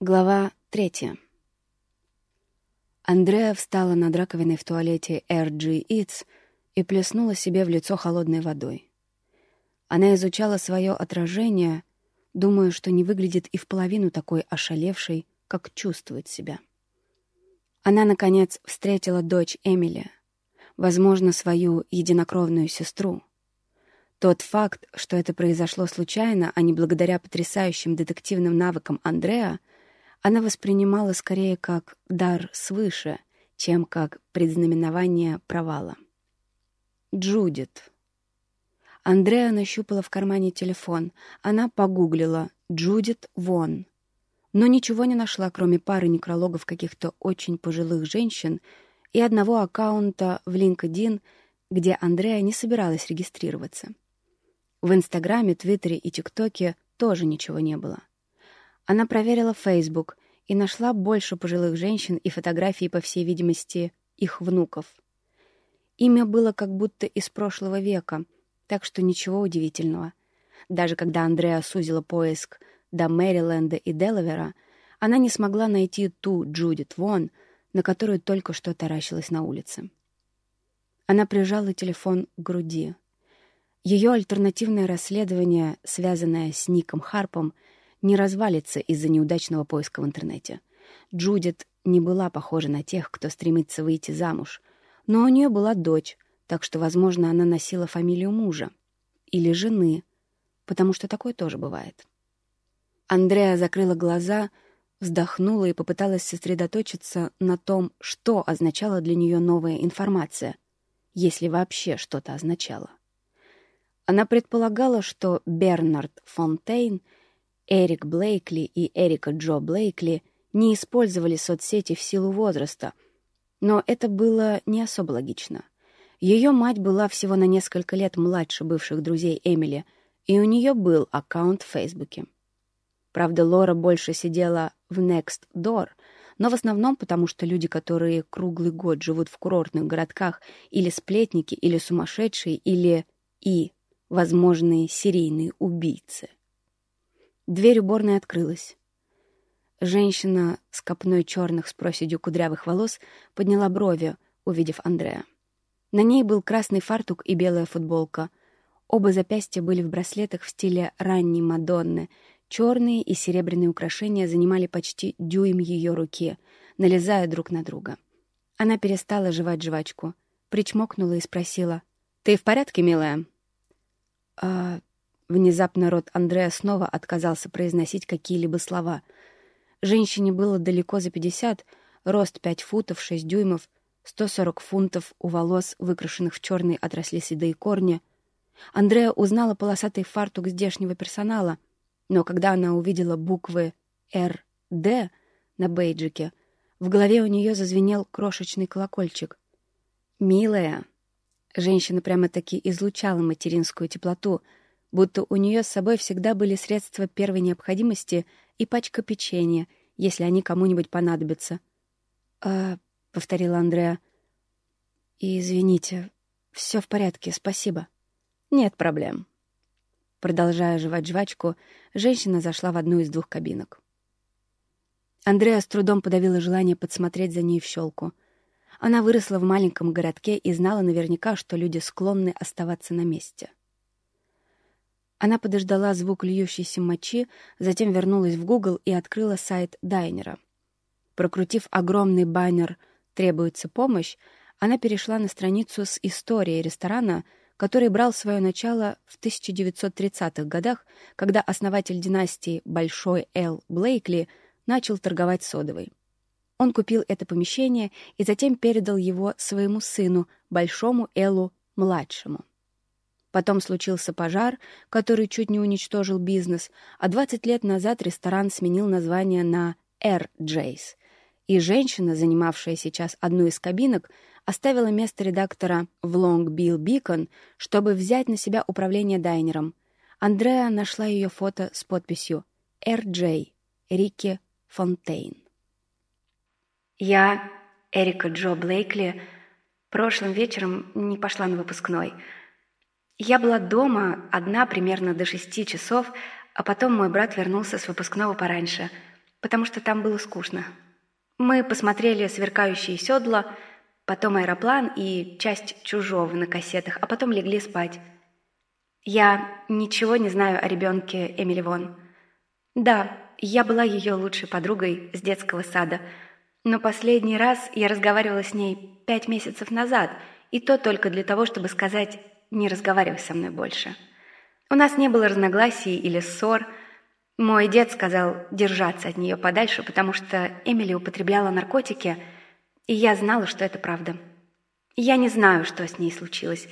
Глава третья. Андреа встала над раковиной в туалете RG Eats и плеснула себе в лицо холодной водой. Она изучала свое отражение, думая, что не выглядит и в половину такой ошалевшей, как чувствует себя. Она, наконец, встретила дочь Эмили, возможно, свою единокровную сестру. Тот факт, что это произошло случайно, а не благодаря потрясающим детективным навыкам Андреа, она воспринимала скорее как дар свыше, чем как предзнаменование провала. Джудит. Андреа нащупала в кармане телефон. Она погуглила «Джудит Вон». Но ничего не нашла, кроме пары некрологов каких-то очень пожилых женщин и одного аккаунта в LinkedIn, где Андреа не собиралась регистрироваться. В Инстаграме, Твиттере и ТикТоке тоже ничего не было. Она проверила Facebook и нашла больше пожилых женщин и фотографии, по всей видимости, их внуков. Имя было как будто из прошлого века, так что ничего удивительного. Даже когда Андреа сузила поиск до Мэриленда и Делавера, она не смогла найти ту Джудит Вон, на которую только что таращилась на улице. Она прижала телефон к груди. Ее альтернативное расследование, связанное с Ником Харпом, — не развалится из-за неудачного поиска в интернете. Джудит не была похожа на тех, кто стремится выйти замуж, но у нее была дочь, так что, возможно, она носила фамилию мужа или жены, потому что такое тоже бывает. Андреа закрыла глаза, вздохнула и попыталась сосредоточиться на том, что означала для нее новая информация, если вообще что-то означало. Она предполагала, что Бернард Фонтейн — Эрик Блейкли и Эрика Джо Блейкли не использовали соцсети в силу возраста, но это было не особо логично. Ее мать была всего на несколько лет младше бывших друзей Эмили, и у нее был аккаунт в Фейсбуке. Правда, Лора больше сидела в Next Door, но в основном потому, что люди, которые круглый год живут в курортных городках, или сплетники, или сумасшедшие, или и возможные серийные убийцы. Дверь уборной открылась. Женщина с копной черных с проседью кудрявых волос подняла брови, увидев Андрея. На ней был красный фартук и белая футболка. Оба запястья были в браслетах в стиле ранней Мадонны. Черные и серебряные украшения занимали почти дюйм ее руки, налезая друг на друга. Она перестала жевать жвачку, причмокнула и спросила. «Ты в порядке, милая?» «А Внезапно рот Андрея снова отказался произносить какие-либо слова. Женщине было далеко за пятьдесят, рост пять футов шесть дюймов, сто сорок фунтов у волос, выкрашенных в черный отросли седые корни. Андрея узнала полосатый фартук здешнего персонала, но когда она увидела буквы «РД» на бейджике, в голове у нее зазвенел крошечный колокольчик. «Милая!» Женщина прямо-таки излучала материнскую теплоту — будто у нее с собой всегда были средства первой необходимости и пачка печенья, если они кому-нибудь понадобятся. «А...» — повторила Андреа. «Извините, все в порядке, спасибо». «Нет проблем». Продолжая жевать жвачку, женщина зашла в одну из двух кабинок. Андреа с трудом подавила желание подсмотреть за ней в щелку. Она выросла в маленьком городке и знала наверняка, что люди склонны оставаться на месте. Она подождала звук льющейся мочи, затем вернулась в Google и открыла сайт Дайнера. Прокрутив огромный баннер «Требуется помощь», она перешла на страницу с историей ресторана, который брал свое начало в 1930-х годах, когда основатель династии Большой Эл Блейкли начал торговать содовой. Он купил это помещение и затем передал его своему сыну, Большому Элу младшему. Потом случился пожар, который чуть не уничтожил бизнес, а 20 лет назад ресторан сменил название на «Air Jays». И женщина, занимавшая сейчас одну из кабинок, оставила место редактора в Long Bill Beacon, чтобы взять на себя управление дайнером. Андреа нашла ее фото с подписью «RJ Рикки Фонтейн». «Я, Эрика Джо Блейкли, прошлым вечером не пошла на выпускной — я была дома одна примерно до шести часов, а потом мой брат вернулся с выпускного пораньше. потому что там было скучно. Мы посмотрели сверкающие седла, потом аэроплан и часть чужого на кассетах, а потом легли спать. Я ничего не знаю о ребенке Эмили Вон. Да, я была ее лучшей подругой с детского сада, но последний раз я разговаривала с ней пять месяцев назад, и то только для того, чтобы сказать «не разговаривай со мной больше». У нас не было разногласий или ссор. Мой дед сказал держаться от нее подальше, потому что Эмили употребляла наркотики, и я знала, что это правда. Я не знаю, что с ней случилось,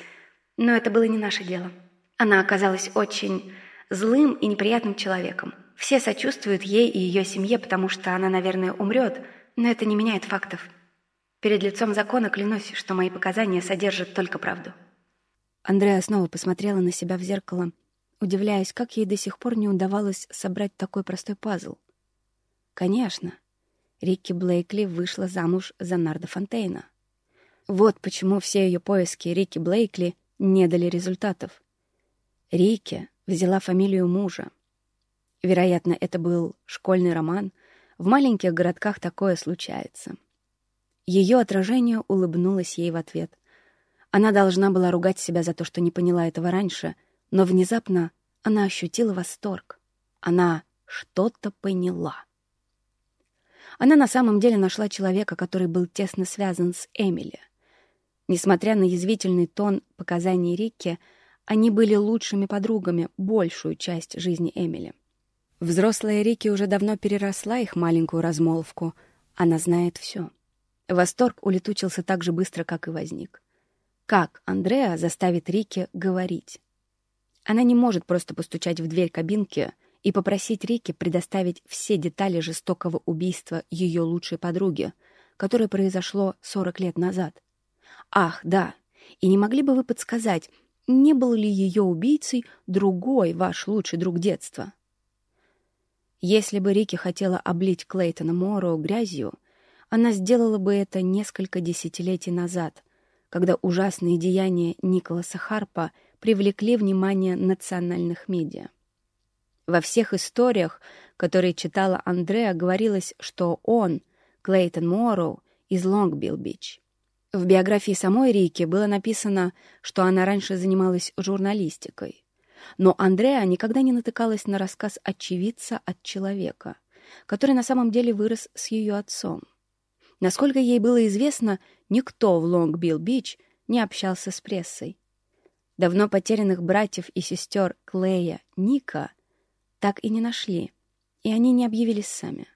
но это было не наше дело. Она оказалась очень злым и неприятным человеком. Все сочувствуют ей и ее семье, потому что она, наверное, умрет, но это не меняет фактов. Перед лицом закона клянусь, что мои показания содержат только правду. Андреа снова посмотрела на себя в зеркало, удивляясь, как ей до сих пор не удавалось собрать такой простой пазл. Конечно, Рикки Блейкли вышла замуж за Нарда Фонтейна. Вот почему все ее поиски Рикки Блейкли не дали результатов. Рикки взяла фамилию мужа. Вероятно, это был школьный роман. В маленьких городках такое случается. Ее отражение улыбнулось ей в ответ. Она должна была ругать себя за то, что не поняла этого раньше, но внезапно она ощутила восторг. Она что-то поняла. Она на самом деле нашла человека, который был тесно связан с Эмили. Несмотря на язвительный тон показаний Рикки, они были лучшими подругами большую часть жизни Эмили. Взрослая Рики уже давно переросла их маленькую размолвку. Она знает все. Восторг улетучился так же быстро, как и возник. Как Андреа заставит Рики говорить? Она не может просто постучать в дверь кабинки и попросить Рики предоставить все детали жестокого убийства ее лучшей подруги, которое произошло 40 лет назад. Ах, да, и не могли бы вы подсказать, не был ли ее убийцей другой ваш лучший друг детства. Если бы Рики хотела облить Клейтона Морроу грязью, она сделала бы это несколько десятилетий назад, когда ужасные деяния Николаса Харпа привлекли внимание национальных медиа. Во всех историях, которые читала Андреа, говорилось, что он, Клейтон Морроу, из Лонгбилл-Бич. В биографии самой Рики было написано, что она раньше занималась журналистикой. Но Андреа никогда не натыкалась на рассказ очевидца от человека, который на самом деле вырос с ее отцом. Насколько ей было известно, никто в Лонг-Билл-Бич не общался с прессой. Давно потерянных братьев и сестер Клея, Ника так и не нашли, и они не объявились сами.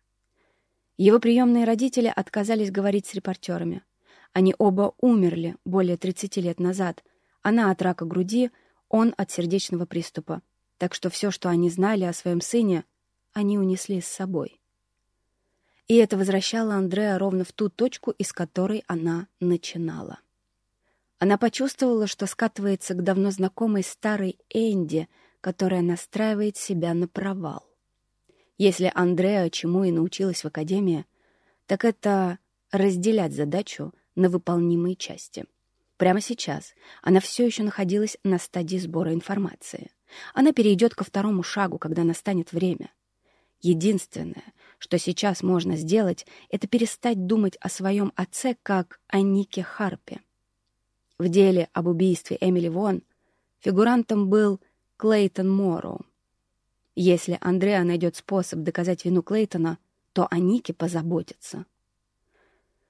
Его приемные родители отказались говорить с репортерами. Они оба умерли более 30 лет назад. Она от рака груди, он от сердечного приступа. Так что все, что они знали о своем сыне, они унесли с собой. И это возвращало Андреа ровно в ту точку, из которой она начинала. Она почувствовала, что скатывается к давно знакомой старой Энди, которая настраивает себя на провал. Если Андреа чему и научилась в академии, так это разделять задачу на выполнимые части. Прямо сейчас она все еще находилась на стадии сбора информации. Она перейдет ко второму шагу, когда настанет время. Единственное, что сейчас можно сделать, это перестать думать о своем отце как о Нике Харпе. В деле об убийстве Эмили Вон фигурантом был Клейтон Морроу. Если Андреа найдет способ доказать вину Клейтона, то о Нике позаботится.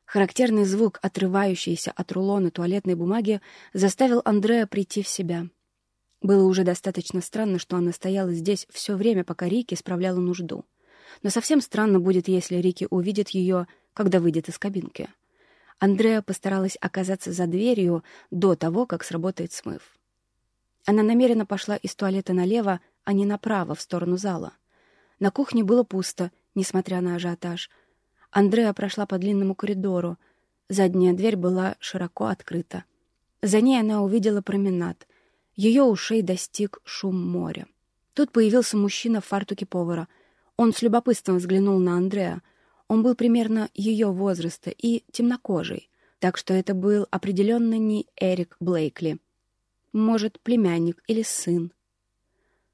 Характерный звук, отрывающийся от рулона туалетной бумаги, заставил Андрея прийти в себя. Было уже достаточно странно, что она стояла здесь все время, пока Рики справляла нужду. Но совсем странно будет, если Рики увидит ее, когда выйдет из кабинки. Андрея постаралась оказаться за дверью до того, как сработает смыв. Она намеренно пошла из туалета налево, а не направо, в сторону зала. На кухне было пусто, несмотря на ажиотаж — Андреа прошла по длинному коридору. Задняя дверь была широко открыта. За ней она увидела променад. Ее ушей достиг шум моря. Тут появился мужчина в фартуке повара. Он с любопытством взглянул на Андреа. Он был примерно ее возраста и темнокожий, так что это был определенно не Эрик Блейкли. Может, племянник или сын.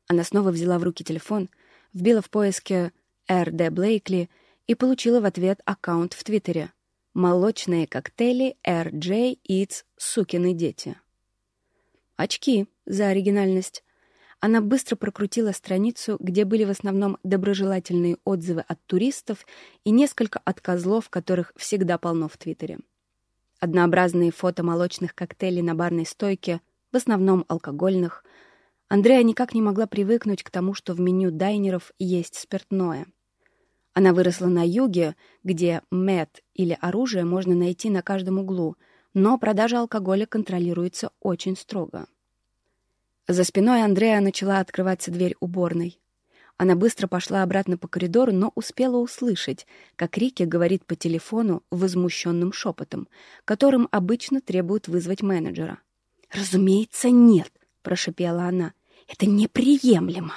Она снова взяла в руки телефон, вбила в поиске «Р.Д. Блейкли» и получила в ответ аккаунт в Твиттере «Молочные коктейли RJ Eats Сукины дети». Очки за оригинальность. Она быстро прокрутила страницу, где были в основном доброжелательные отзывы от туристов и несколько от козлов, которых всегда полно в Твиттере. Однообразные фото молочных коктейлей на барной стойке, в основном алкогольных. Андрея никак не могла привыкнуть к тому, что в меню дайнеров есть спиртное. Она выросла на юге, где мед или оружие можно найти на каждом углу, но продажа алкоголя контролируется очень строго. За спиной Андрея начала открываться дверь уборной. Она быстро пошла обратно по коридору, но успела услышать, как Рики говорит по телефону возмущенным шепотом, которым обычно требуют вызвать менеджера. «Разумеется, нет», — прошипела она. «Это неприемлемо».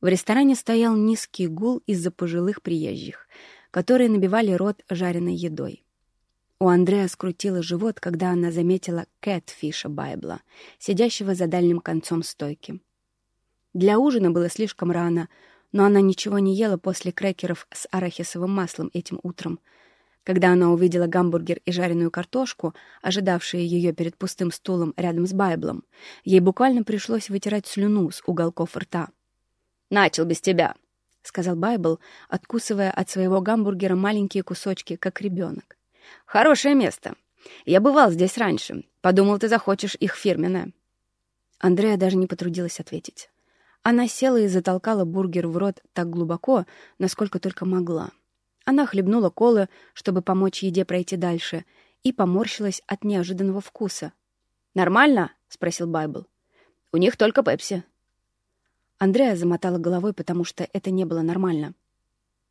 В ресторане стоял низкий гул из-за пожилых приезжих, которые набивали рот жареной едой. У Андрея скрутило живот, когда она заметила Кэтфиша Байбла, сидящего за дальним концом стойки. Для ужина было слишком рано, но она ничего не ела после крекеров с арахисовым маслом этим утром. Когда она увидела гамбургер и жареную картошку, ожидавшие ее перед пустым стулом рядом с Байблом, ей буквально пришлось вытирать слюну с уголков рта. «Начал без тебя», — сказал Байбл, откусывая от своего гамбургера маленькие кусочки, как ребенок. Хорошее место. Я бывал здесь раньше. Подумал, ты захочешь их фирменное». Андрея даже не потрудилась ответить. Она села и затолкала бургер в рот так глубоко, насколько только могла. Она хлебнула колы, чтобы помочь еде пройти дальше, и поморщилась от неожиданного вкуса. «Нормально?» — спросил Байбл. «У них только пепси». Андрея замотала головой, потому что это не было нормально.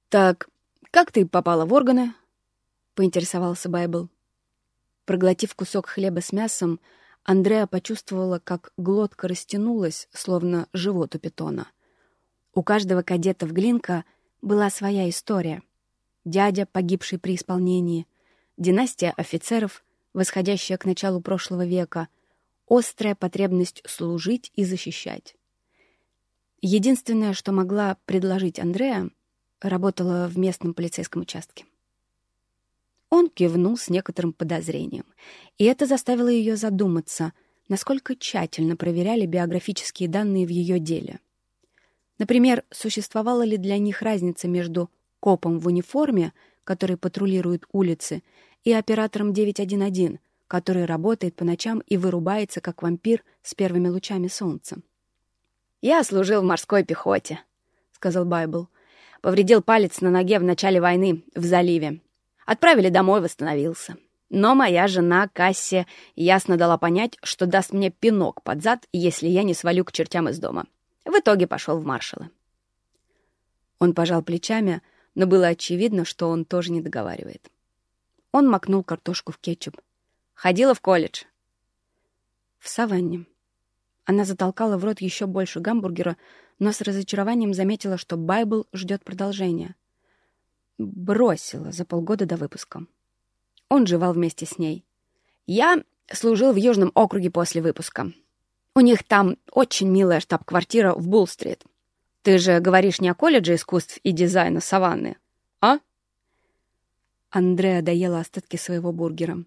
«Так, как ты попала в органы?» Поинтересовался Байбл. Проглотив кусок хлеба с мясом, Андреа почувствовала, как глотка растянулась, словно живот у питона. У каждого кадета в Глинка была своя история. Дядя, погибший при исполнении, династия офицеров, восходящая к началу прошлого века, острая потребность служить и защищать. Единственное, что могла предложить Андреа, работала в местном полицейском участке. Он кивнул с некоторым подозрением, и это заставило ее задуматься, насколько тщательно проверяли биографические данные в ее деле. Например, существовала ли для них разница между копом в униформе, который патрулирует улицы, и оператором 911, который работает по ночам и вырубается, как вампир, с первыми лучами солнца. «Я служил в морской пехоте», — сказал Байбл. «Повредил палец на ноге в начале войны в заливе. Отправили домой, восстановился. Но моя жена Касси ясно дала понять, что даст мне пинок под зад, если я не свалю к чертям из дома. В итоге пошел в маршалы. Он пожал плечами, но было очевидно, что он тоже не договаривает. Он макнул картошку в кетчуп. Ходила в колледж. В саванне. Она затолкала в рот еще больше гамбургера, но с разочарованием заметила, что Байбл ждет продолжения — бросила за полгода до выпуска. Он жевал вместе с ней. Я служил в Южном округе после выпуска. У них там очень милая штаб-квартира в Булл-стрит. Ты же говоришь не о колледже искусств и дизайна Саванны, а? Андреа доела остатки своего бургера.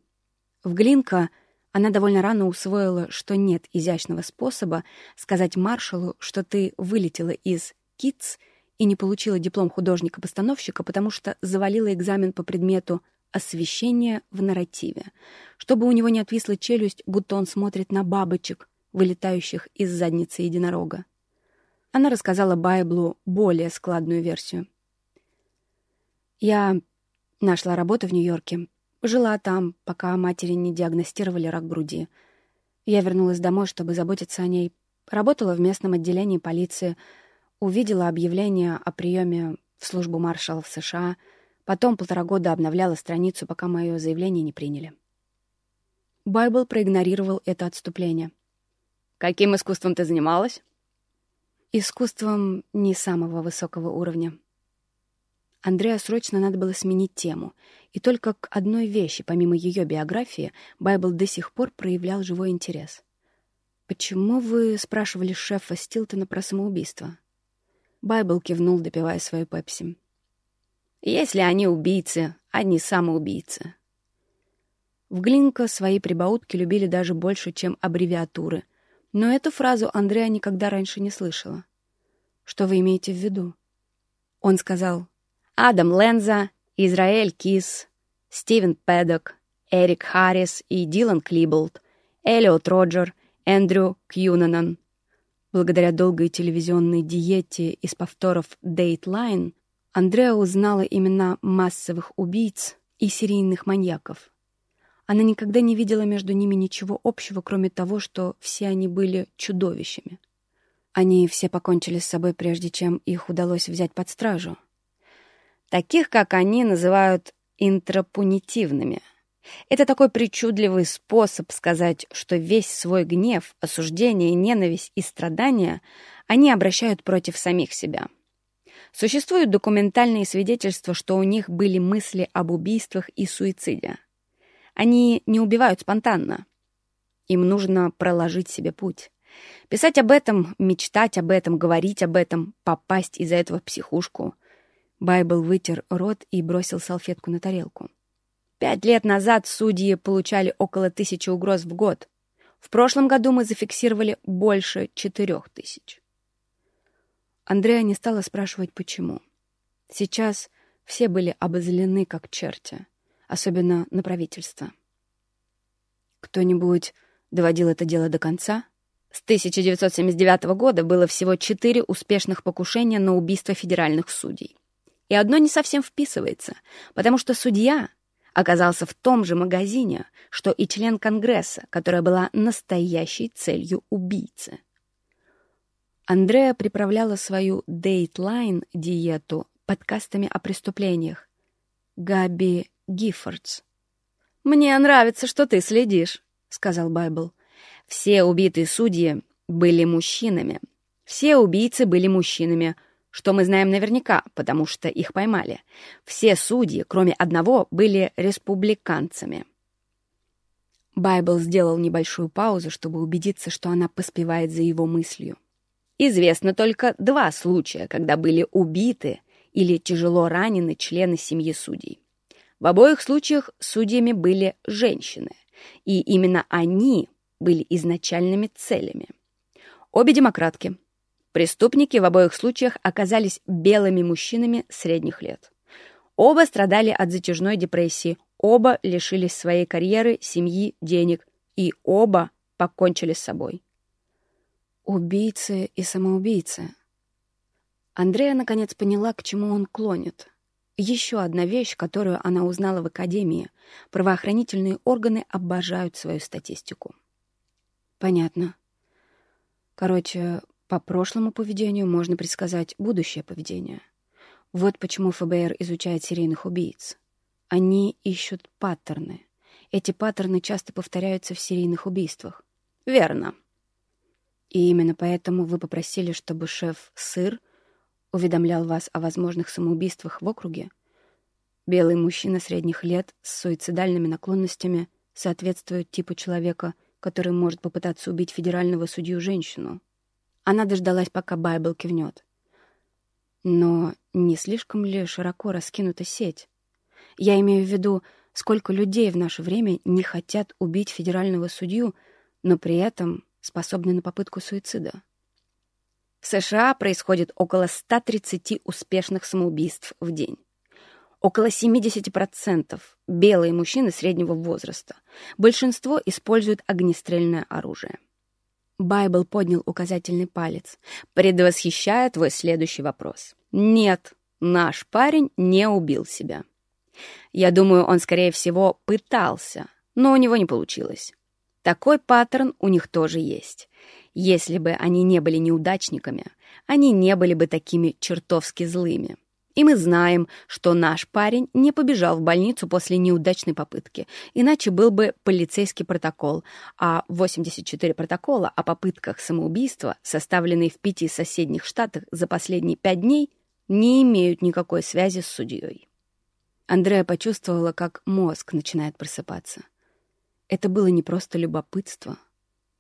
В Глинка она довольно рано усвоила, что нет изящного способа сказать маршалу, что ты вылетела из Китс — и не получила диплом художника-постановщика, потому что завалила экзамен по предмету «Освещение в нарративе», чтобы у него не отвисла челюсть, будто он смотрит на бабочек, вылетающих из задницы единорога. Она рассказала Байблу более складную версию. «Я нашла работу в Нью-Йорке. Жила там, пока матери не диагностировали рак груди. Я вернулась домой, чтобы заботиться о ней. Работала в местном отделении полиции — Увидела объявление о приеме в службу маршалов США, потом полтора года обновляла страницу, пока мое заявление не приняли. Байбл проигнорировал это отступление. «Каким искусством ты занималась?» «Искусством не самого высокого уровня». Андреа срочно надо было сменить тему, и только к одной вещи, помимо ее биографии, Байбл до сих пор проявлял живой интерес. «Почему вы спрашивали шефа Стилтона про самоубийство?» Байбл кивнул, допивая свою пепси. Если они убийцы, они самоубийцы. В Глинка свои прибаутки любили даже больше, чем аббревиатуры. Но эту фразу Андреа никогда раньше не слышала. Что вы имеете в виду? Он сказал «Адам Ленза, Израиль Кис, Стивен Педок, Эрик Харрис и Дилан Клиболд, Элиот Роджер, Эндрю Кьюнанан». Благодаря долгой телевизионной диете из повторов Dateline Андреа узнала имена массовых убийц и серийных маньяков. Она никогда не видела между ними ничего общего, кроме того, что все они были чудовищами. Они все покончили с собой, прежде чем их удалось взять под стражу. Таких, как они, называют интрапунитивными. Это такой причудливый способ сказать, что весь свой гнев, осуждение, ненависть и страдания они обращают против самих себя. Существуют документальные свидетельства, что у них были мысли об убийствах и суициде. Они не убивают спонтанно. Им нужно проложить себе путь. Писать об этом, мечтать об этом, говорить об этом, попасть из-за этого в психушку. Байбл вытер рот и бросил салфетку на тарелку. Пять лет назад судьи получали около тысячи угроз в год. В прошлом году мы зафиксировали больше четырех тысяч. Андрея не стала спрашивать, почему. Сейчас все были обозлены, как черти особенно на правительство. Кто-нибудь доводил это дело до конца? С 1979 года было всего четыре успешных покушения на убийство федеральных судей. И одно не совсем вписывается, потому что судья оказался в том же магазине, что и член Конгресса, которая была настоящей целью убийцы. Андреа приправляла свою Dateline-диету подкастами о преступлениях. Габи Гиффордс. «Мне нравится, что ты следишь», — сказал Байбл. «Все убитые судьи были мужчинами. Все убийцы были мужчинами, что мы знаем наверняка, потому что их поймали. Все судьи, кроме одного, были республиканцами». Байбл сделал небольшую паузу, чтобы убедиться, что она поспевает за его мыслью. Известно только два случая, когда были убиты или тяжело ранены члены семьи судей. В обоих случаях судьями были женщины, и именно они были изначальными целями. Обе демократки. Преступники в обоих случаях оказались белыми мужчинами средних лет. Оба страдали от затяжной депрессии, оба лишились своей карьеры, семьи, денег, и оба покончили с собой. Убийцы и самоубийцы. Андрея наконец поняла, к чему он клонит. Еще одна вещь, которую она узнала в академии. Правоохранительные органы обожают свою статистику. Понятно. Короче, по прошлому поведению можно предсказать будущее поведение. Вот почему ФБР изучает серийных убийц. Они ищут паттерны. Эти паттерны часто повторяются в серийных убийствах. Верно. И именно поэтому вы попросили, чтобы шеф Сыр — уведомлял вас о возможных самоубийствах в округе, белый мужчина средних лет с суицидальными наклонностями соответствует типу человека, который может попытаться убить федерального судью-женщину. Она дождалась, пока Байбл кивнет. Но не слишком ли широко раскинута сеть? Я имею в виду, сколько людей в наше время не хотят убить федерального судью, но при этом способны на попытку суицида. В США происходит около 130 успешных самоубийств в день. Около 70% белые мужчины среднего возраста. Большинство используют огнестрельное оружие. Байбл поднял указательный палец, предвосхищая твой следующий вопрос. Нет, наш парень не убил себя. Я думаю, он, скорее всего, пытался, но у него не получилось. Такой паттерн у них тоже есть. Если бы они не были неудачниками, они не были бы такими чертовски злыми. И мы знаем, что наш парень не побежал в больницу после неудачной попытки, иначе был бы полицейский протокол, а 84 протокола о попытках самоубийства, составленные в пяти соседних штатах за последние пять дней, не имеют никакой связи с судьей. Андрея почувствовала, как мозг начинает просыпаться. Это было не просто любопытство.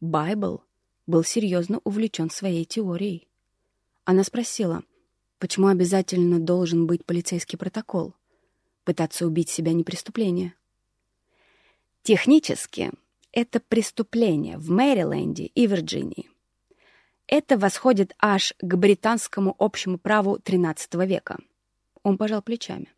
Байбл был серьезно увлечен своей теорией. Она спросила, почему обязательно должен быть полицейский протокол? Пытаться убить себя не преступление. Технически это преступление в Мэриленде и Вирджинии. Это восходит аж к британскому общему праву XIII века. Он пожал плечами.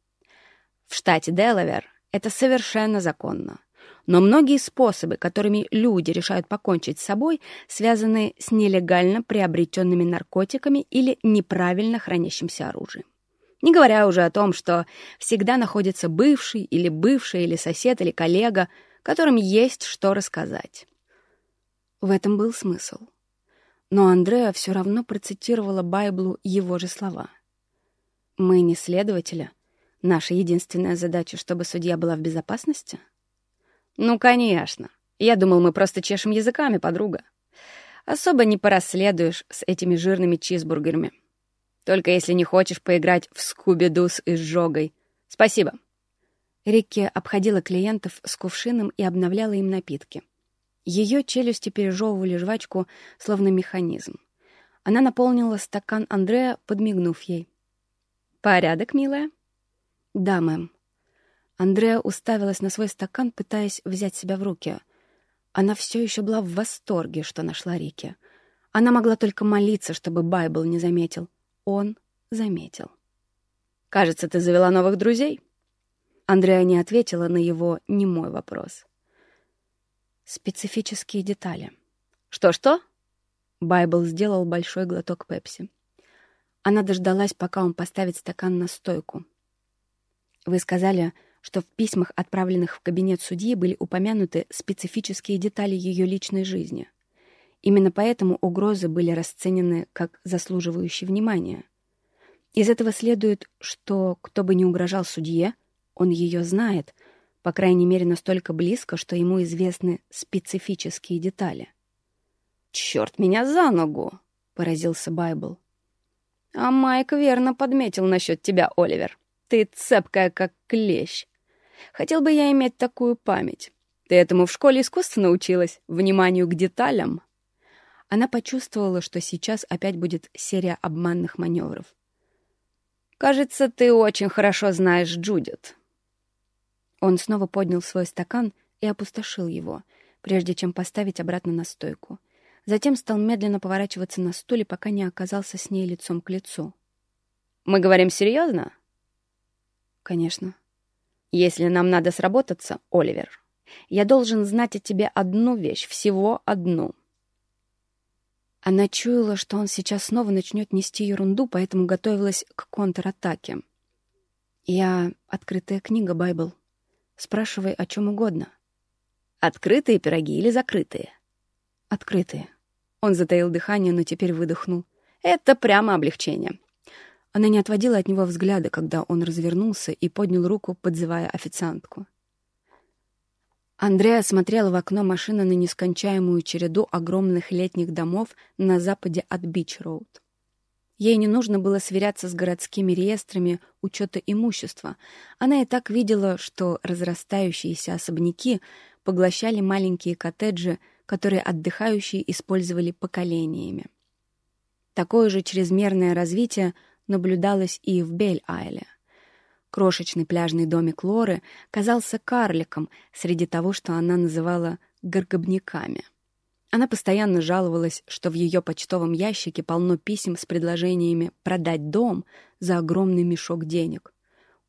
В штате Делавер это совершенно законно. Но многие способы, которыми люди решают покончить с собой, связаны с нелегально приобретенными наркотиками или неправильно хранящимся оружием. Не говоря уже о том, что всегда находится бывший или бывшая или сосед или коллега, которым есть что рассказать. В этом был смысл. Но Андреа все равно процитировала Байблу его же слова. «Мы не следователя. Наша единственная задача, чтобы судья была в безопасности?» «Ну, конечно. Я думал, мы просто чешем языками, подруга. Особо не порасследуешь с этими жирными чизбургерами. Только если не хочешь поиграть в скуби-ду с изжогой. Спасибо». Рикки обходила клиентов с кувшином и обновляла им напитки. Ее челюсти пережевывали жвачку, словно механизм. Она наполнила стакан Андрея, подмигнув ей. «Порядок, милая?» «Да, мэм». Андреа уставилась на свой стакан, пытаясь взять себя в руки. Она все еще была в восторге, что нашла Рики. Она могла только молиться, чтобы Байбл не заметил. Он заметил. «Кажется, ты завела новых друзей?» Андреа не ответила на его немой вопрос. «Специфические детали». «Что-что?» Байбл сделал большой глоток пепси. Она дождалась, пока он поставит стакан на стойку. «Вы сказали, что в письмах, отправленных в кабинет судьи, были упомянуты специфические детали ее личной жизни. Именно поэтому угрозы были расценены как заслуживающие внимания. Из этого следует, что кто бы ни угрожал судье, он ее знает, по крайней мере настолько близко, что ему известны специфические детали. «Черт меня за ногу!» — поразился Байбл. «А Майк верно подметил насчет тебя, Оливер. Ты цепкая, как клещ. Хотел бы я иметь такую память. Ты этому в школе искусства научилась? Вниманию к деталям?» Она почувствовала, что сейчас опять будет серия обманных маневров. «Кажется, ты очень хорошо знаешь Джудит». Он снова поднял свой стакан и опустошил его, прежде чем поставить обратно на стойку. Затем стал медленно поворачиваться на стуле, пока не оказался с ней лицом к лицу. «Мы говорим серьезно?» «Конечно». Если нам надо сработаться, Оливер, я должен знать о тебе одну вещь, всего одну. Она чуяла, что он сейчас снова начнет нести ерунду, поэтому готовилась к контратаке. «Я открытая книга, Байбл. Спрашивай о чем угодно». «Открытые пироги или закрытые?» «Открытые». Он затаил дыхание, но теперь выдохнул. «Это прямо облегчение. Она не отводила от него взгляда, когда он развернулся и поднял руку, подзывая официантку. Андреа смотрела в окно машины на нескончаемую череду огромных летних домов на западе от Бич-Роуд. Ей не нужно было сверяться с городскими реестрами учета имущества. Она и так видела, что разрастающиеся особняки поглощали маленькие коттеджи, которые отдыхающие использовали поколениями. Такое же чрезмерное развитие наблюдалось и в Бель-Айле. Крошечный пляжный домик Лоры казался карликом среди того, что она называла горгобняками. Она постоянно жаловалась, что в ее почтовом ящике полно писем с предложениями продать дом за огромный мешок денег.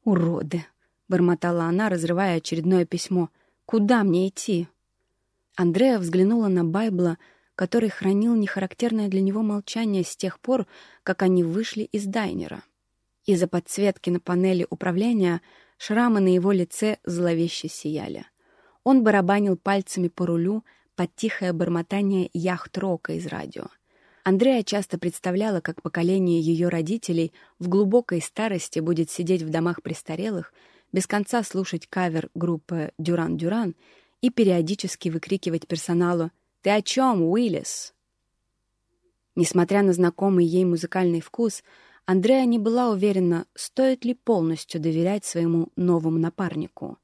«Уроды!» — бормотала она, разрывая очередное письмо. «Куда мне идти?» Андреа взглянула на Байбла — который хранил нехарактерное для него молчание с тех пор, как они вышли из дайнера. Из-за подсветки на панели управления шрамы на его лице зловеще сияли. Он барабанил пальцами по рулю под тихое бормотание яхт-рока из радио. Андрея часто представляла, как поколение ее родителей в глубокой старости будет сидеть в домах престарелых, без конца слушать кавер группы «Дюран-Дюран» и периодически выкрикивать персоналу «Ты о чем, Уиллис?» Несмотря на знакомый ей музыкальный вкус, Андреа не была уверена, стоит ли полностью доверять своему новому напарнику.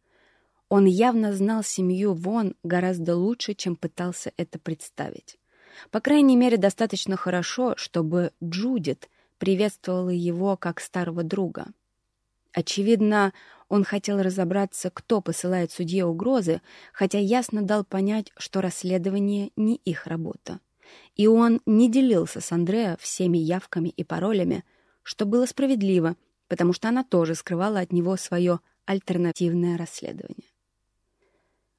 Он явно знал семью Вон гораздо лучше, чем пытался это представить. По крайней мере, достаточно хорошо, чтобы Джудит приветствовала его как старого друга. Очевидно, Он хотел разобраться, кто посылает судье угрозы, хотя ясно дал понять, что расследование не их работа. И он не делился с Андреа всеми явками и паролями, что было справедливо, потому что она тоже скрывала от него свое альтернативное расследование.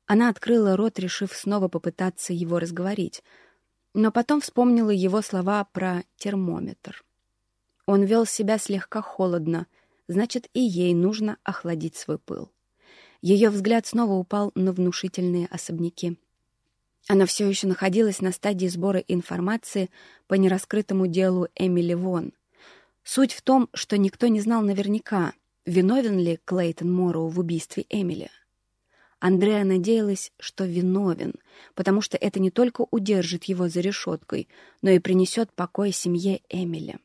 Она открыла рот, решив снова попытаться его разговорить, но потом вспомнила его слова про термометр. Он вел себя слегка холодно, значит, и ей нужно охладить свой пыл. Ее взгляд снова упал на внушительные особняки. Она все еще находилась на стадии сбора информации по нераскрытому делу Эмили Вон. Суть в том, что никто не знал наверняка, виновен ли Клейтон Морроу в убийстве Эмили. Андреа надеялась, что виновен, потому что это не только удержит его за решеткой, но и принесет покой семье Эмили.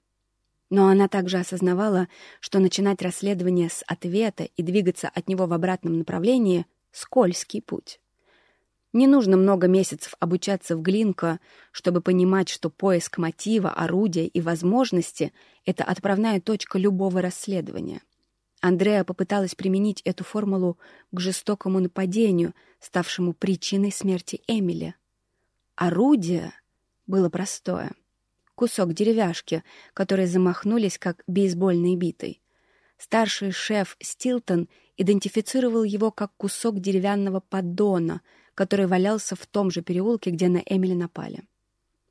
Но она также осознавала, что начинать расследование с ответа и двигаться от него в обратном направлении — скользкий путь. Не нужно много месяцев обучаться в Глинко, чтобы понимать, что поиск мотива, орудия и возможности — это отправная точка любого расследования. Андреа попыталась применить эту формулу к жестокому нападению, ставшему причиной смерти Эмили. Орудие было простое. Кусок деревяшки, который замахнулись, как бейсбольной битой. Старший шеф Стилтон идентифицировал его как кусок деревянного поддона, который валялся в том же переулке, где на Эмили напали.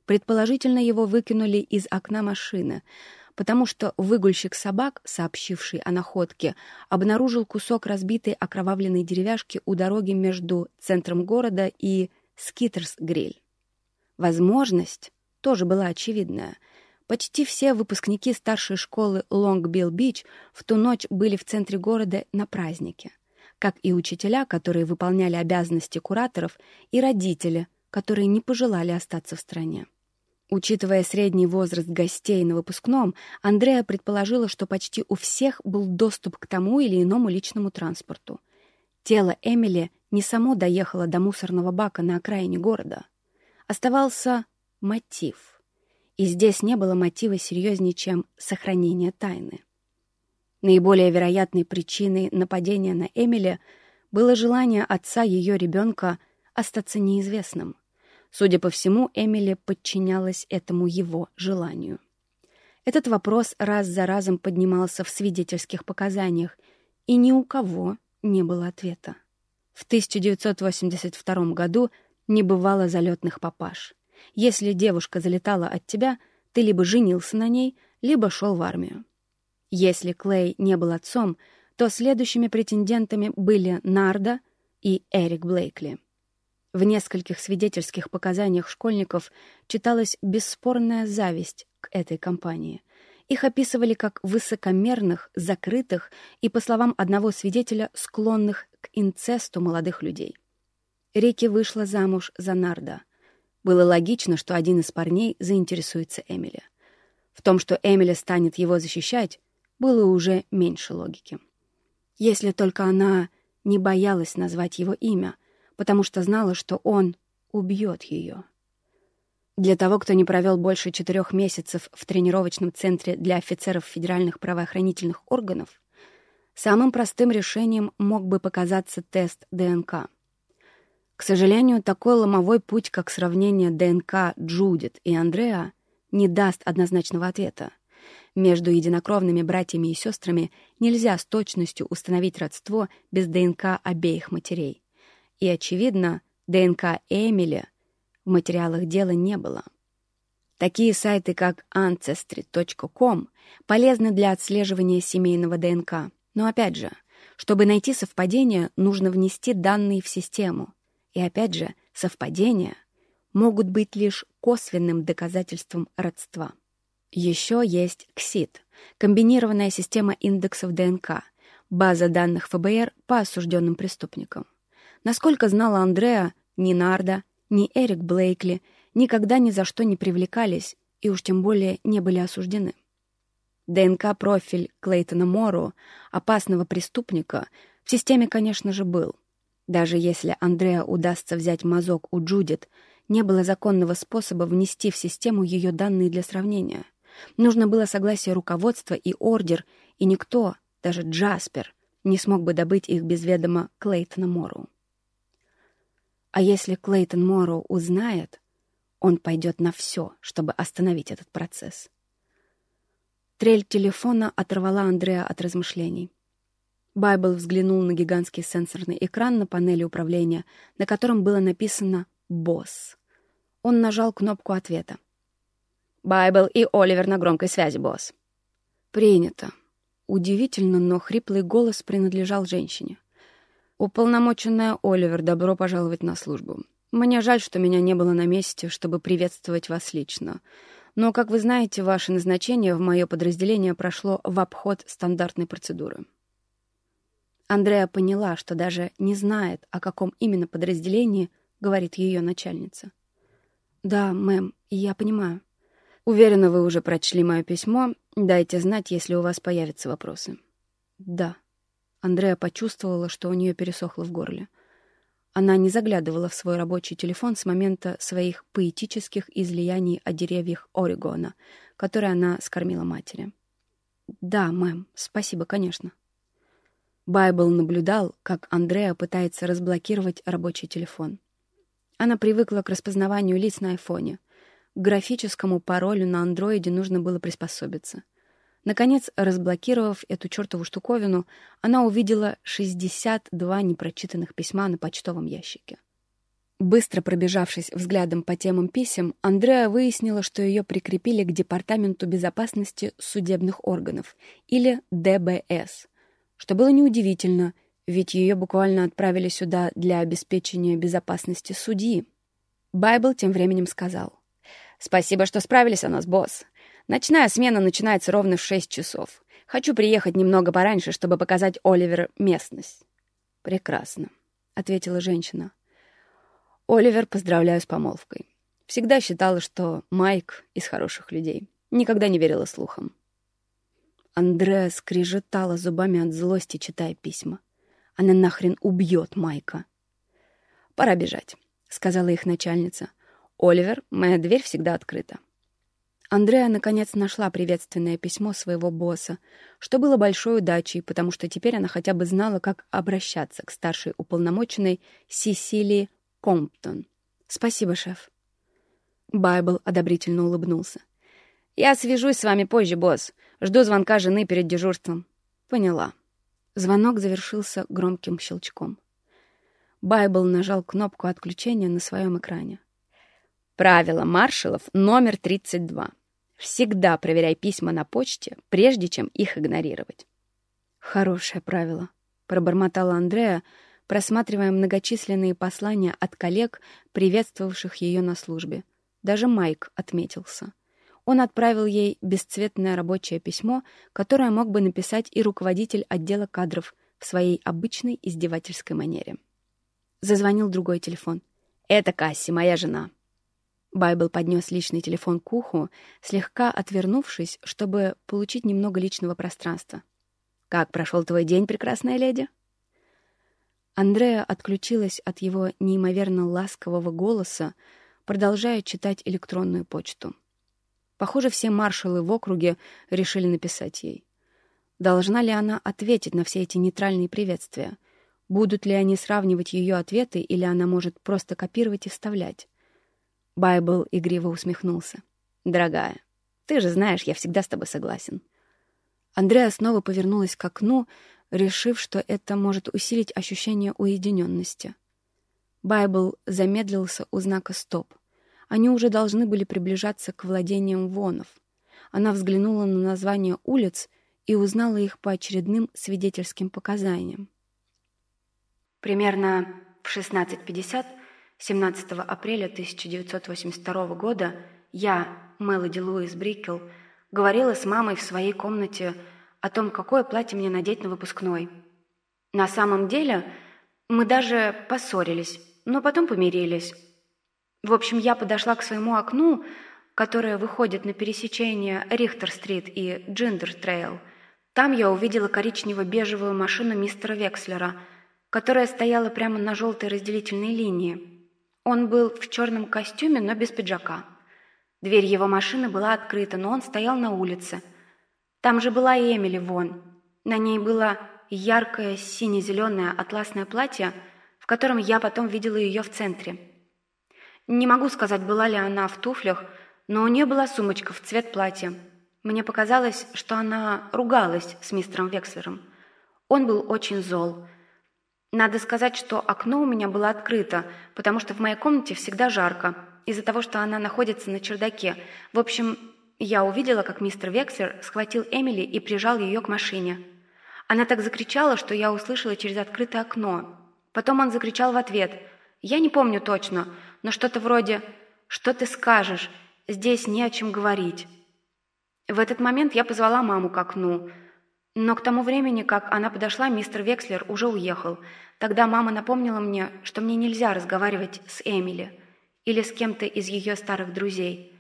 Предположительно, его выкинули из окна машины — потому что выгульщик собак, сообщивший о находке, обнаружил кусок разбитой окровавленной деревяшки у дороги между центром города и Скиттерс-гриль. Возможность тоже была очевидная. Почти все выпускники старшей школы Лонг-Билл-Бич в ту ночь были в центре города на празднике, как и учителя, которые выполняли обязанности кураторов, и родители, которые не пожелали остаться в стороне. Учитывая средний возраст гостей на выпускном, Андреа предположила, что почти у всех был доступ к тому или иному личному транспорту. Тело Эмили не само доехало до мусорного бака на окраине города. Оставался мотив. И здесь не было мотива серьезнее, чем сохранение тайны. Наиболее вероятной причиной нападения на Эмили было желание отца ее ребенка остаться неизвестным — Судя по всему, Эмили подчинялась этому его желанию. Этот вопрос раз за разом поднимался в свидетельских показаниях, и ни у кого не было ответа. В 1982 году не бывало залетных папаш. Если девушка залетала от тебя, ты либо женился на ней, либо шел в армию. Если Клей не был отцом, то следующими претендентами были Нарда и Эрик Блейкли. В нескольких свидетельских показаниях школьников читалась бесспорная зависть к этой компании. Их описывали как высокомерных, закрытых и, по словам одного свидетеля, склонных к инцесту молодых людей. Рики вышла замуж за Нарда. Было логично, что один из парней заинтересуется Эмили. В том, что Эмили станет его защищать, было уже меньше логики. Если только она не боялась назвать его имя — потому что знала, что он убьет ее. Для того, кто не провел больше четырех месяцев в тренировочном центре для офицеров федеральных правоохранительных органов, самым простым решением мог бы показаться тест ДНК. К сожалению, такой ломовой путь, как сравнение ДНК Джудит и Андреа, не даст однозначного ответа. Между единокровными братьями и сестрами нельзя с точностью установить родство без ДНК обеих матерей и, очевидно, ДНК Эмили в материалах дела не было. Такие сайты, как ancestry.com, полезны для отслеживания семейного ДНК. Но опять же, чтобы найти совпадение, нужно внести данные в систему. И опять же, совпадения могут быть лишь косвенным доказательством родства. Еще есть КСИД — комбинированная система индексов ДНК, база данных ФБР по осужденным преступникам. Насколько знала Андреа, ни Нарда, ни Эрик Блейкли никогда ни за что не привлекались и уж тем более не были осуждены. ДНК-профиль Клейтона Мору, опасного преступника, в системе, конечно же, был. Даже если Андреа удастся взять мазок у Джудит, не было законного способа внести в систему ее данные для сравнения. Нужно было согласие руководства и ордер, и никто, даже Джаспер, не смог бы добыть их без ведома Клейтона Морроу. А если Клейтон Морроу узнает, он пойдет на все, чтобы остановить этот процесс. Трель телефона оторвала Андрея от размышлений. Байбл взглянул на гигантский сенсорный экран на панели управления, на котором было написано «Босс». Он нажал кнопку ответа. «Байбл и Оливер на громкой связи, босс». «Принято». Удивительно, но хриплый голос принадлежал женщине. «Уполномоченная Оливер, добро пожаловать на службу. Мне жаль, что меня не было на месте, чтобы приветствовать вас лично. Но, как вы знаете, ваше назначение в мое подразделение прошло в обход стандартной процедуры». Андреа поняла, что даже не знает, о каком именно подразделении говорит ее начальница. «Да, мэм, я понимаю. Уверена, вы уже прочли мое письмо. Дайте знать, если у вас появятся вопросы». «Да». Андреа почувствовала, что у нее пересохло в горле. Она не заглядывала в свой рабочий телефон с момента своих поэтических излияний о деревьях Орегона, которые она скормила матери. «Да, мэм, спасибо, конечно». Байбл наблюдал, как Андреа пытается разблокировать рабочий телефон. Она привыкла к распознаванию лиц на айфоне. К графическому паролю на андроиде нужно было приспособиться — Наконец, разблокировав эту чертову штуковину, она увидела 62 непрочитанных письма на почтовом ящике. Быстро пробежавшись взглядом по темам писем, Андреа выяснила, что ее прикрепили к Департаменту безопасности судебных органов, или ДБС, что было неудивительно, ведь ее буквально отправили сюда для обеспечения безопасности судьи. Байбл тем временем сказал. «Спасибо, что справились о нас, босс. Ночная смена начинается ровно в шесть часов. Хочу приехать немного пораньше, чтобы показать Оливеру местность». «Прекрасно», — ответила женщина. «Оливер, поздравляю с помолвкой. Всегда считала, что Майк из хороших людей. Никогда не верила слухам». Андреа скрежетала зубами от злости, читая письма. Она нахрен убьет Майка. «Пора бежать», — сказала их начальница. «Оливер, моя дверь всегда открыта. Андреа наконец нашла приветственное письмо своего босса, что было большой удачей, потому что теперь она хотя бы знала, как обращаться к старшей уполномоченной Сесилии Комптон. «Спасибо, шеф». Байбл одобрительно улыбнулся. «Я свяжусь с вами позже, босс. Жду звонка жены перед дежурством». «Поняла». Звонок завершился громким щелчком. Байбл нажал кнопку отключения на своем экране. Правило маршалов номер 32. Всегда проверяй письма на почте, прежде чем их игнорировать. Хорошее правило, пробормотала Андреа, просматривая многочисленные послания от коллег, приветствовавших ее на службе. Даже Майк отметился. Он отправил ей бесцветное рабочее письмо, которое мог бы написать и руководитель отдела кадров в своей обычной издевательской манере. Зазвонил другой телефон. «Это Касси, моя жена», Байбл поднес личный телефон к уху, слегка отвернувшись, чтобы получить немного личного пространства. «Как прошел твой день, прекрасная леди?» Андреа отключилась от его неимоверно ласкового голоса, продолжая читать электронную почту. Похоже, все маршалы в округе решили написать ей. Должна ли она ответить на все эти нейтральные приветствия? Будут ли они сравнивать ее ответы, или она может просто копировать и вставлять? Байбл игриво усмехнулся. «Дорогая, ты же знаешь, я всегда с тобой согласен». Андреа снова повернулась к окну, решив, что это может усилить ощущение уединенности. Байбл замедлился у знака «Стоп». Они уже должны были приближаться к владениям Вонов. Она взглянула на название улиц и узнала их по очередным свидетельским показаниям. Примерно в 16.50 17 апреля 1982 года я, Мелоди Луис Брикел, говорила с мамой в своей комнате о том, какое платье мне надеть на выпускной. На самом деле мы даже поссорились, но потом помирились. В общем, я подошла к своему окну, которое выходит на пересечение Рихтер-стрит и Джиндер-трейл. Там я увидела коричнево-бежевую машину мистера Векслера, которая стояла прямо на желтой разделительной линии. Он был в черном костюме, но без пиджака. Дверь его машины была открыта, но он стоял на улице. Там же была и Эмили Вон. На ней было яркое сине-зеленое атласное платье, в котором я потом видела ее в центре. Не могу сказать, была ли она в туфлях, но у нее была сумочка в цвет платья. Мне показалось, что она ругалась с мистером Векслером. Он был очень зол. Надо сказать, что окно у меня было открыто, потому что в моей комнате всегда жарко, из-за того, что она находится на чердаке. В общем, я увидела, как мистер Векслер схватил Эмили и прижал ее к машине. Она так закричала, что я услышала через открытое окно. Потом он закричал в ответ. Я не помню точно, но что-то вроде «Что ты скажешь? Здесь не о чем говорить». В этот момент я позвала маму к окну. Но к тому времени, как она подошла, мистер Векслер уже уехал. Тогда мама напомнила мне, что мне нельзя разговаривать с Эмили или с кем-то из ее старых друзей.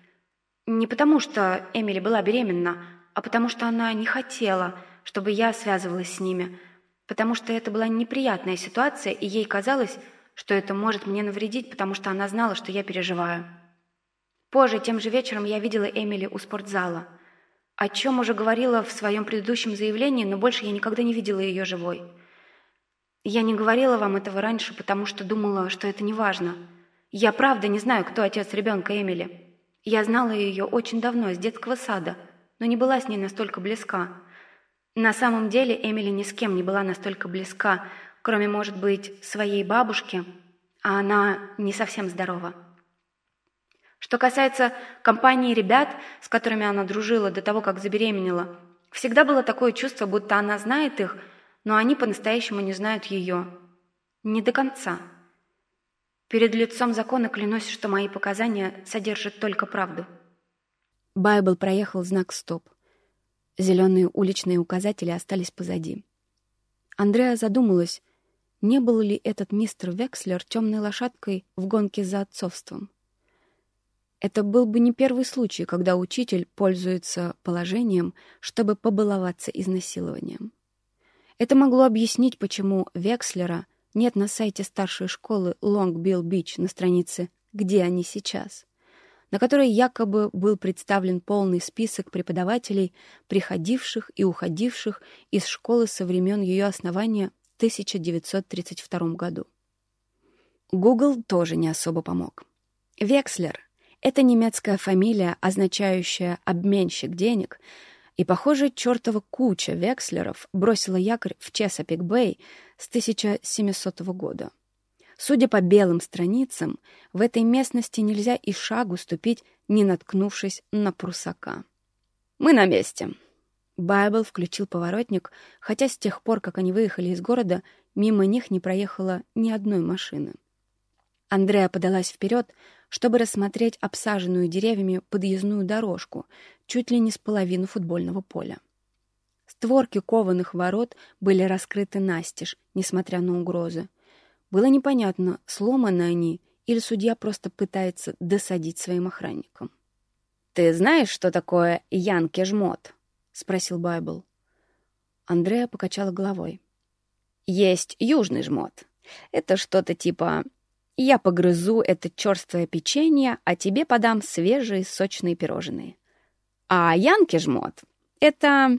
Не потому, что Эмили была беременна, а потому что она не хотела, чтобы я связывалась с ними, потому что это была неприятная ситуация, и ей казалось, что это может мне навредить, потому что она знала, что я переживаю. Позже, тем же вечером, я видела Эмили у спортзала – о чем уже говорила в своем предыдущем заявлении, но больше я никогда не видела ее живой. Я не говорила вам этого раньше, потому что думала, что это не важно. Я правда не знаю, кто отец ребенка Эмили. Я знала ее очень давно, с детского сада, но не была с ней настолько близка. На самом деле Эмили ни с кем не была настолько близка, кроме, может быть, своей бабушки, а она не совсем здорова. Что касается компании ребят, с которыми она дружила до того, как забеременела, всегда было такое чувство, будто она знает их, но они по-настоящему не знают ее. Не до конца. Перед лицом закона клянусь, что мои показания содержат только правду. Байбл проехал знак «Стоп». Зеленые уличные указатели остались позади. Андреа задумалась, не был ли этот мистер Векслер темной лошадкой в гонке за отцовством. Это был бы не первый случай, когда учитель пользуется положением, чтобы побаловаться изнасилованием. Это могло объяснить, почему Векслера нет на сайте старшей школы Лонг Билл Бич на странице «Где они сейчас?», на которой якобы был представлен полный список преподавателей, приходивших и уходивших из школы со времен ее основания 1932 году. Google тоже не особо помог. Векслер это немецкая фамилия, означающая «обменщик денег», и, похоже, чертова куча векслеров бросила якорь в Чесапик-Бэй с 1700 года. Судя по белым страницам, в этой местности нельзя и шагу ступить, не наткнувшись на прусака. «Мы на месте!» Байбл включил поворотник, хотя с тех пор, как они выехали из города, мимо них не проехало ни одной машины. Андреа подалась вперед, чтобы рассмотреть обсаженную деревьями подъездную дорожку, чуть ли не с половину футбольного поля. Створки кованых ворот были раскрыты настежь, несмотря на угрозы. Было непонятно, сломаны они или судья просто пытается досадить своим охранникам. «Ты знаешь, что такое янки-жмот?» — спросил Байбл. Андрея покачала головой. «Есть южный жмот. Это что-то типа я погрызу это черствое печенье, а тебе подам свежие сочные пирожные. А Янки жмот — это...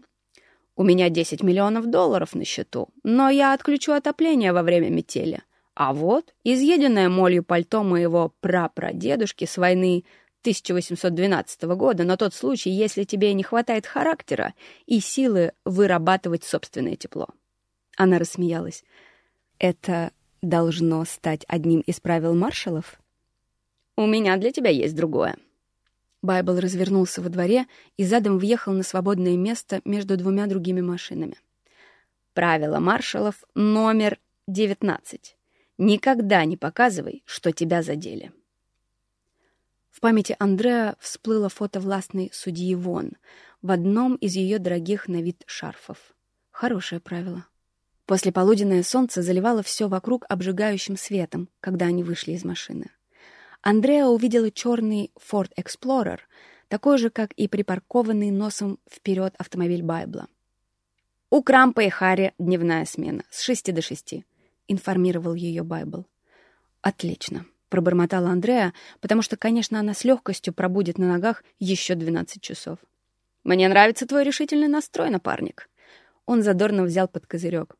У меня 10 миллионов долларов на счету, но я отключу отопление во время метели. А вот изъеденное молью пальто моего прапрадедушки с войны 1812 года на тот случай, если тебе не хватает характера и силы вырабатывать собственное тепло. Она рассмеялась. Это должно стать одним из правил маршалов? У меня для тебя есть другое. Байбл развернулся во дворе и задом въехал на свободное место между двумя другими машинами. Правило маршалов номер 19. Никогда не показывай, что тебя задели. В памяти Андреа всплыло фото властной судьи Вон в одном из ее дорогих на вид шарфов. Хорошее правило. После полуденное солнце заливало все вокруг обжигающим светом, когда они вышли из машины. Андреа увидела черный Ford Explorer, такой же, как и припаркованный носом вперед автомобиль Байбла. «У Крампа и Харри дневная смена, с шести до шести», — информировал ее Байбл. «Отлично», — пробормотала Андреа, потому что, конечно, она с легкостью пробудет на ногах еще 12 часов. «Мне нравится твой решительный настрой, напарник», он задорно взял под козырек.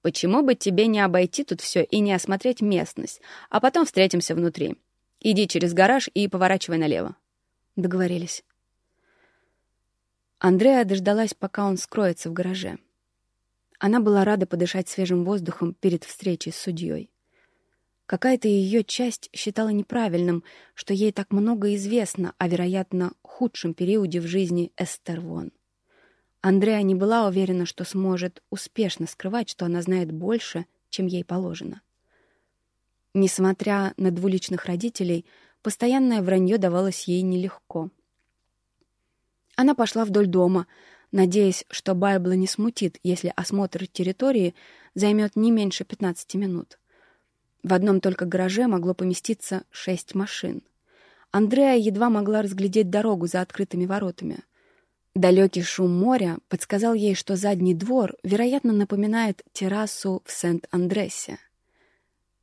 «Почему бы тебе не обойти тут все и не осмотреть местность, а потом встретимся внутри? Иди через гараж и поворачивай налево». Договорились. Андреа дождалась, пока он скроется в гараже. Она была рада подышать свежим воздухом перед встречей с судьей. Какая-то ее часть считала неправильным, что ей так много известно о, вероятно, худшем периоде в жизни Эстер Вон. Андреа не была уверена, что сможет успешно скрывать, что она знает больше, чем ей положено. Несмотря на двуличных родителей, постоянное вранье давалось ей нелегко. Она пошла вдоль дома, надеясь, что Байбла не смутит, если осмотр территории займет не меньше 15 минут. В одном только гараже могло поместиться шесть машин. Андреа едва могла разглядеть дорогу за открытыми воротами. Далекий шум моря подсказал ей, что задний двор, вероятно, напоминает террасу в Сент-Андресе.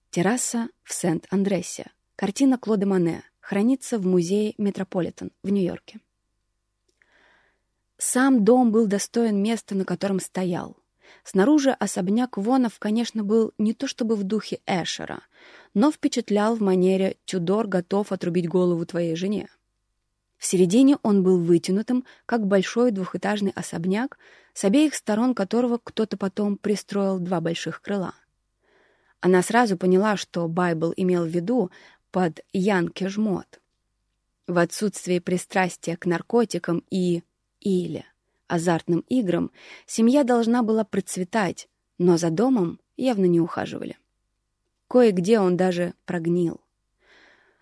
Терраса в Сент-Андресе. Картина Клода Мане. Хранится в музее Метрополитен в Нью-Йорке. Сам дом был достоин места, на котором стоял. Снаружи особняк Вонов, конечно, был не то чтобы в духе Эшера, но впечатлял в манере «Тюдор готов отрубить голову твоей жене». В середине он был вытянутым, как большой двухэтажный особняк, с обеих сторон которого кто-то потом пристроил два больших крыла. Она сразу поняла, что Байбл имел в виду под Янке жмот. В отсутствие пристрастия к наркотикам и или азартным играм, семья должна была процветать, но за домом явно не ухаживали. Кое-где он даже прогнил.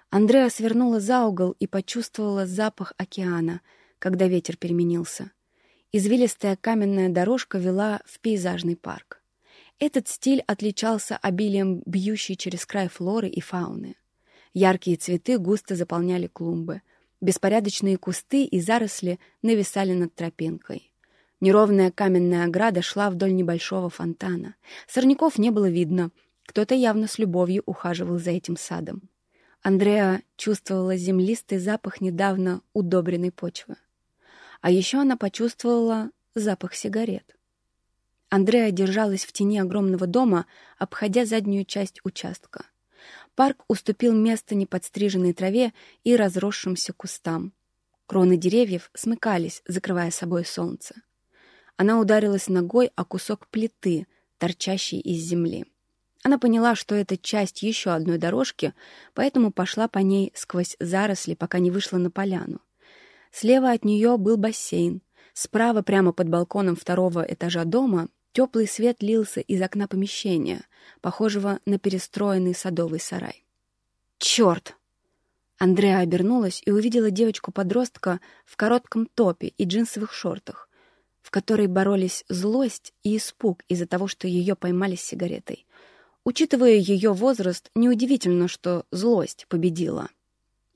Андреа свернула за угол и почувствовала запах океана, когда ветер переменился. Извилистая каменная дорожка вела в пейзажный парк. Этот стиль отличался обилием бьющей через край флоры и фауны. Яркие цветы густо заполняли клумбы. Беспорядочные кусты и заросли нависали над тропинкой. Неровная каменная ограда шла вдоль небольшого фонтана. Сорняков не было видно. Кто-то явно с любовью ухаживал за этим садом. Андреа чувствовала землистый запах недавно удобренной почвы. А еще она почувствовала запах сигарет. Андреа держалась в тени огромного дома, обходя заднюю часть участка. Парк уступил место неподстриженной траве и разросшимся кустам. Кроны деревьев смыкались, закрывая собой солнце. Она ударилась ногой о кусок плиты, торчащий из земли. Она поняла, что это часть еще одной дорожки, поэтому пошла по ней сквозь заросли, пока не вышла на поляну. Слева от нее был бассейн. Справа, прямо под балконом второго этажа дома, Теплый свет лился из окна помещения, похожего на перестроенный садовый сарай. «Черт!» Андреа обернулась и увидела девочку-подростка в коротком топе и джинсовых шортах, в которой боролись злость и испуг из-за того, что ее поймали с сигаретой. Учитывая ее возраст, неудивительно, что злость победила.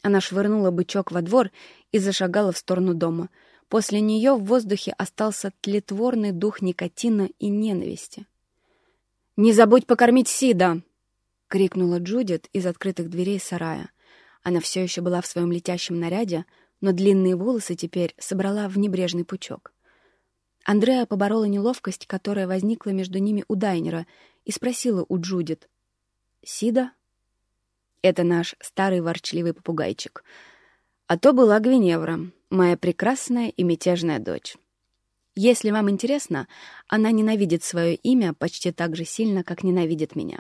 Она швырнула бычок во двор и зашагала в сторону дома — После нее в воздухе остался тлетворный дух никотина и ненависти. «Не забудь покормить Сида!» — крикнула Джудит из открытых дверей сарая. Она все еще была в своем летящем наряде, но длинные волосы теперь собрала в небрежный пучок. Андреа поборола неловкость, которая возникла между ними у Дайнера, и спросила у Джудит. «Сида?» «Это наш старый ворчливый попугайчик. А то была Гвиневра моя прекрасная и мятежная дочь. Если вам интересно, она ненавидит свое имя почти так же сильно, как ненавидит меня.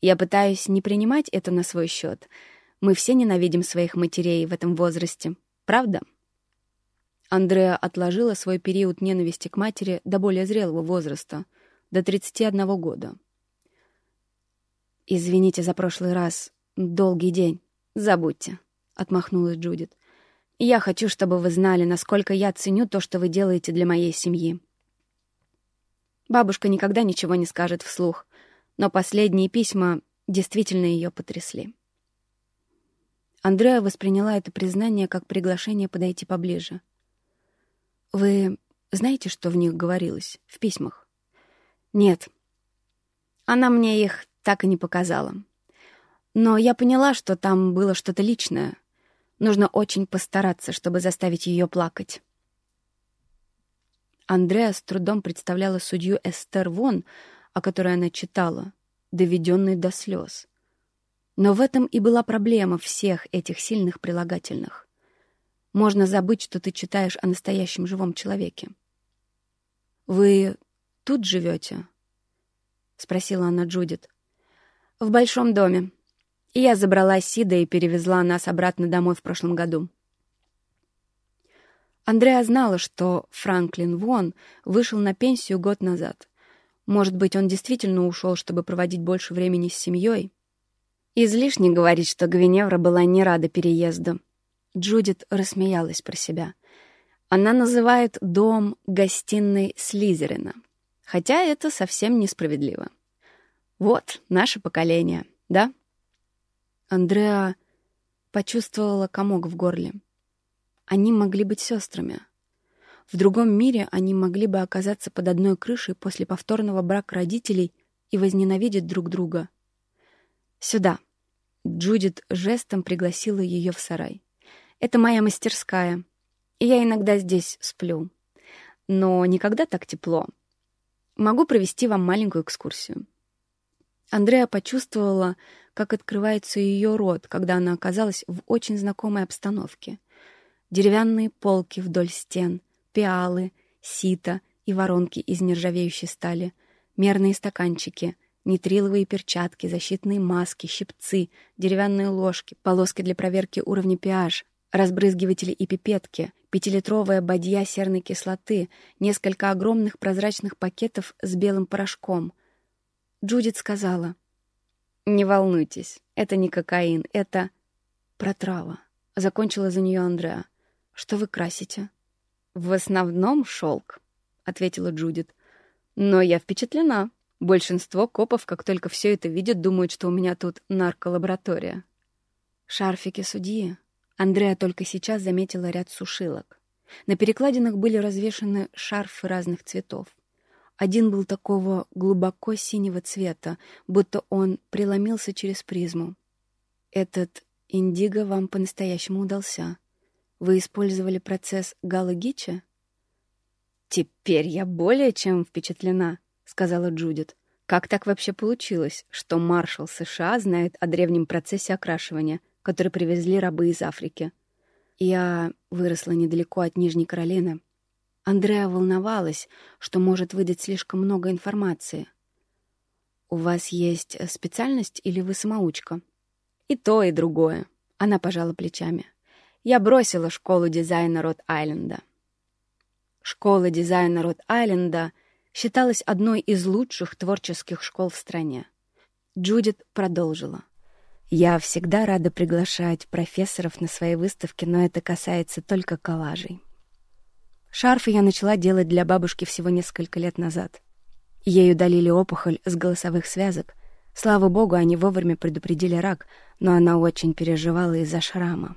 Я пытаюсь не принимать это на свой счет. Мы все ненавидим своих матерей в этом возрасте. Правда? Андреа отложила свой период ненависти к матери до более зрелого возраста, до 31 года. «Извините за прошлый раз. Долгий день. Забудьте», — отмахнулась Джудит. Я хочу, чтобы вы знали, насколько я ценю то, что вы делаете для моей семьи. Бабушка никогда ничего не скажет вслух, но последние письма действительно ее потрясли. Андреа восприняла это признание как приглашение подойти поближе. «Вы знаете, что в них говорилось, в письмах?» «Нет. Она мне их так и не показала. Но я поняла, что там было что-то личное — Нужно очень постараться, чтобы заставить ее плакать. Андреа с трудом представляла судью Эстер Вон, о которой она читала, доведенной до слез. Но в этом и была проблема всех этих сильных прилагательных. Можно забыть, что ты читаешь о настоящем живом человеке. «Вы тут живете?» — спросила она Джудит. «В большом доме. И я забрала Сида и перевезла нас обратно домой в прошлом году». Андреа знала, что Франклин Вон вышел на пенсию год назад. Может быть, он действительно ушел, чтобы проводить больше времени с семьей? Излишне говорить, что Гвиневра была не рада переезду. Джудит рассмеялась про себя. Она называет дом гостиной Слизерина. Хотя это совсем несправедливо. Вот наше поколение, да? Андреа почувствовала комок в горле. Они могли быть сестрами. В другом мире они могли бы оказаться под одной крышей после повторного брака родителей и возненавидеть друг друга. «Сюда». Джудит жестом пригласила ее в сарай. «Это моя мастерская, и я иногда здесь сплю. Но никогда так тепло. Могу провести вам маленькую экскурсию». Андреа почувствовала, как открывается ее рот, когда она оказалась в очень знакомой обстановке — деревянные полки вдоль стен, пиалы, сито и воронки из нержавеющей стали, мерные стаканчики, нитриловые перчатки, защитные маски, щипцы, деревянные ложки, полоски для проверки уровня pH, разбрызгиватели и пипетки, пятилитровая бадья серной кислоты, несколько огромных прозрачных пакетов с белым порошком. Джудит сказала, «Не волнуйтесь, это не кокаин, это протрава», — закончила за нее Андреа. «Что вы красите?» «В основном шелк», — ответила Джудит. «Но я впечатлена. Большинство копов, как только все это видят, думают, что у меня тут нарколаборатория». Шарфики судьи. Андреа только сейчас заметила ряд сушилок. На перекладинах были развешаны шарфы разных цветов. Один был такого глубоко синего цвета, будто он преломился через призму. Этот индиго вам по-настоящему удался. Вы использовали процесс Галла-Гича? «Теперь я более чем впечатлена», — сказала Джудит. «Как так вообще получилось, что маршал США знает о древнем процессе окрашивания, который привезли рабы из Африки?» Я выросла недалеко от Нижней Каролины. Андреа волновалась, что может выдать слишком много информации. «У вас есть специальность или вы самоучка?» «И то, и другое», — она пожала плечами я бросила школу дизайна Рот-Айленда. Школа дизайна Рот-Айленда считалась одной из лучших творческих школ в стране. Джудит продолжила. «Я всегда рада приглашать профессоров на свои выставки, но это касается только коллажей. Шарфы я начала делать для бабушки всего несколько лет назад. Ей удалили опухоль с голосовых связок. Слава богу, они вовремя предупредили рак, но она очень переживала из-за шрама.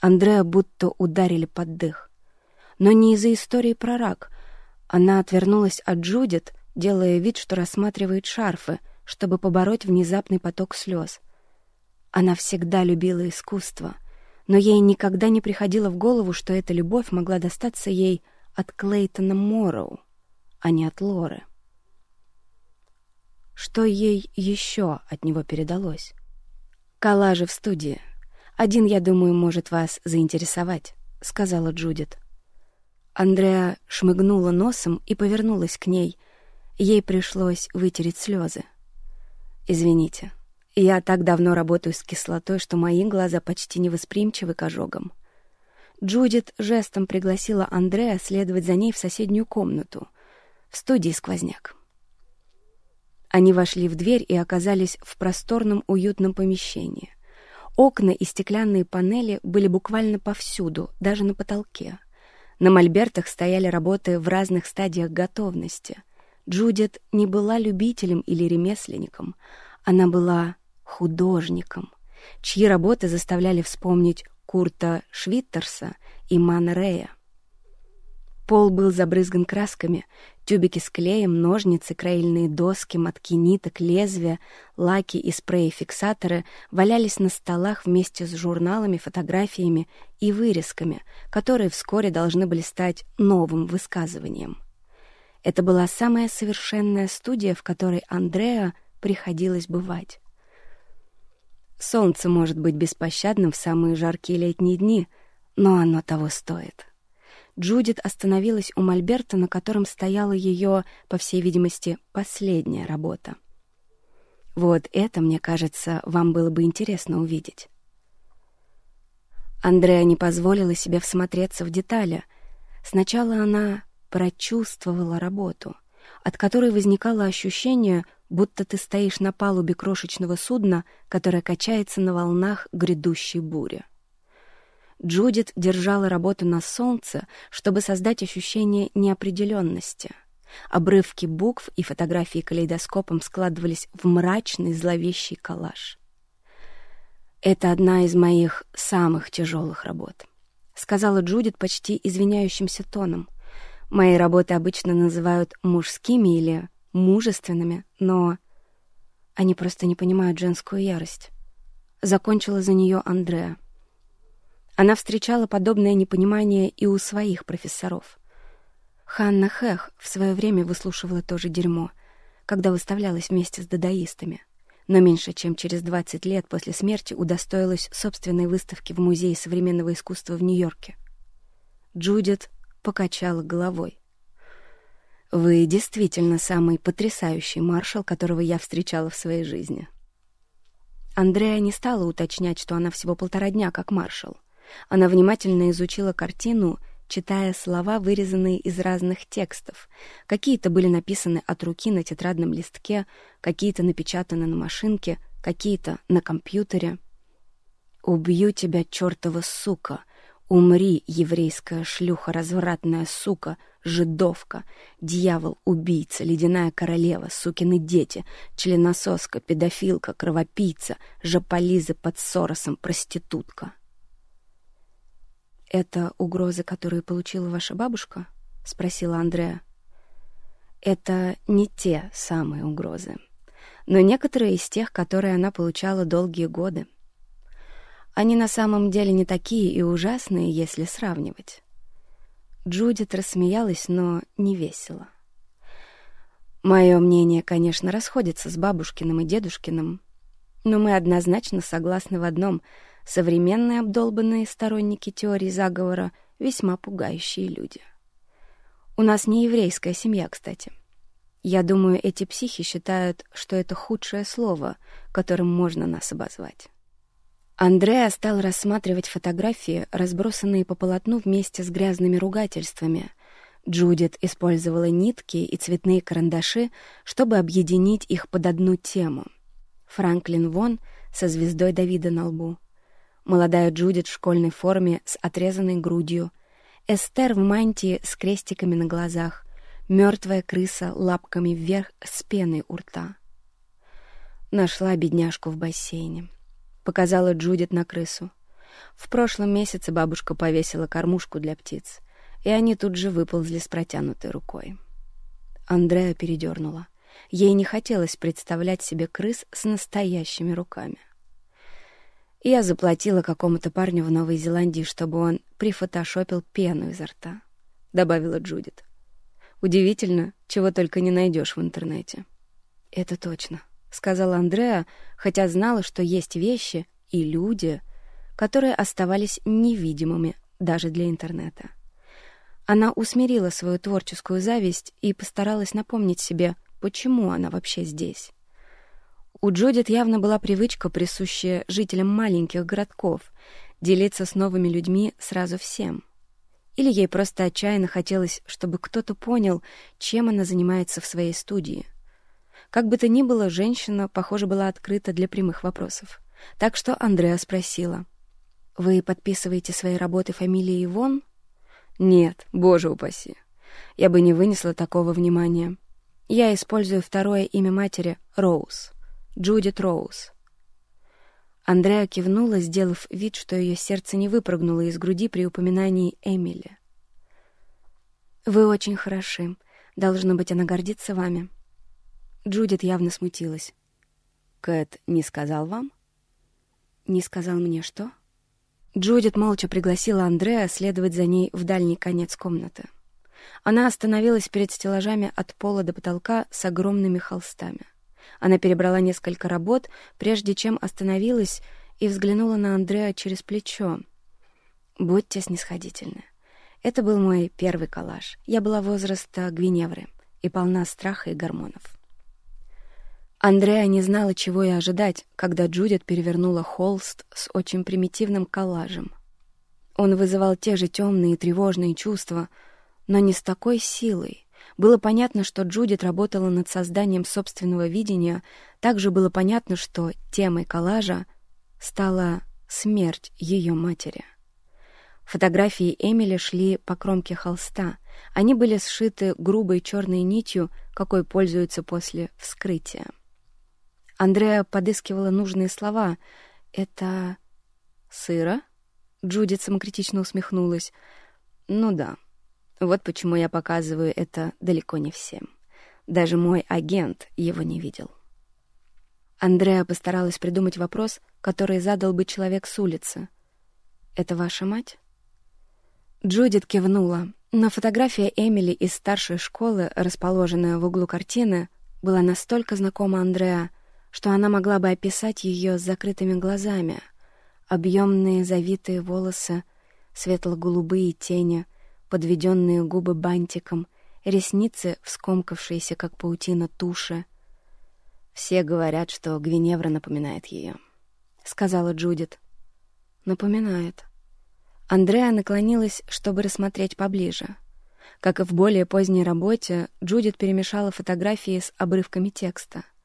Андреа будто ударили под дых. Но не из-за истории про рак. Она отвернулась от Джудит, делая вид, что рассматривает шарфы, чтобы побороть внезапный поток слез. Она всегда любила искусство, но ей никогда не приходило в голову, что эта любовь могла достаться ей от Клейтона Морроу, а не от Лоры. Что ей еще от него передалось? Коллажи в студии — «Один, я думаю, может вас заинтересовать», — сказала Джудит. Андреа шмыгнула носом и повернулась к ней. Ей пришлось вытереть слезы. «Извините, я так давно работаю с кислотой, что мои глаза почти невосприимчивы к ожогам». Джудит жестом пригласила Андреа следовать за ней в соседнюю комнату, в студии «Сквозняк». Они вошли в дверь и оказались в просторном уютном помещении. Окна и стеклянные панели были буквально повсюду, даже на потолке. На мольбертах стояли работы в разных стадиях готовности. Джудит не была любителем или ремесленником, она была художником, чьи работы заставляли вспомнить Курта Швиттерса и Мана Рея. Пол был забрызган красками, Тюбики с клеем, ножницы, краильные доски, мотки ниток, лезвия, лаки и спреи-фиксаторы валялись на столах вместе с журналами, фотографиями и вырезками, которые вскоре должны были стать новым высказыванием. Это была самая совершенная студия, в которой Андреа приходилось бывать. Солнце может быть беспощадным в самые жаркие летние дни, но оно того стоит. Джудит остановилась у мольберта, на котором стояла ее, по всей видимости, последняя работа. Вот это, мне кажется, вам было бы интересно увидеть. Андреа не позволила себе всмотреться в детали. Сначала она прочувствовала работу, от которой возникало ощущение, будто ты стоишь на палубе крошечного судна, которое качается на волнах грядущей бури. Джудит держала работу на солнце, чтобы создать ощущение неопределенности. Обрывки букв и фотографии калейдоскопом складывались в мрачный зловещий коллаж. «Это одна из моих самых тяжелых работ», — сказала Джудит почти извиняющимся тоном. «Мои работы обычно называют мужскими или мужественными, но они просто не понимают женскую ярость». Закончила за нее Андреа. Она встречала подобное непонимание и у своих профессоров. Ханна Хех в свое время выслушивала то же дерьмо, когда выставлялась вместе с дадаистами, но меньше чем через 20 лет после смерти удостоилась собственной выставки в Музее современного искусства в Нью-Йорке. Джудит покачала головой. «Вы действительно самый потрясающий маршал, которого я встречала в своей жизни». Андрея не стала уточнять, что она всего полтора дня как маршал. Она внимательно изучила картину, читая слова, вырезанные из разных текстов. Какие-то были написаны от руки на тетрадном листке, какие-то напечатаны на машинке, какие-то на компьютере. «Убью тебя, чертова сука! Умри, еврейская шлюха, развратная сука, жидовка, дьявол, убийца, ледяная королева, сукины дети, членососка, педофилка, кровопийца, жополизы под соросом, проститутка». «Это угрозы, которые получила ваша бабушка?» — спросила Андреа. «Это не те самые угрозы, но некоторые из тех, которые она получала долгие годы. Они на самом деле не такие и ужасные, если сравнивать». Джудит рассмеялась, но не весело. Мое мнение, конечно, расходится с бабушкиным и дедушкиным, но мы однозначно согласны в одном — Современные обдолбанные сторонники теории заговора — весьма пугающие люди. У нас не еврейская семья, кстати. Я думаю, эти психи считают, что это худшее слово, которым можно нас обозвать. Андреа стал рассматривать фотографии, разбросанные по полотну вместе с грязными ругательствами. Джудит использовала нитки и цветные карандаши, чтобы объединить их под одну тему. Франклин Вон со звездой Давида на лбу, молодая Джудит в школьной форме с отрезанной грудью, Эстер в мантии с крестиками на глазах, мертвая крыса лапками вверх с пеной у рта. Нашла бедняжку в бассейне. Показала Джудит на крысу. В прошлом месяце бабушка повесила кормушку для птиц, и они тут же выползли с протянутой рукой. Андреа передернула. Ей не хотелось представлять себе крыс с настоящими руками. Я заплатила какому-то парню в Новой Зеландии, чтобы он прифотошопил пену изо рта, — добавила Джудит. Удивительно, чего только не найдешь в интернете. Это точно, — сказала Андреа, хотя знала, что есть вещи и люди, которые оставались невидимыми даже для интернета. Она усмирила свою творческую зависть и постаралась напомнить себе, почему она вообще здесь. У Джудит явно была привычка, присущая жителям маленьких городков, делиться с новыми людьми сразу всем. Или ей просто отчаянно хотелось, чтобы кто-то понял, чем она занимается в своей студии. Как бы то ни было, женщина, похоже, была открыта для прямых вопросов. Так что Андреа спросила. «Вы подписываете свои работы фамилией Ивон?» «Нет, боже упаси. Я бы не вынесла такого внимания. Я использую второе имя матери — Роуз». Джудит Роуз. Андреа кивнула, сделав вид, что ее сердце не выпрыгнуло из груди при упоминании Эмили. «Вы очень хороши. Должно быть, она гордится вами». Джудит явно смутилась. «Кэт не сказал вам?» «Не сказал мне что?» Джудит молча пригласила Андрея следовать за ней в дальний конец комнаты. Она остановилась перед стеллажами от пола до потолка с огромными холстами. Она перебрала несколько работ, прежде чем остановилась и взглянула на Андрея через плечо. «Будьте снисходительны. Это был мой первый коллаж. Я была возраста Гвиневры и полна страха и гормонов». Андреа не знала, чего и ожидать, когда Джудит перевернула холст с очень примитивным коллажем. Он вызывал те же темные и тревожные чувства, но не с такой силой. Было понятно, что Джудит работала над созданием собственного видения, также было понятно, что темой коллажа стала смерть ее матери. Фотографии Эмили шли по кромке холста. Они были сшиты грубой черной нитью, какой пользуются после вскрытия. Андреа подыскивала нужные слова. «Это... сыро?» Джудит самокритично усмехнулась. «Ну да. Вот почему я показываю это далеко не всем. Даже мой агент его не видел». Андреа постаралась придумать вопрос, который задал бы человек с улицы. «Это ваша мать?» Джудит кивнула, но фотография Эмили из старшей школы, расположенная в углу картины, была настолько знакома Андреа, что она могла бы описать ее с закрытыми глазами. Объемные завитые волосы, светло-голубые тени, подведенные губы бантиком, ресницы, вскомкавшиеся, как паутина туши. «Все говорят, что Гвиневра напоминает ее», — сказала Джудит. «Напоминает». Андреа наклонилась, чтобы рассмотреть поближе. Как и в более поздней работе, Джудит перемешала фотографии с обрывками текста —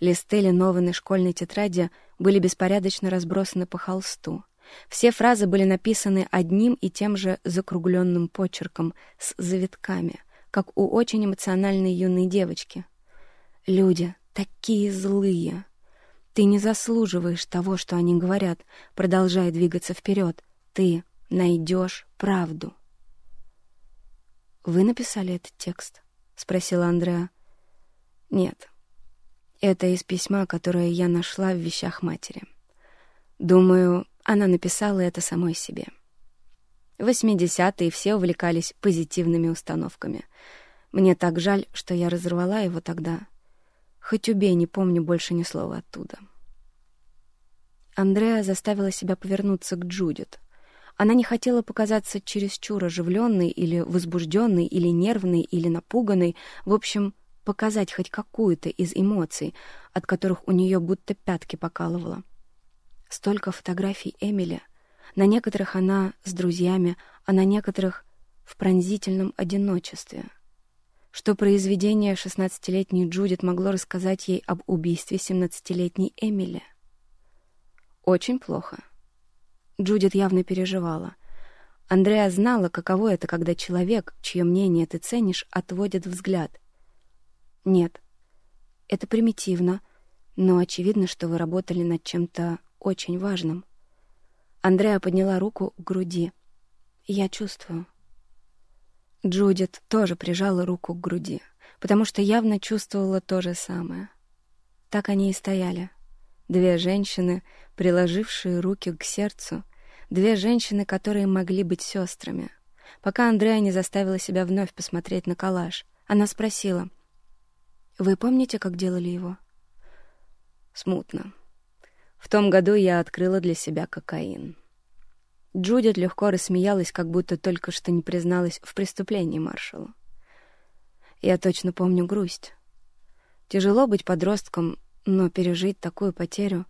Листы линованной школьной тетради были беспорядочно разбросаны по холсту. Все фразы были написаны одним и тем же закругленным почерком с завитками, как у очень эмоциональной юной девочки. «Люди такие злые!» Ты не заслуживаешь того, что они говорят, продолжая двигаться вперед. Ты найдешь правду. «Вы написали этот текст?» — спросила Андреа. «Нет, это из письма, которое я нашла в вещах матери. Думаю, она написала это самой себе. В 80-е все увлекались позитивными установками. Мне так жаль, что я разорвала его тогда. Хоть убей, не помню больше ни слова оттуда. Андреа заставила себя повернуться к Джудит. Она не хотела показаться чересчур оживленной или возбужденной, или нервной, или напуганной. В общем, показать хоть какую-то из эмоций, от которых у нее будто пятки покалывало. Столько фотографий Эмили. На некоторых она с друзьями, а на некоторых в пронзительном одиночестве. Что произведение шестнадцатилетней Джудит могло рассказать ей об убийстве семнадцатилетней Эмили? Очень плохо. Джудит явно переживала. Андреа знала, каково это, когда человек, чье мнение ты ценишь, отводит взгляд — нет. Это примитивно, но очевидно, что вы работали над чем-то очень важным. Андреа подняла руку к груди. Я чувствую. Джудит тоже прижала руку к груди, потому что явно чувствовала то же самое. Так они и стояли. Две женщины, приложившие руки к сердцу, две женщины, которые могли быть сестрами. Пока Андреа не заставила себя вновь посмотреть на коллаж, она спросила, вы помните, как делали его? Смутно. В том году я открыла для себя кокаин. Джудит легко рассмеялась, как будто только что не призналась в преступлении маршалу. Я точно помню грусть. Тяжело быть подростком, но пережить такую потерю...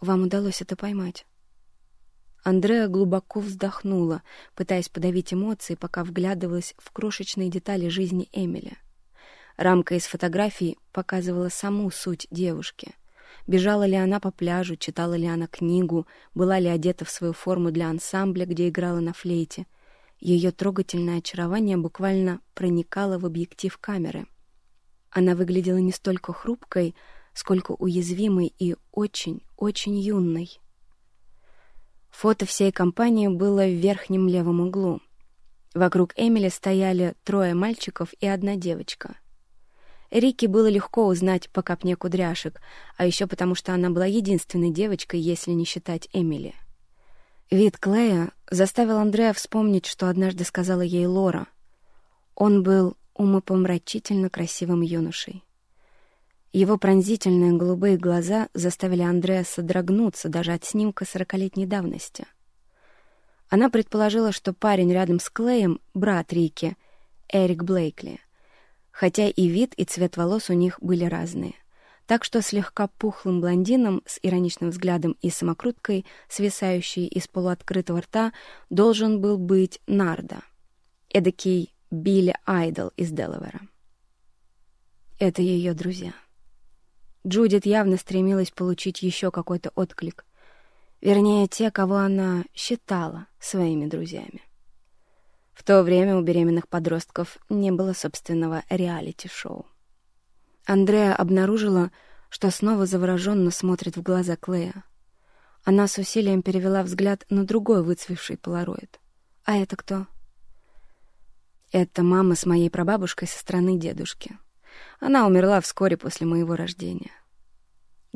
Вам удалось это поймать. Андреа глубоко вздохнула, пытаясь подавить эмоции, пока вглядывалась в крошечные детали жизни Эмили — Рамка из фотографий показывала саму суть девушки. Бежала ли она по пляжу, читала ли она книгу, была ли одета в свою форму для ансамбля, где играла на флейте. Ее трогательное очарование буквально проникало в объектив камеры. Она выглядела не столько хрупкой, сколько уязвимой и очень-очень юной. Фото всей компании было в верхнем левом углу. Вокруг Эмили стояли трое мальчиков и одна девочка. Рике было легко узнать по копне кудряшек, а еще потому, что она была единственной девочкой, если не считать Эмили. Вид Клея заставил Андрея вспомнить, что однажды сказала ей Лора. Он был умопомрачительно красивым юношей. Его пронзительные голубые глаза заставили Андрея содрогнуться даже от снимка сорокалетней давности. Она предположила, что парень рядом с Клеем — брат Рики, Эрик Блейкли, хотя и вид, и цвет волос у них были разные — так что слегка пухлым блондином с ироничным взглядом и самокруткой, свисающей из полуоткрытого рта, должен был быть Нарда, эдакий Билли Айдол из Делавера. Это ее друзья. Джудит явно стремилась получить еще какой-то отклик. Вернее, те, кого она считала своими друзьями. В то время у беременных подростков не было собственного реалити-шоу. Андреа обнаружила, что снова завороженно смотрит в глаза Клея. Она с усилием перевела взгляд на другой выцвевший полароид. «А это кто?» «Это мама с моей прабабушкой со стороны дедушки. Она умерла вскоре после моего рождения».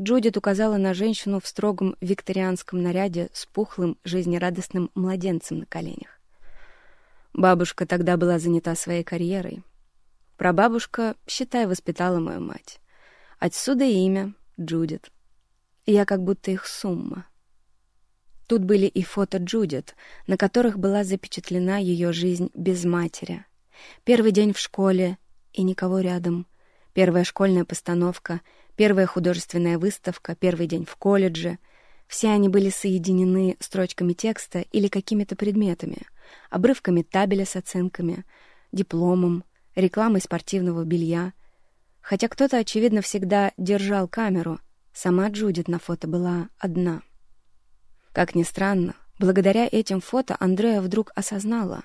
Джудит указала на женщину в строгом викторианском наряде с пухлым, жизнерадостным младенцем на коленях. Бабушка тогда была занята своей карьерой — Прабабушка, считай, воспитала мою мать. Отсюда имя Джудит. Я как будто их сумма. Тут были и фото Джудит, на которых была запечатлена ее жизнь без матери. Первый день в школе и никого рядом. Первая школьная постановка, первая художественная выставка, первый день в колледже. Все они были соединены строчками текста или какими-то предметами, обрывками табеля с оценками, дипломом, рекламой спортивного белья. Хотя кто-то, очевидно, всегда держал камеру, сама Джудит на фото была одна. Как ни странно, благодаря этим фото Андреа вдруг осознала,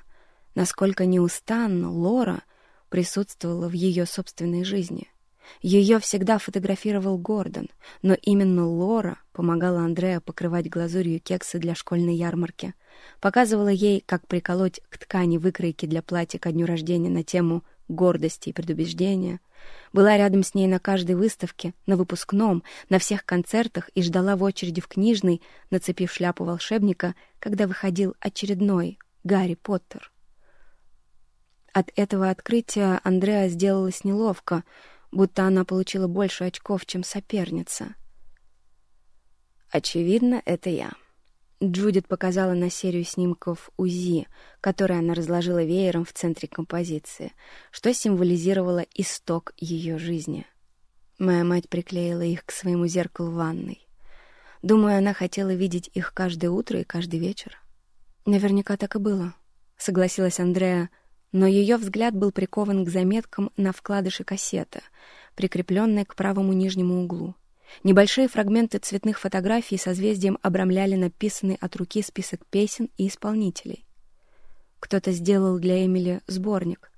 насколько неустанно Лора присутствовала в ее собственной жизни — ее всегда фотографировал Гордон, но именно Лора помогала Андреа покрывать глазурью кексы для школьной ярмарки, показывала ей, как приколоть к ткани выкройки для платья ко дню рождения на тему гордости и предубеждения, была рядом с ней на каждой выставке, на выпускном, на всех концертах и ждала в очереди в книжной, нацепив шляпу волшебника, когда выходил очередной Гарри Поттер. От этого открытия Андреа сделалась неловко, будто она получила больше очков, чем соперница. «Очевидно, это я». Джудит показала на серию снимков УЗИ, которые она разложила веером в центре композиции, что символизировало исток ее жизни. Моя мать приклеила их к своему зеркалу ванной. Думаю, она хотела видеть их каждое утро и каждый вечер. Наверняка так и было, согласилась Андреа, но ее взгляд был прикован к заметкам на вкладыше кассеты, прикрепленной к правому нижнему углу. Небольшие фрагменты цветных фотографий созвездием обрамляли написанный от руки список песен и исполнителей. Кто-то сделал для Эмили сборник.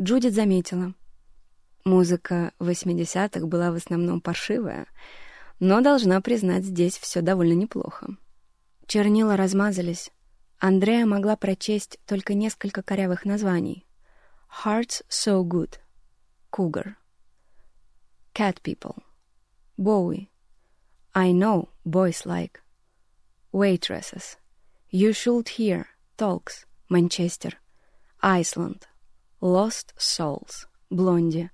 Джудит заметила. Музыка 80-х была в основном паршивая, но, должна признать, здесь все довольно неплохо. Чернила размазались, Андреа могла прочесть только несколько корявых названий. «Hearts So Good», «Cougar», «Cat People», Bowie. I know boys like. Waitresses. You should hear. Talks. Manchester. Iceland. Lost Souls. Blondie.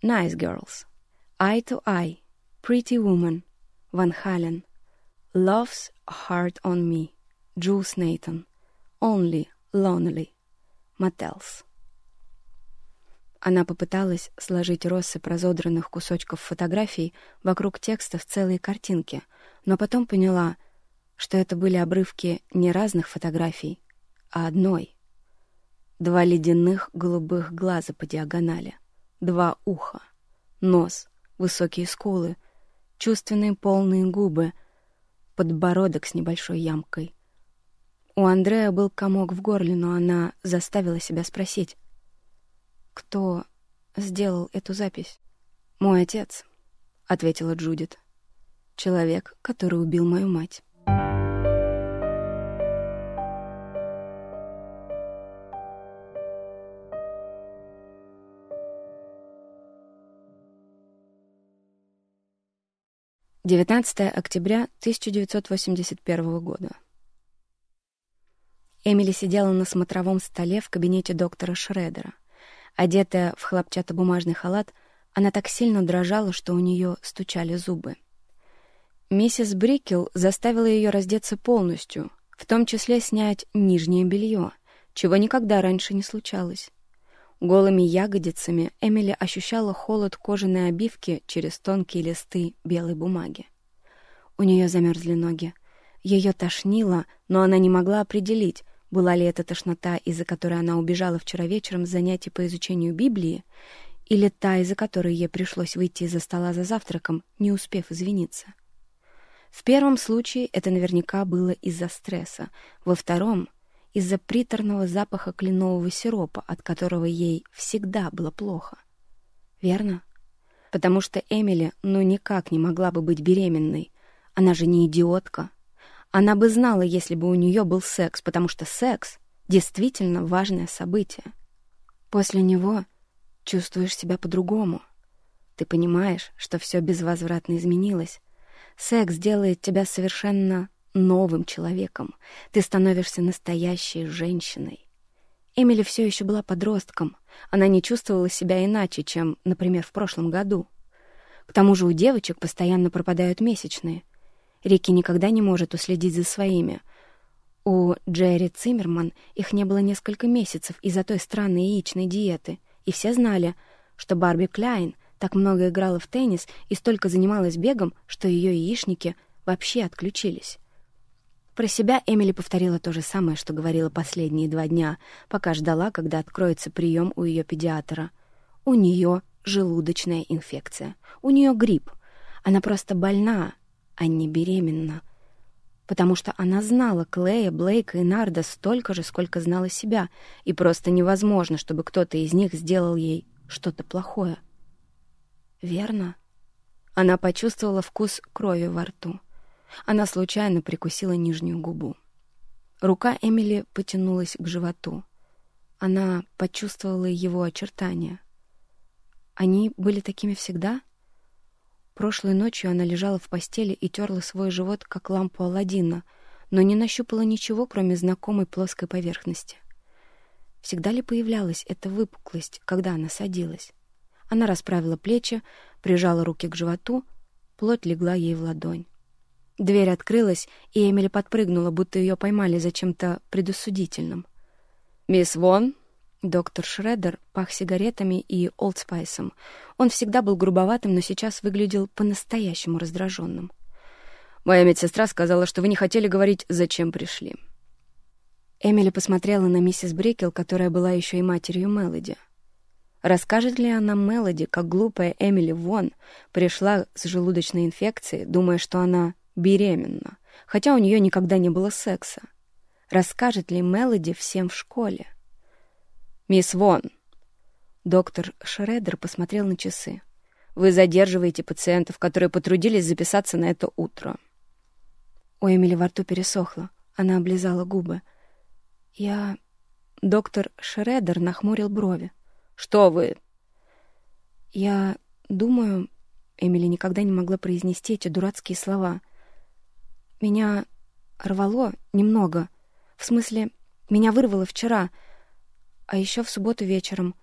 Nice girls. Eye to eye. Pretty woman. Van Halen. Love's hard on me. Jules Nathan. Only lonely. Mattels. Она попыталась сложить россыпь разодранных кусочков фотографий вокруг текста в целые картинки, но потом поняла, что это были обрывки не разных фотографий, а одной. Два ледяных голубых глаза по диагонали, два уха, нос, высокие скулы, чувственные полные губы, подбородок с небольшой ямкой, у Андрея был комок в горле, но она заставила себя спросить кто сделал эту запись?» «Мой отец», — ответила Джудит. «Человек, который убил мою мать». Девятнадцатое октября 1981 года. Эмили сидела на смотровом столе в кабинете доктора Шредера — Одетая в хлопчатобумажный халат, она так сильно дрожала, что у нее стучали зубы. Миссис Брикел заставила ее раздеться полностью, в том числе снять нижнее белье, чего никогда раньше не случалось. Голыми ягодицами Эмили ощущала холод кожаной обивки через тонкие листы белой бумаги. У нее замерзли ноги. Ее тошнило, но она не могла определить, была ли это тошнота, из-за которой она убежала вчера вечером с занятий по изучению Библии, или та, из-за которой ей пришлось выйти из-за стола за завтраком, не успев извиниться. В первом случае это наверняка было из-за стресса, во втором — из-за приторного запаха кленового сиропа, от которого ей всегда было плохо. Верно? Потому что Эмили ну никак не могла бы быть беременной. Она же не идиотка. Она бы знала, если бы у нее был секс, потому что секс — действительно важное событие. После него чувствуешь себя по-другому. Ты понимаешь, что все безвозвратно изменилось. Секс делает тебя совершенно новым человеком. Ты становишься настоящей женщиной. Эмили все еще была подростком. Она не чувствовала себя иначе, чем, например, в прошлом году. К тому же у девочек постоянно пропадают месячные. Рики никогда не может уследить за своими. У Джерри Циммерман их не было несколько месяцев из-за той странной яичной диеты, и все знали, что Барби Кляйн так много играла в теннис и столько занималась бегом, что ее яичники вообще отключились. Про себя Эмили повторила то же самое, что говорила последние два дня, пока ждала, когда откроется прием у ее педиатра. У нее желудочная инфекция. У нее грипп. Она просто больна, а не беременна. Потому что она знала Клея, Блейка и Нарда столько же, сколько знала себя, и просто невозможно, чтобы кто-то из них сделал ей что-то плохое. Верно? Она почувствовала вкус крови во рту. Она случайно прикусила нижнюю губу. Рука Эмили потянулась к животу. Она почувствовала его очертания. Они были такими всегда? Прошлой ночью она лежала в постели и терла свой живот, как лампу Аладдина, но не нащупала ничего, кроме знакомой плоской поверхности. Всегда ли появлялась эта выпуклость, когда она садилась? Она расправила плечи, прижала руки к животу, плоть легла ей в ладонь. Дверь открылась, и Эмили подпрыгнула, будто ее поймали за чем-то предусудительным. «Мисс Вон?» Доктор Шредер пах сигаретами и олдспайсом. Он всегда был грубоватым, но сейчас выглядел по-настоящему раздраженным. «Моя медсестра сказала, что вы не хотели говорить, зачем пришли». Эмили посмотрела на миссис Брикел, которая была еще и матерью Мелоди. Расскажет ли она Мелоди, как глупая Эмили Вон пришла с желудочной инфекцией, думая, что она беременна, хотя у нее никогда не было секса? Расскажет ли Мелоди всем в школе? «Мисс Вон!» Доктор Шредер посмотрел на часы. «Вы задерживаете пациентов, которые потрудились записаться на это утро». У Эмили во рту пересохло. Она облизала губы. «Я...» Доктор Шредер нахмурил брови. Что вы?» «Я думаю...» Эмили никогда не могла произнести эти дурацкие слова. «Меня рвало немного. В смысле, меня вырвало вчера, а еще в субботу вечером.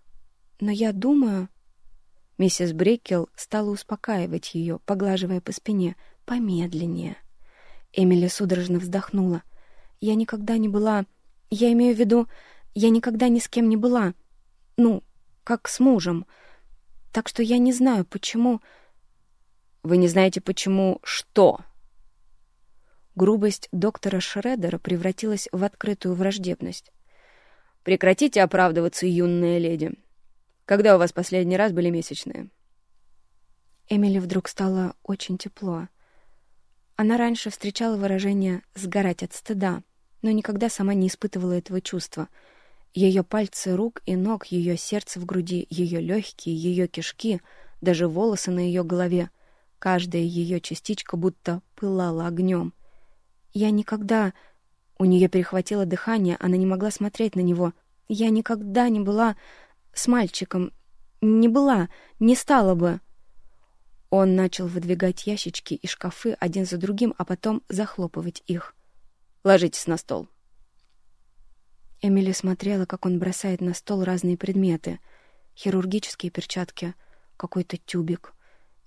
Но я думаю...» Миссис Брикел стала успокаивать ее, поглаживая по спине. «Помедленнее». Эмили судорожно вздохнула. «Я никогда не была... Я имею в виду, я никогда ни с кем не была. Ну, как с мужем. Так что я не знаю, почему... Вы не знаете, почему что? Грубость доктора Шредера превратилась в открытую враждебность. Прекратите оправдываться, юная леди. Когда у вас последний раз были месячные? Эмили вдруг стало очень тепло. Она раньше встречала выражение «сгорать от стыда», но никогда сама не испытывала этого чувства — ее пальцы рук и ног, ее сердце в груди, ее легкие, ее кишки, даже волосы на ее голове. Каждая ее частичка будто пылала огнем. Я никогда... У нее перехватило дыхание, она не могла смотреть на него. Я никогда не была с мальчиком. Не была, не стала бы. Он начал выдвигать ящички и шкафы один за другим, а потом захлопывать их. «Ложитесь на стол». Эмили смотрела, как он бросает на стол разные предметы. Хирургические перчатки, какой-то тюбик,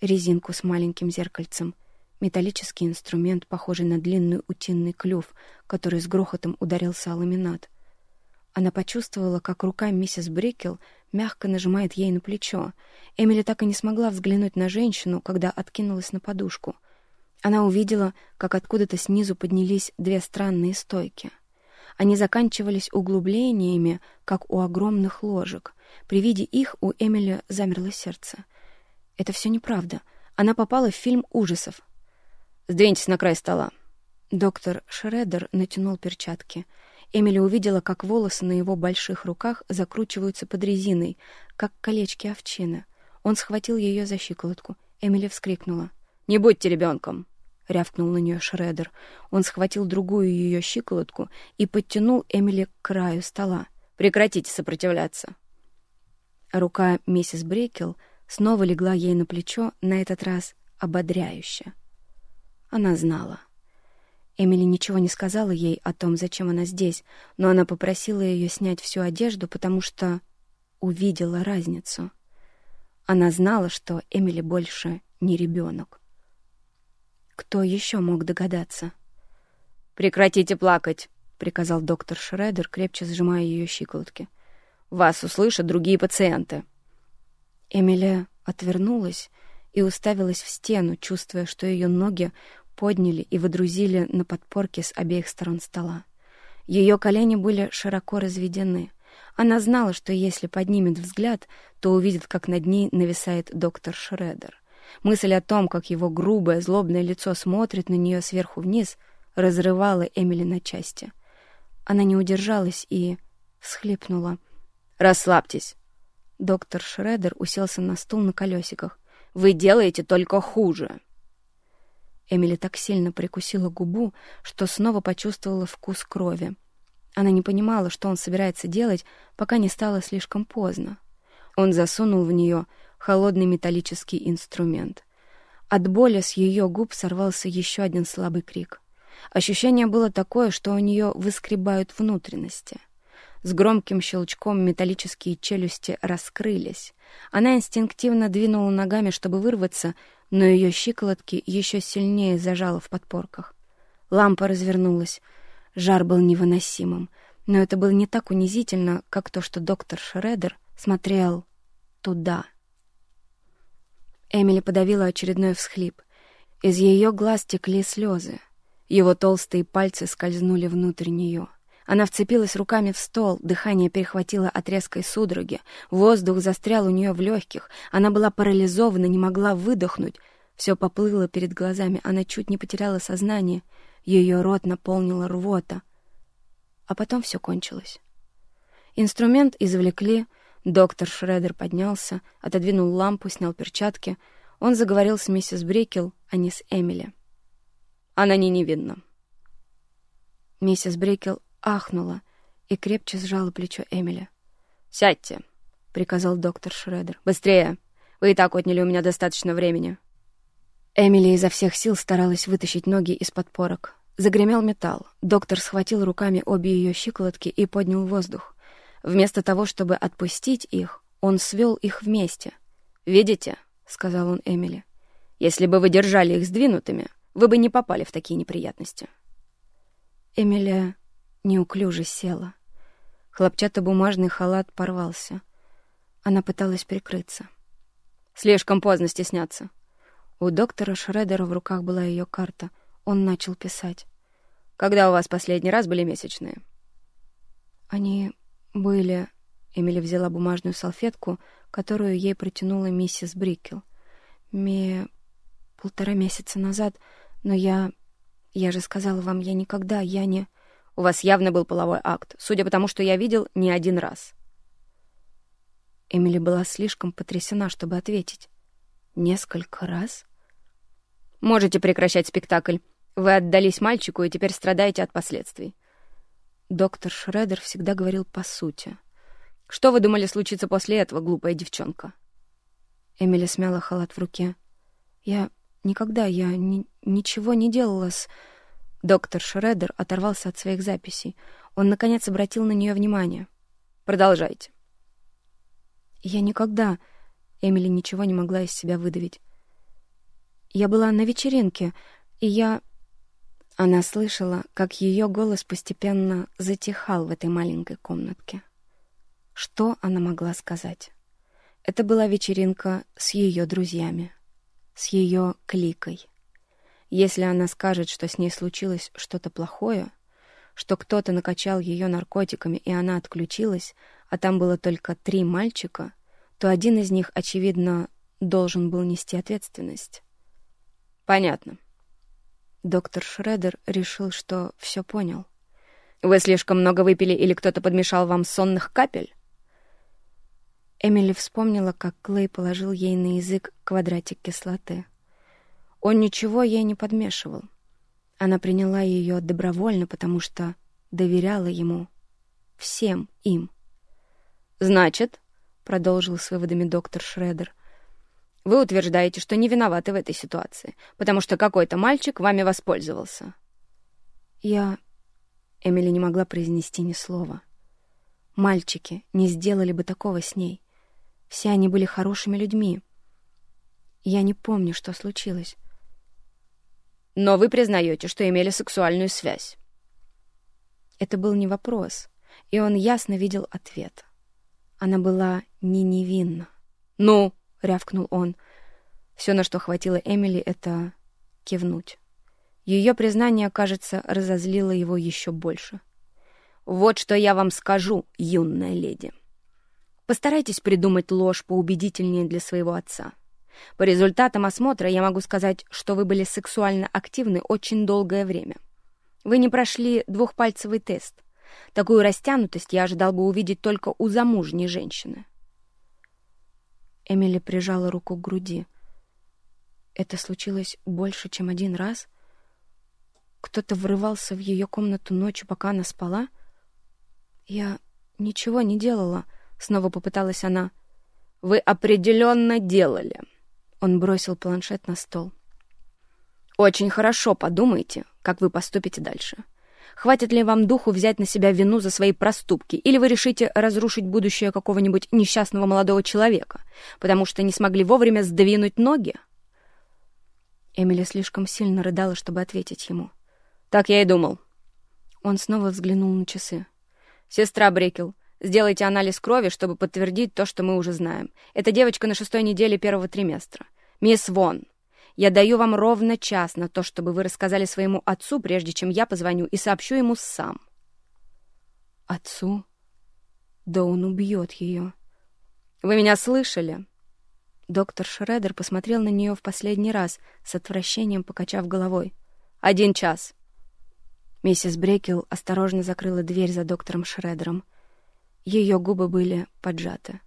резинку с маленьким зеркальцем, металлический инструмент, похожий на длинный утиный клюв, который с грохотом ударился о ламинат. Она почувствовала, как рука миссис Брикел мягко нажимает ей на плечо. Эмили так и не смогла взглянуть на женщину, когда откинулась на подушку. Она увидела, как откуда-то снизу поднялись две странные стойки. Они заканчивались углублениями, как у огромных ложек. При виде их у Эмили замерло сердце. Это все неправда. Она попала в фильм ужасов. «Сдвиньтесь на край стола». Доктор Шредер натянул перчатки. Эмили увидела, как волосы на его больших руках закручиваются под резиной, как колечки овчины. Он схватил ее за щиколотку. Эмили вскрикнула. «Не будьте ребенком!» — рявкнул на нее Шредер. Он схватил другую ее щиколотку и подтянул Эмили к краю стола. «Прекратите сопротивляться!» Рука миссис Брекел снова легла ей на плечо, на этот раз ободряюще. Она знала. Эмили ничего не сказала ей о том, зачем она здесь, но она попросила ее снять всю одежду, потому что увидела разницу. Она знала, что Эмили больше не ребенок. Кто еще мог догадаться? «Прекратите плакать», — приказал доктор Шредер, крепче сжимая ее щиколотки. «Вас услышат другие пациенты». Эмили отвернулась и уставилась в стену, чувствуя, что ее ноги подняли и выдрузили на подпорке с обеих сторон стола. Ее колени были широко разведены. Она знала, что если поднимет взгляд, то увидит, как над ней нависает доктор Шредер. Мысль о том, как его грубое, злобное лицо смотрит на нее сверху вниз, разрывала Эмили на части. Она не удержалась и всхлипнула. «Расслабьтесь!» Доктор Шредер уселся на стул на колесиках. «Вы делаете только хуже!» Эмили так сильно прикусила губу, что снова почувствовала вкус крови. Она не понимала, что он собирается делать, пока не стало слишком поздно. Он засунул в нее холодный металлический инструмент. От боли с ее губ сорвался еще один слабый крик. Ощущение было такое, что у нее выскребают внутренности. С громким щелчком металлические челюсти раскрылись. Она инстинктивно двинула ногами, чтобы вырваться, но ее щиколотки еще сильнее зажало в подпорках. Лампа развернулась. Жар был невыносимым, но это было не так унизительно, как то, что доктор Шредер смотрел туда. Эмили подавила очередной всхлип. Из ее глаз текли слезы. Его толстые пальцы скользнули внутрь нее — она вцепилась руками в стол, дыхание перехватило от резкой судороги, воздух застрял у нее в легких, она была парализована, не могла выдохнуть. Все поплыло перед глазами, она чуть не потеряла сознание, ее рот наполнила рвота. А потом все кончилось. Инструмент извлекли, доктор Шредер поднялся, отодвинул лампу, снял перчатки. Он заговорил с миссис Брекел, а не с Эмили. Она не невинна. Миссис Брекел ахнула и крепче сжала плечо Эмили. «Сядьте», — приказал доктор Шредер. «Быстрее! Вы и так отняли у меня достаточно времени». Эмили изо всех сил старалась вытащить ноги из подпорок. Загремел металл. Доктор схватил руками обе ее щиколотки и поднял воздух. Вместо того, чтобы отпустить их, он свел их вместе. «Видите?» — сказал он Эмили. «Если бы вы держали их сдвинутыми, вы бы не попали в такие неприятности». Эмилия неуклюже села. Хлопчатобумажный халат порвался. Она пыталась прикрыться. «Слишком поздно стесняться». У доктора Шредера в руках была ее карта. Он начал писать. «Когда у вас последний раз были месячные?» «Они были...» Эмили взяла бумажную салфетку, которую ей протянула миссис Брикел. «Ме... полтора месяца назад, но я... Я же сказала вам, я никогда, я не...» У вас явно был половой акт, судя по тому, что я видел не один раз. Эмили была слишком потрясена, чтобы ответить. Несколько раз? Можете прекращать спектакль. Вы отдались мальчику и теперь страдаете от последствий. Доктор Шредер всегда говорил по сути. Что вы думали случится после этого, глупая девчонка? Эмили смяла халат в руке. Я никогда, я ни, ничего не делала с... Доктор Шредер оторвался от своих записей. Он, наконец, обратил на нее внимание. «Продолжайте». «Я никогда...» Эмили ничего не могла из себя выдавить. «Я была на вечеринке, и я...» Она слышала, как ее голос постепенно затихал в этой маленькой комнатке. Что она могла сказать? Это была вечеринка с ее друзьями, с ее кликой. Если она скажет, что с ней случилось что-то плохое, что кто-то накачал ее наркотиками, и она отключилась, а там было только три мальчика, то один из них, очевидно, должен был нести ответственность. «Понятно», Доктор Шредер решил, что все понял. «Вы слишком много выпили или кто-то подмешал вам сонных капель?» Эмили вспомнила, как Клей положил ей на язык квадратик кислоты. Он ничего ей не подмешивал. Она приняла ее добровольно, потому что доверяла ему. Всем им. «Значит», — продолжил с выводами доктор Шредер, вы утверждаете, что не виноваты в этой ситуации, потому что какой-то мальчик вами воспользовался. Я... Эмили не могла произнести ни слова. Мальчики не сделали бы такого с ней. Все они были хорошими людьми. Я не помню, что случилось. Но вы признаете, что имели сексуальную связь. Это был не вопрос, и он ясно видел ответ. Она была не невинна. «Ну?» — рявкнул он. Все, на что хватило Эмили, — это кивнуть. Ее признание, кажется, разозлило его еще больше. «Вот что я вам скажу, юная леди. Постарайтесь придумать ложь поубедительнее для своего отца. По результатам осмотра я могу сказать, что вы были сексуально активны очень долгое время. Вы не прошли двухпальцевый тест. Такую растянутость я ожидал бы увидеть только у замужней женщины. Эмили прижала руку к груди. Это случилось больше, чем один раз? Кто-то врывался в ее комнату ночью, пока она спала? Я ничего не делала, снова попыталась она. Вы определенно делали. Он бросил планшет на стол. Очень хорошо подумайте, как вы поступите дальше. Хватит ли вам духу взять на себя вину за свои проступки, или вы решите разрушить будущее какого-нибудь несчастного молодого человека, потому что не смогли вовремя сдвинуть ноги? Эмили слишком сильно рыдала, чтобы ответить ему. «Так я и думал». Он снова взглянул на часы. «Сестра Брекел, сделайте анализ крови, чтобы подтвердить то, что мы уже знаем. Это девочка на шестой неделе первого триместра. Мисс Вон, я даю вам ровно час на то, чтобы вы рассказали своему отцу, прежде чем я позвоню, и сообщу ему сам». «Отцу? Да он убьет ее». «Вы меня слышали?» Доктор Шредер посмотрел на нее в последний раз, с отвращением покачав головой. «Один час». Миссис Брекел осторожно закрыла дверь за доктором Шредером. Ее губы были поджаты.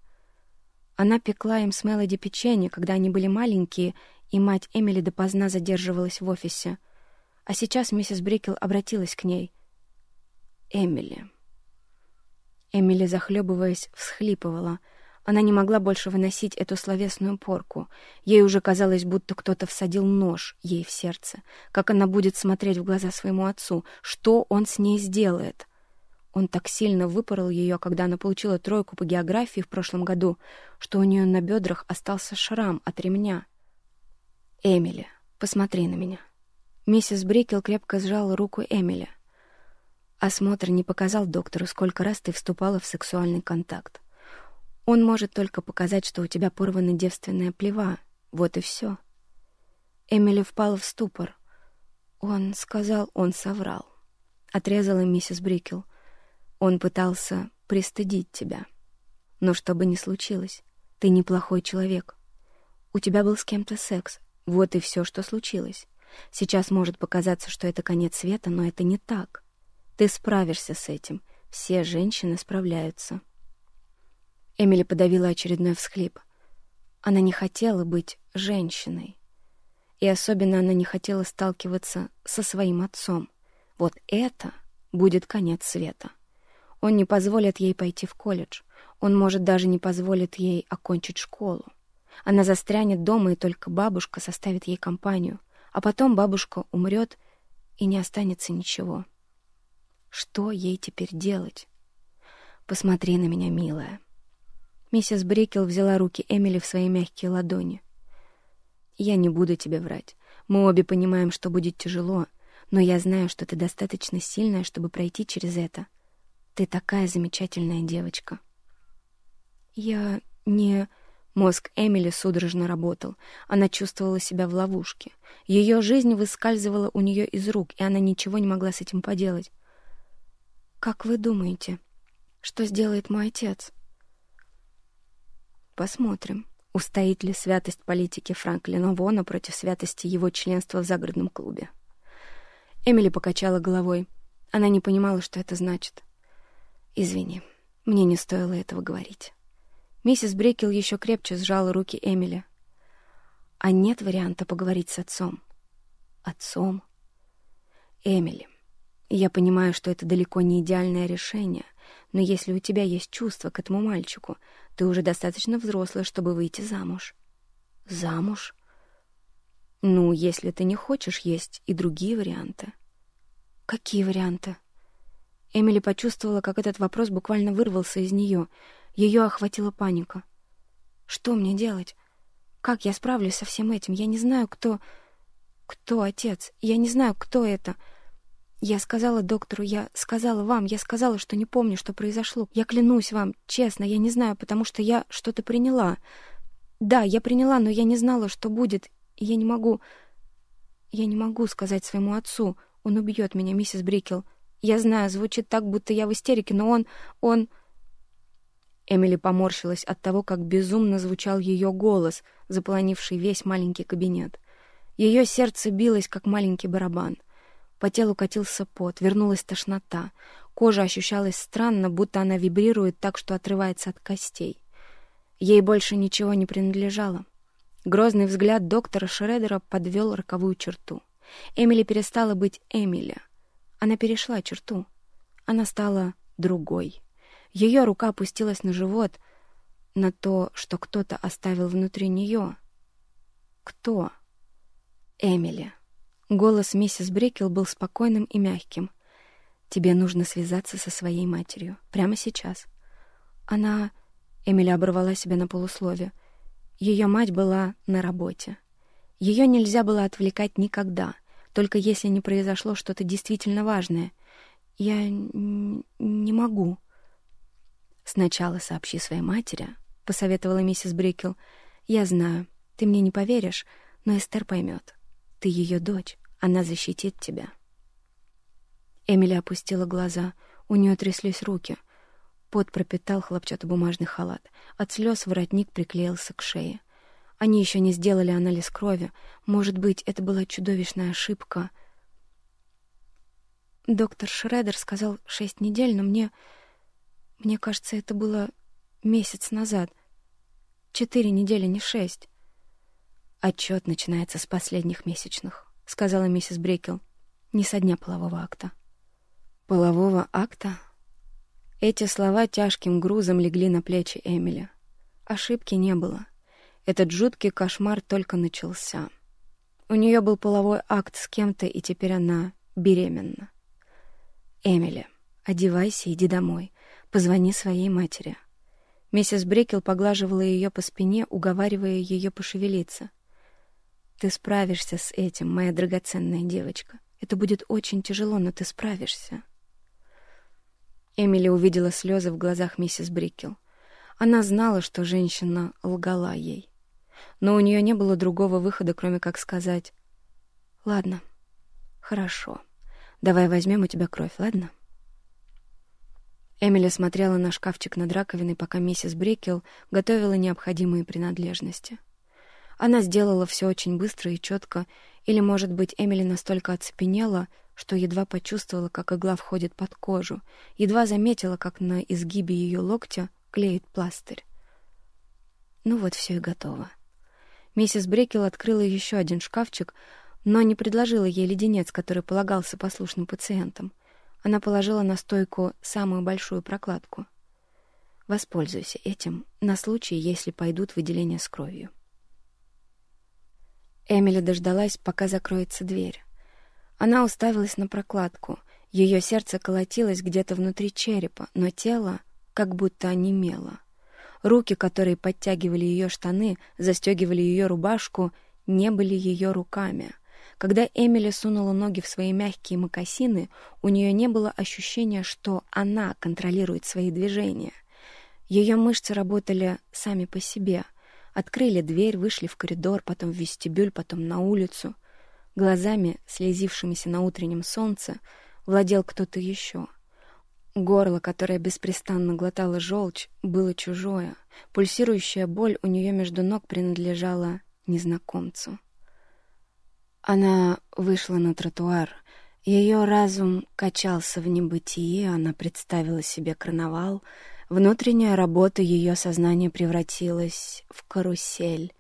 Она пекла им с Мелоди печенье, когда они были маленькие, и мать Эмили допоздна задерживалась в офисе. А сейчас миссис Брикел обратилась к ней. «Эмили». Эмили, захлебываясь, всхлипывала. Она не могла больше выносить эту словесную порку. Ей уже казалось, будто кто-то всадил нож ей в сердце. Как она будет смотреть в глаза своему отцу? Что он с ней сделает? Он так сильно выпорол ее, когда она получила тройку по географии в прошлом году, что у нее на бедрах остался шрам от ремня — «Эмили, посмотри на меня». Миссис Брикел крепко сжала руку Эмили. Осмотр не показал доктору, сколько раз ты вступала в сексуальный контакт. Он может только показать, что у тебя порвана девственная плева. Вот и все. Эмили впала в ступор. Он сказал, он соврал. Отрезала миссис Брикел. Он пытался пристыдить тебя. Но что бы ни случилось, ты неплохой человек. У тебя был с кем-то секс, вот и все, что случилось. Сейчас может показаться, что это конец света, но это не так. Ты справишься с этим. Все женщины справляются. Эмили подавила очередной всхлип. Она не хотела быть женщиной. И особенно она не хотела сталкиваться со своим отцом. Вот это будет конец света. Он не позволит ей пойти в колледж. Он, может, даже не позволит ей окончить школу. Она застрянет дома, и только бабушка составит ей компанию. А потом бабушка умрет, и не останется ничего. Что ей теперь делать? Посмотри на меня, милая. Миссис Брикел взяла руки Эмили в свои мягкие ладони. Я не буду тебе врать. Мы обе понимаем, что будет тяжело, но я знаю, что ты достаточно сильная, чтобы пройти через это. Ты такая замечательная девочка. Я не... Мозг Эмили судорожно работал. Она чувствовала себя в ловушке. Ее жизнь выскальзывала у нее из рук, и она ничего не могла с этим поделать. «Как вы думаете, что сделает мой отец?» «Посмотрим, устоит ли святость политики Франклина Вона против святости его членства в загородном клубе». Эмили покачала головой. Она не понимала, что это значит. «Извини, мне не стоило этого говорить». Миссис Брекел еще крепче сжала руки Эмили. «А нет варианта поговорить с отцом?» «Отцом?» «Эмили, я понимаю, что это далеко не идеальное решение, но если у тебя есть чувство к этому мальчику, ты уже достаточно взрослая, чтобы выйти замуж». «Замуж?» «Ну, если ты не хочешь, есть и другие варианты». «Какие варианты?» Эмили почувствовала, как этот вопрос буквально вырвался из нее — ее охватила паника. Что мне делать? Как я справлюсь со всем этим? Я не знаю, кто... Кто отец? Я не знаю, кто это. Я сказала доктору, я сказала вам, я сказала, что не помню, что произошло. Я клянусь вам, честно, я не знаю, потому что я что-то приняла. Да, я приняла, но я не знала, что будет. Я не могу... Я не могу сказать своему отцу. Он убьет меня, миссис Брикел. Я знаю, звучит так, будто я в истерике, но он... Он... Эмили поморщилась от того, как безумно звучал ее голос, заполонивший весь маленький кабинет. Ее сердце билось, как маленький барабан. По телу катился пот, вернулась тошнота. Кожа ощущалась странно, будто она вибрирует так, что отрывается от костей. Ей больше ничего не принадлежало. Грозный взгляд доктора Шредера подвел роковую черту. Эмили перестала быть Эмили. Она перешла черту. Она стала другой. Ее рука опустилась на живот, на то, что кто-то оставил внутри нее. Кто? Эмили. Голос миссис Брекел был спокойным и мягким. «Тебе нужно связаться со своей матерью. Прямо сейчас». Она... Эмили оборвала себя на полуслове. Ее мать была на работе. Ее нельзя было отвлекать никогда, только если не произошло что-то действительно важное. «Я не могу», «Сначала сообщи своей матери», — посоветовала миссис Брикел. «Я знаю, ты мне не поверишь, но Эстер поймет. Ты ее дочь, она защитит тебя». Эмили опустила глаза, у нее тряслись руки. Пот пропитал хлопчатобумажный халат. От слез воротник приклеился к шее. Они еще не сделали анализ крови. Может быть, это была чудовищная ошибка. Доктор Шредер сказал шесть недель, но мне... Мне кажется, это было месяц назад. Четыре недели, не шесть. Отчет начинается с последних месячных, сказала миссис Брекел. Не со дня полового акта. Полового акта? Эти слова тяжким грузом легли на плечи Эмили. Ошибки не было. Этот жуткий кошмар только начался. У нее был половой акт с кем-то, и теперь она беременна. «Эмили, одевайся, иди домой. Позвони своей матери». Миссис Брикел поглаживала ее по спине, уговаривая ее пошевелиться. «Ты справишься с этим, моя драгоценная девочка. Это будет очень тяжело, но ты справишься». Эмили увидела слезы в глазах миссис Брикел. Она знала, что женщина лгала ей. Но у нее не было другого выхода, кроме как сказать «Ладно, хорошо, давай возьмем у тебя кровь, ладно?» Эмили смотрела на шкафчик над раковиной, пока миссис Брикел готовила необходимые принадлежности. Она сделала все очень быстро и четко, или, может быть, Эмили настолько оцепенела, что едва почувствовала, как игла входит под кожу, едва заметила, как на изгибе ее локтя клеит пластырь. Ну вот, все и готово. Миссис Брекел открыла еще один шкафчик, но не предложила ей леденец, который полагался послушным пациентам. Она положила на стойку самую большую прокладку. Воспользуйся этим на случай, если пойдут выделения с кровью. Эмили дождалась, пока закроется дверь. Она уставилась на прокладку. Ее сердце колотилось где-то внутри черепа, но тело как будто онемело. Руки, которые подтягивали ее штаны, застегивали ее рубашку, не были ее руками. Когда Эмили сунула ноги в свои мягкие мокасины, у нее не было ощущения, что она контролирует свои движения. Ее мышцы работали сами по себе. Открыли дверь, вышли в коридор, потом в вестибюль, потом на улицу. Глазами, слезившимися на утреннем солнце, владел кто-то еще. Горло, которое беспрестанно глотало желчь, было чужое. Пульсирующая боль у нее между ног принадлежала незнакомцу. Она вышла на тротуар. Ее разум качался в небытие, она представила себе карнавал. Внутренняя работа ее сознания превратилась в карусель.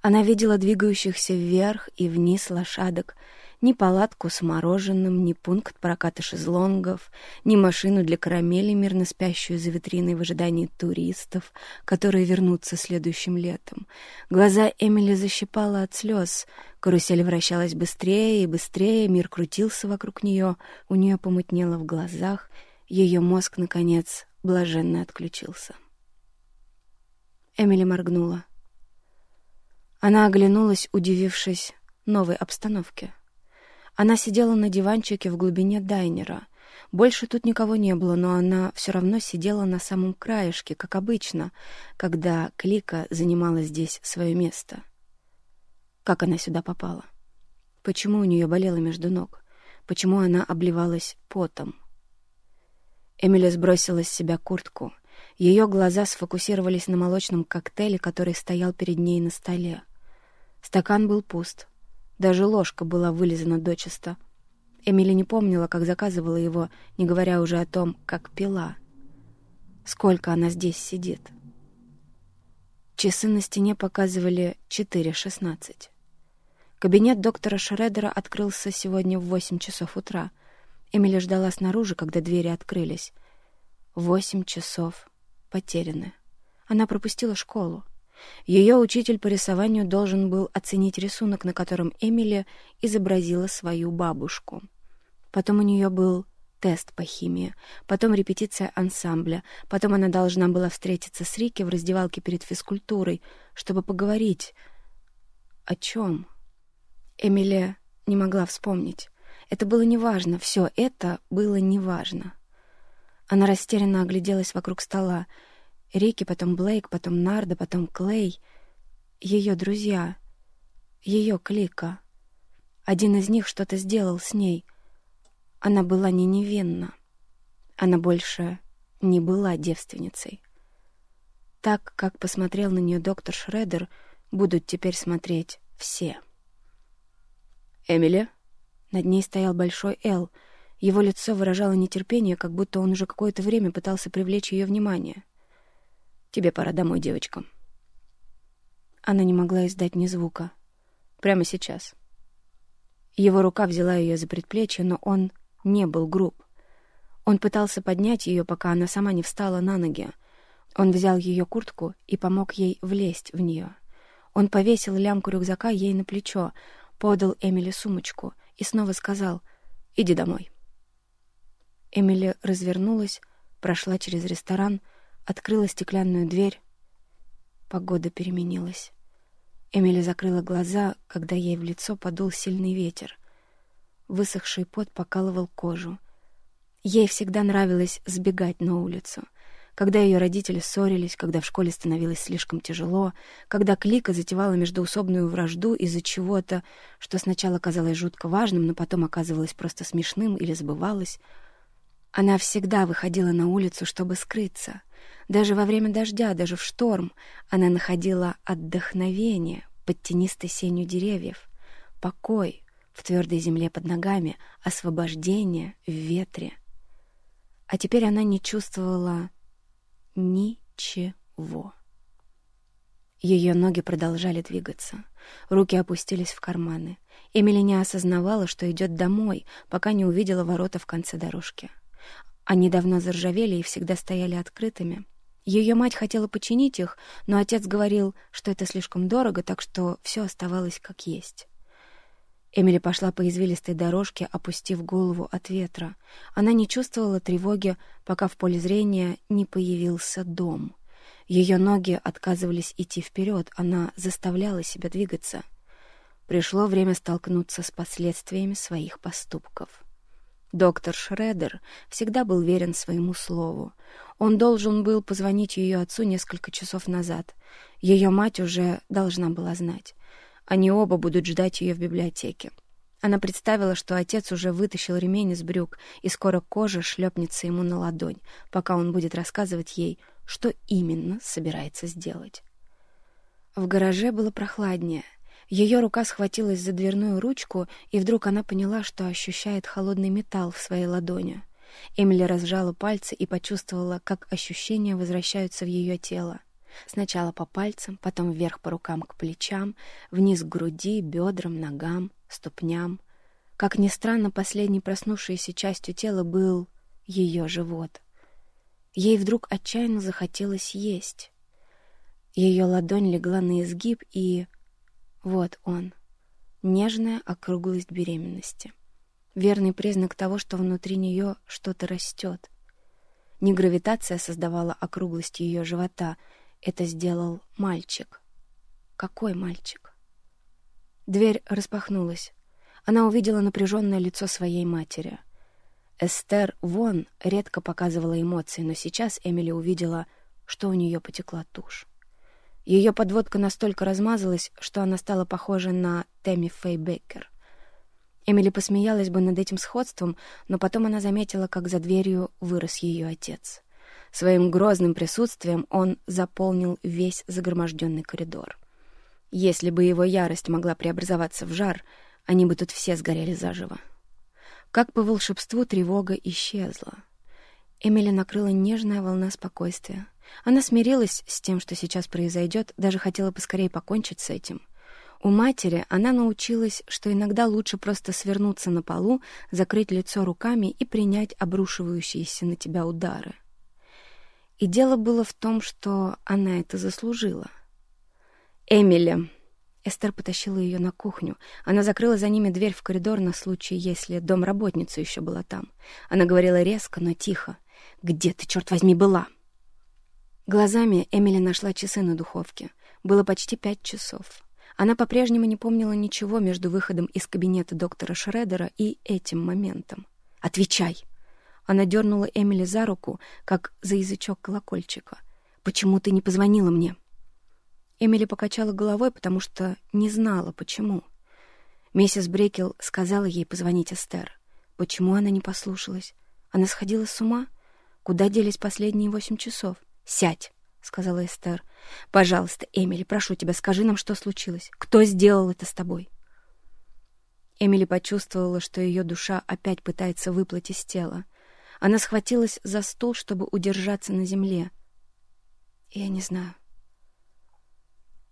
Она видела двигающихся вверх и вниз лошадок, ни палатку с мороженым, ни пункт проката шезлонгов, ни машину для карамели, мирно спящую за витриной в ожидании туристов, которые вернутся следующим летом. Глаза Эмили защипала от слез. Карусель вращалась быстрее и быстрее, мир крутился вокруг нее, у нее помутнело в глазах, ее мозг, наконец, блаженно отключился. Эмили моргнула. Она оглянулась, удивившись новой обстановке. Она сидела на диванчике в глубине дайнера. Больше тут никого не было, но она все равно сидела на самом краешке, как обычно, когда Клика занимала здесь свое место. Как она сюда попала? Почему у нее болело между ног? Почему она обливалась потом? Эмили сбросила с себя куртку. Ее глаза сфокусировались на молочном коктейле, который стоял перед ней на столе. Стакан был пуст. Даже ложка была вылизана дочисто. Эмили не помнила, как заказывала его, не говоря уже о том, как пила. Сколько она здесь сидит. Часы на стене показывали 4.16. Кабинет доктора Шредера открылся сегодня в 8 часов утра. Эмили ждала снаружи, когда двери открылись. Восемь часов потеряны. Она пропустила школу. Ее учитель по рисованию должен был оценить рисунок, на котором Эмили изобразила свою бабушку. Потом у нее был тест по химии, потом репетиция ансамбля, потом она должна была встретиться с Рики в раздевалке перед физкультурой, чтобы поговорить. О чем? Эмили не могла вспомнить. Это было неважно, все это было неважно. Она растерянно огляделась вокруг стола — Рики, потом Блейк, потом Нарда, потом Клей. Ее друзья. Ее клика. Один из них что-то сделал с ней. Она была не невинна. Она больше не была девственницей. Так, как посмотрел на нее доктор Шредер, будут теперь смотреть все. «Эмили?» Над ней стоял большой Эл. Его лицо выражало нетерпение, как будто он уже какое-то время пытался привлечь ее внимание. Тебе пора домой, девочка». Она не могла издать ни звука. Прямо сейчас. Его рука взяла ее за предплечье, но он не был груб. Он пытался поднять ее, пока она сама не встала на ноги. Он взял ее куртку и помог ей влезть в нее. Он повесил лямку рюкзака ей на плечо, подал Эмили сумочку и снова сказал «Иди домой». Эмили развернулась, прошла через ресторан — открыла стеклянную дверь. Погода переменилась. Эмили закрыла глаза, когда ей в лицо подул сильный ветер. Высохший пот покалывал кожу. Ей всегда нравилось сбегать на улицу. Когда ее родители ссорились, когда в школе становилось слишком тяжело, когда Клика затевала междоусобную вражду из-за чего-то, что сначала казалось жутко важным, но потом оказывалось просто смешным или сбывалось, она всегда выходила на улицу, чтобы скрыться — даже во время дождя, даже в шторм, она находила отдохновение под тенистой сенью деревьев, покой в твердой земле под ногами, освобождение в ветре. А теперь она не чувствовала ничего. Ее ноги продолжали двигаться. Руки опустились в карманы. Эмили не осознавала, что идет домой, пока не увидела ворота в конце дорожки. Они давно заржавели и всегда стояли открытыми. Ее мать хотела починить их, но отец говорил, что это слишком дорого, так что все оставалось как есть. Эмили пошла по извилистой дорожке, опустив голову от ветра. Она не чувствовала тревоги, пока в поле зрения не появился дом. Ее ноги отказывались идти вперед, она заставляла себя двигаться. Пришло время столкнуться с последствиями своих поступков. Доктор Шредер всегда был верен своему слову. Он должен был позвонить ее отцу несколько часов назад. Ее мать уже должна была знать. Они оба будут ждать ее в библиотеке. Она представила, что отец уже вытащил ремень из брюк, и скоро кожа шлепнется ему на ладонь, пока он будет рассказывать ей, что именно собирается сделать. В гараже было прохладнее. Ее рука схватилась за дверную ручку, и вдруг она поняла, что ощущает холодный металл в своей ладони. Эмили разжала пальцы и почувствовала, как ощущения возвращаются в ее тело. Сначала по пальцам, потом вверх по рукам к плечам, вниз к груди, бедрам, ногам, ступням. Как ни странно, последней проснувшейся частью тела был ее живот. Ей вдруг отчаянно захотелось есть. Ее ладонь легла на изгиб, и... Вот он. Нежная округлость беременности. Верный признак того, что внутри нее что-то растет. Не гравитация создавала округлость ее живота — это сделал мальчик. Какой мальчик? Дверь распахнулась. Она увидела напряженное лицо своей матери. Эстер Вон редко показывала эмоции, но сейчас Эмили увидела, что у нее потекла тушь. Ее подводка настолько размазалась, что она стала похожа на Тэмми Фэй Беккер. Эмили посмеялась бы над этим сходством, но потом она заметила, как за дверью вырос ее отец. Своим грозным присутствием он заполнил весь загроможденный коридор. Если бы его ярость могла преобразоваться в жар, они бы тут все сгорели заживо. Как по волшебству тревога исчезла. Эмили накрыла нежная волна спокойствия. Она смирилась с тем, что сейчас произойдет, даже хотела поскорее покончить с этим. У матери она научилась, что иногда лучше просто свернуться на полу, закрыть лицо руками и принять обрушивающиеся на тебя удары — и дело было в том, что она это заслужила. «Эмили!» Эстер потащила ее на кухню. Она закрыла за ними дверь в коридор на случай, если домработница еще была там. Она говорила резко, но тихо. «Где ты, черт возьми, была?» Глазами Эмили нашла часы на духовке. Было почти пять часов. Она по-прежнему не помнила ничего между выходом из кабинета доктора Шредера и этим моментом. «Отвечай!» Она дернула Эмили за руку, как за язычок колокольчика. «Почему ты не позвонила мне?» Эмили покачала головой, потому что не знала, почему. Миссис Брекел сказала ей позвонить Эстер. Почему она не послушалась? Она сходила с ума? Куда делись последние восемь часов? «Сядь!» — сказала Эстер. «Пожалуйста, Эмили, прошу тебя, скажи нам, что случилось. Кто сделал это с тобой?» Эмили почувствовала, что ее душа опять пытается выплыть из тела. Она схватилась за стул, чтобы удержаться на земле. Я не знаю.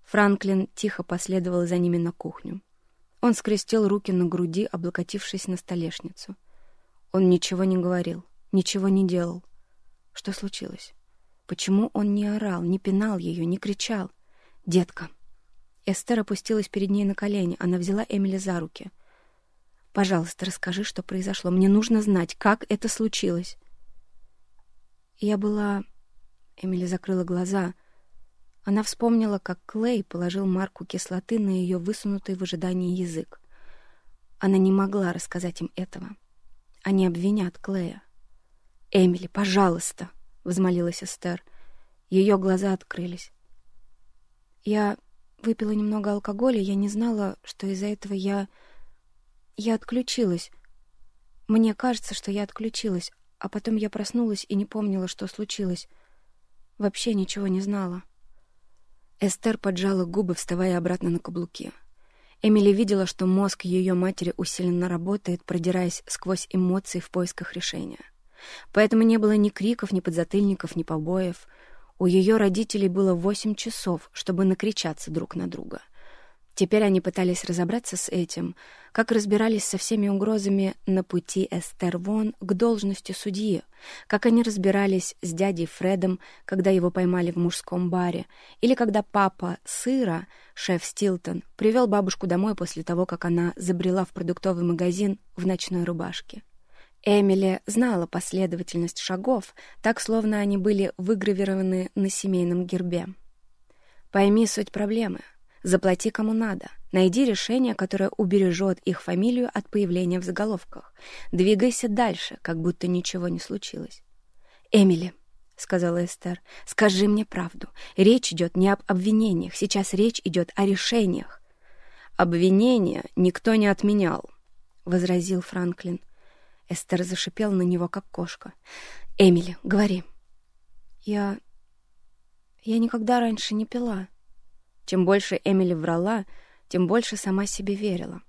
Франклин тихо последовал за ними на кухню. Он скрестил руки на груди, облокотившись на столешницу. Он ничего не говорил, ничего не делал. Что случилось? Почему он не орал, не пинал ее, не кричал? «Детка!» Эстер опустилась перед ней на колени. Она взяла Эмили за руки — Пожалуйста, расскажи, что произошло. Мне нужно знать, как это случилось. Я была... Эмили закрыла глаза. Она вспомнила, как Клей положил марку кислоты на ее высунутый в ожидании язык. Она не могла рассказать им этого. Они обвинят Клея. «Эмили, пожалуйста!» — взмолилась Эстер. Ее глаза открылись. «Я выпила немного алкоголя, я не знала, что из-за этого я...» Я отключилась. Мне кажется, что я отключилась, а потом я проснулась и не помнила, что случилось. Вообще ничего не знала. Эстер поджала губы, вставая обратно на каблуки. Эмили видела, что мозг ее матери усиленно работает, продираясь сквозь эмоции в поисках решения. Поэтому не было ни криков, ни подзатыльников, ни побоев. У ее родителей было восемь часов, чтобы накричаться друг на друга — Теперь они пытались разобраться с этим, как разбирались со всеми угрозами на пути Эстер Вон к должности судьи, как они разбирались с дядей Фредом, когда его поймали в мужском баре, или когда папа Сыра, шеф Стилтон, привел бабушку домой после того, как она забрела в продуктовый магазин в ночной рубашке. Эмили знала последовательность шагов, так словно они были выгравированы на семейном гербе. Пойми суть проблемы — Заплати кому надо. Найди решение, которое убережет их фамилию от появления в заголовках. Двигайся дальше, как будто ничего не случилось. «Эмили», — сказала Эстер, — «скажи мне правду. Речь идет не об обвинениях, сейчас речь идет о решениях». «Обвинения никто не отменял», — возразил Франклин. Эстер зашипел на него, как кошка. «Эмили, говори». «Я... я никогда раньше не пила», чем больше Эмили врала, тем больше сама себе верила.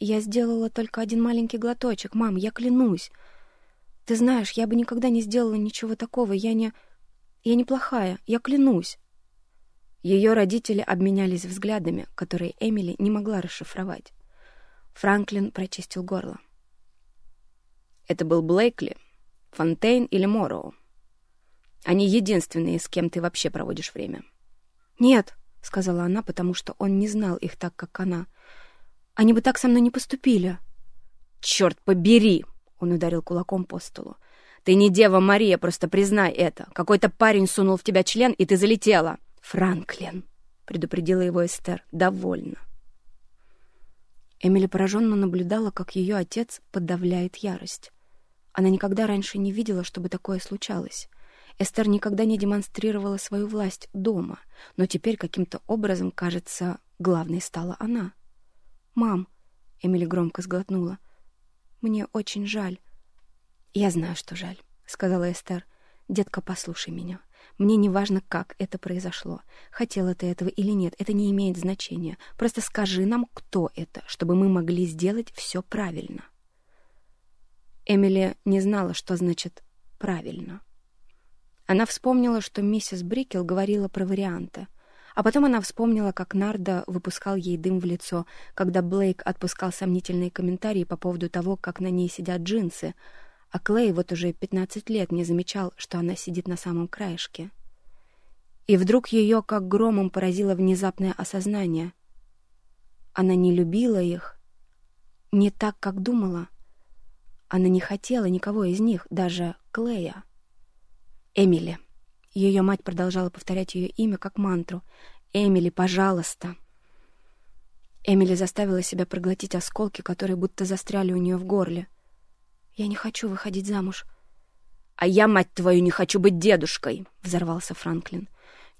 «Я сделала только один маленький глоточек, мам, я клянусь. Ты знаешь, я бы никогда не сделала ничего такого, я не... Я не плохая, я клянусь». Ее родители обменялись взглядами, которые Эмили не могла расшифровать. Франклин прочистил горло. «Это был Блейкли, Фонтейн или Морроу? Они единственные, с кем ты вообще проводишь время». «Нет», — сказала она, потому что он не знал их так, как она. «Они бы так со мной не поступили». «Черт побери!» — он ударил кулаком по столу. «Ты не Дева Мария, просто признай это. Какой-то парень сунул в тебя член, и ты залетела». «Франклин», — предупредила его Эстер, — «довольно». Эмили пораженно наблюдала, как ее отец подавляет ярость. Она никогда раньше не видела, чтобы такое случалось. Эстер никогда не демонстрировала свою власть дома, но теперь каким-то образом, кажется, главной стала она. «Мам», — Эмили громко сглотнула, — «мне очень жаль». «Я знаю, что жаль», — сказала Эстер. «Детка, послушай меня. Мне не важно, как это произошло. Хотела ты этого или нет, это не имеет значения. Просто скажи нам, кто это, чтобы мы могли сделать все правильно». Эмили не знала, что значит «правильно». Она вспомнила, что миссис Брикел говорила про варианты. А потом она вспомнила, как Нарда выпускал ей дым в лицо, когда Блейк отпускал сомнительные комментарии по поводу того, как на ней сидят джинсы, а Клей вот уже 15 лет не замечал, что она сидит на самом краешке. И вдруг ее как громом поразило внезапное осознание. Она не любила их, не так, как думала. Она не хотела никого из них, даже Клея. Эмили. Ее мать продолжала повторять ее имя как мантру. «Эмили, пожалуйста!» Эмили заставила себя проглотить осколки, которые будто застряли у нее в горле. «Я не хочу выходить замуж». «А я, мать твою, не хочу быть дедушкой!» — взорвался Франклин.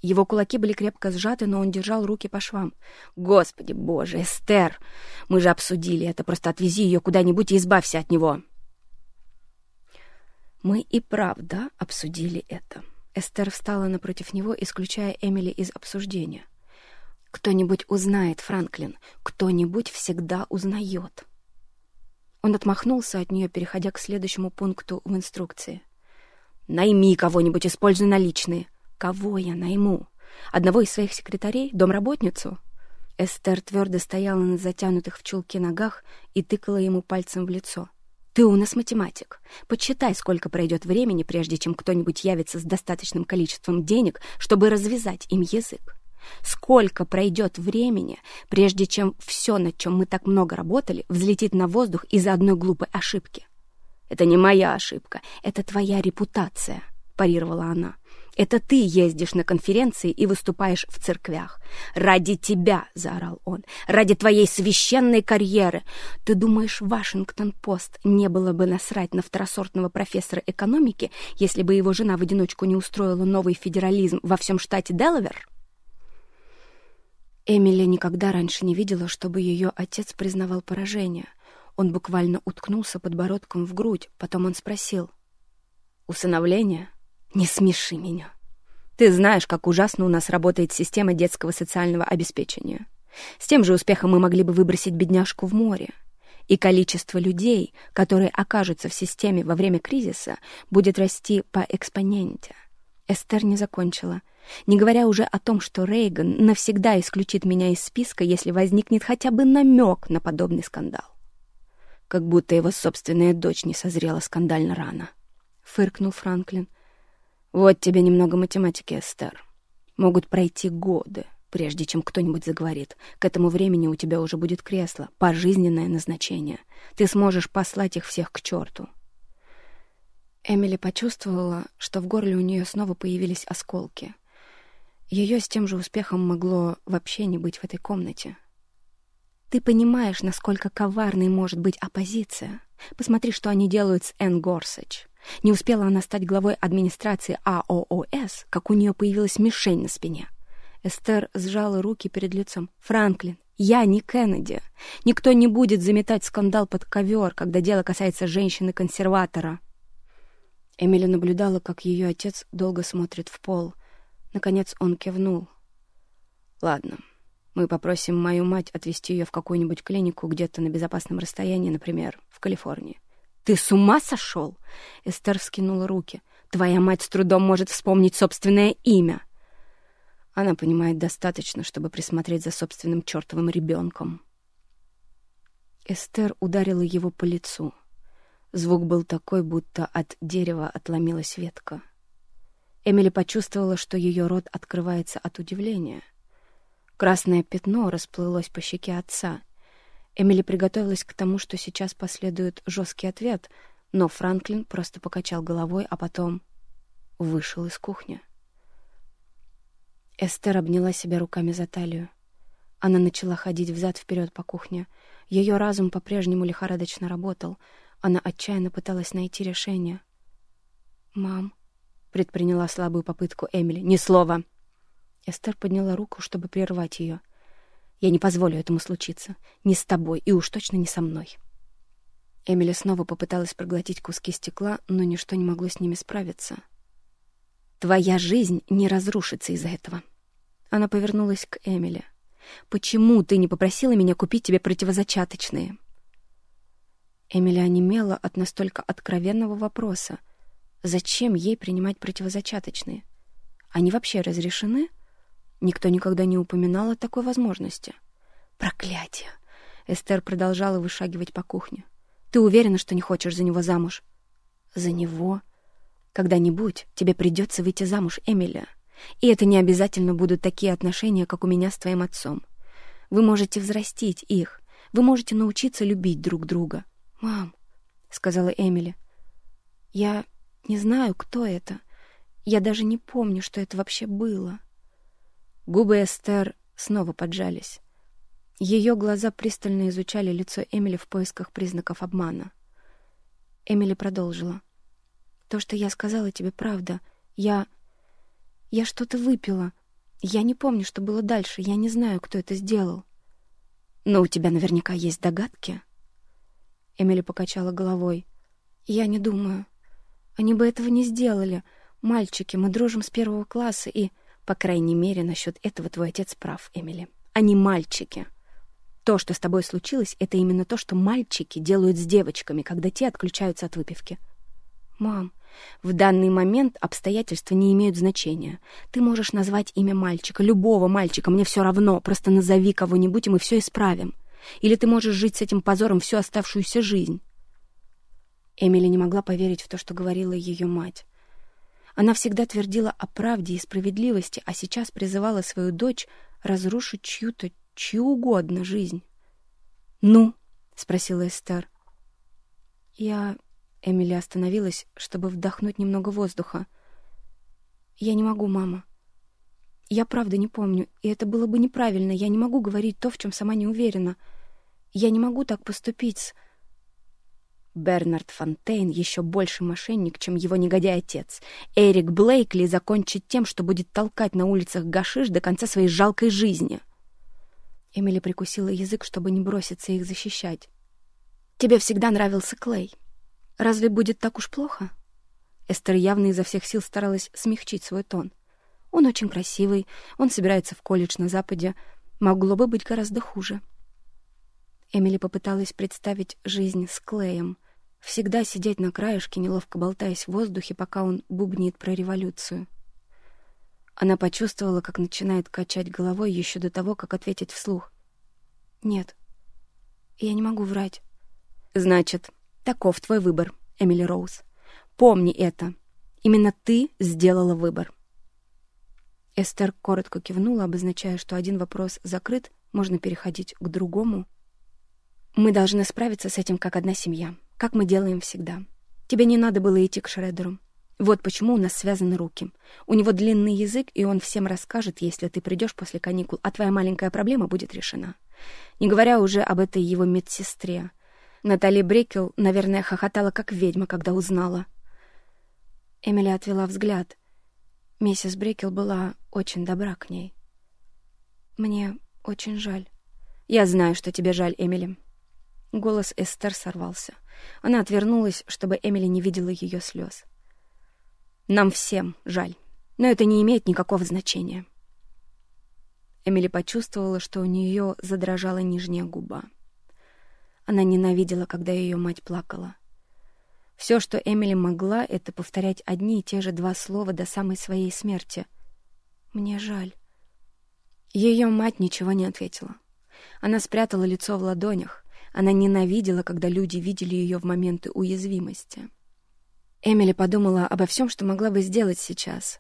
Его кулаки были крепко сжаты, но он держал руки по швам. «Господи боже, Эстер! Мы же обсудили это. Просто отвези ее куда-нибудь и избавься от него!» Мы и правда обсудили это. Эстер встала напротив него, исключая Эмили из обсуждения. «Кто-нибудь узнает, Франклин. Кто-нибудь всегда узнает». Он отмахнулся от нее, переходя к следующему пункту в инструкции. «Найми кого-нибудь, используй наличные». «Кого я найму? Одного из своих секретарей? Домработницу?» Эстер твердо стояла на затянутых в чулки ногах и тыкала ему пальцем в лицо. Ты у нас математик. Подсчитай, сколько пройдет времени, прежде чем кто-нибудь явится с достаточным количеством денег, чтобы развязать им язык. Сколько пройдет времени, прежде чем все, над чем мы так много работали, взлетит на воздух из-за одной глупой ошибки? Это не моя ошибка, это твоя репутация, парировала она. Это ты ездишь на конференции и выступаешь в церквях. Ради тебя, — заорал он, — ради твоей священной карьеры. Ты думаешь, Вашингтон-Пост не было бы насрать на второсортного профессора экономики, если бы его жена в одиночку не устроила новый федерализм во всем штате Делавер? Эмили никогда раньше не видела, чтобы ее отец признавал поражение. Он буквально уткнулся подбородком в грудь, потом он спросил. «Усыновление?» Не смеши меня. Ты знаешь, как ужасно у нас работает система детского социального обеспечения. С тем же успехом мы могли бы выбросить бедняжку в море. И количество людей, которые окажутся в системе во время кризиса, будет расти по экспоненте. Эстер не закончила. Не говоря уже о том, что Рейган навсегда исключит меня из списка, если возникнет хотя бы намек на подобный скандал. Как будто его собственная дочь не созрела скандально рано. Фыркнул Франклин. Вот тебе немного математики, Эстер. Могут пройти годы, прежде чем кто-нибудь заговорит. К этому времени у тебя уже будет кресло, пожизненное назначение. Ты сможешь послать их всех к черту. Эмили почувствовала, что в горле у нее снова появились осколки. Ее с тем же успехом могло вообще не быть в этой комнате. Ты понимаешь, насколько коварной может быть оппозиция? Посмотри, что они делают с Энн Горсач. Не успела она стать главой администрации АООС, как у нее появилась мишень на спине. Эстер сжала руки перед лицом. «Франклин, я не Кеннеди. Никто не будет заметать скандал под ковер, когда дело касается женщины-консерватора». Эмили наблюдала, как ее отец долго смотрит в пол. Наконец он кивнул. «Ладно, мы попросим мою мать отвезти ее в какую-нибудь клинику где-то на безопасном расстоянии, например, в Калифорнии. «Ты с ума сошел?» Эстер вскинула руки. «Твоя мать с трудом может вспомнить собственное имя». Она понимает достаточно, чтобы присмотреть за собственным чертовым ребенком. Эстер ударила его по лицу. Звук был такой, будто от дерева отломилась ветка. Эмили почувствовала, что ее рот открывается от удивления — Красное пятно расплылось по щеке отца. Эмили приготовилась к тому, что сейчас последует жесткий ответ, но Франклин просто покачал головой, а потом вышел из кухни. Эстер обняла себя руками за талию. Она начала ходить взад-вперед по кухне. Ее разум по-прежнему лихорадочно работал. Она отчаянно пыталась найти решение. «Мам», — предприняла слабую попытку Эмили, — «ни слова!» Эстер подняла руку, чтобы прервать ее. «Я не позволю этому случиться. Ни с тобой, и уж точно не со мной». Эмили снова попыталась проглотить куски стекла, но ничто не могло с ними справиться. «Твоя жизнь не разрушится из-за этого». Она повернулась к Эмили. «Почему ты не попросила меня купить тебе противозачаточные?» Эмили онемела от настолько откровенного вопроса. Зачем ей принимать противозачаточные? Они вообще разрешены? Никто никогда не упоминал о такой возможности. Проклятие! Эстер продолжала вышагивать по кухне. Ты уверена, что не хочешь за него замуж? За него? Когда-нибудь тебе придется выйти замуж, Эмилия. И это не обязательно будут такие отношения, как у меня с твоим отцом. Вы можете взрастить их. Вы можете научиться любить друг друга. «Мам», — сказала Эмили, — «я не знаю, кто это. Я даже не помню, что это вообще было». Губы Эстер снова поджались. Ее глаза пристально изучали лицо Эмили в поисках признаков обмана. Эмили продолжила. «То, что я сказала тебе, правда. Я... я что-то выпила. Я не помню, что было дальше. Я не знаю, кто это сделал». «Но у тебя наверняка есть догадки?» Эмили покачала головой. «Я не думаю. Они бы этого не сделали. Мальчики, мы дружим с первого класса, и...» По крайней мере, насчет этого твой отец прав, Эмили. Они мальчики. То, что с тобой случилось, это именно то, что мальчики делают с девочками, когда те отключаются от выпивки. Мам, в данный момент обстоятельства не имеют значения. Ты можешь назвать имя мальчика, любого мальчика, мне все равно. Просто назови кого-нибудь, и мы все исправим. Или ты можешь жить с этим позором всю оставшуюся жизнь. Эмили не могла поверить в то, что говорила ее мать. Она всегда твердила о правде и справедливости, а сейчас призывала свою дочь разрушить чью-то, чью угодно жизнь. «Ну?» — спросила Эстер. «Я...» — Эмили остановилась, чтобы вдохнуть немного воздуха. «Я не могу, мама. Я правда не помню, и это было бы неправильно. Я не могу говорить то, в чем сама не уверена. Я не могу так поступить с...» Бернард Фонтейн еще больше мошенник, чем его негодяй-отец. Эрик Блейкли закончит тем, что будет толкать на улицах гашиш до конца своей жалкой жизни. Эмили прикусила язык, чтобы не броситься их защищать. «Тебе всегда нравился Клей. Разве будет так уж плохо?» Эстер явно изо всех сил старалась смягчить свой тон. «Он очень красивый, он собирается в колледж на Западе. Могло бы быть гораздо хуже». Эмили попыталась представить жизнь с Клеем — Всегда сидеть на краешке, неловко болтаясь в воздухе, пока он бубнит про революцию. Она почувствовала, как начинает качать головой еще до того, как ответить вслух. «Нет, я не могу врать». «Значит, таков твой выбор, Эмили Роуз. Помни это. Именно ты сделала выбор». Эстер коротко кивнула, обозначая, что один вопрос закрыт, можно переходить к другому. «Мы должны справиться с этим как одна семья, как мы делаем всегда. Тебе не надо было идти к Шредеру. Вот почему у нас связаны руки. У него длинный язык, и он всем расскажет, если ты придешь после каникул, а твоя маленькая проблема будет решена. Не говоря уже об этой его медсестре. Натали Брекел, наверное, хохотала как ведьма, когда узнала. Эмили отвела взгляд. Миссис Брекел была очень добра к ней. «Мне очень жаль». «Я знаю, что тебе жаль, Эмили». Голос Эстер сорвался. Она отвернулась, чтобы Эмили не видела ее слез. Нам всем жаль, но это не имеет никакого значения. Эмили почувствовала, что у нее задрожала нижняя губа. Она ненавидела, когда ее мать плакала. Все, что Эмили могла, это повторять одни и те же два слова до самой своей смерти. «Мне жаль». Ее мать ничего не ответила. Она спрятала лицо в ладонях. Она ненавидела, когда люди видели ее в моменты уязвимости. Эмили подумала обо всем, что могла бы сделать сейчас.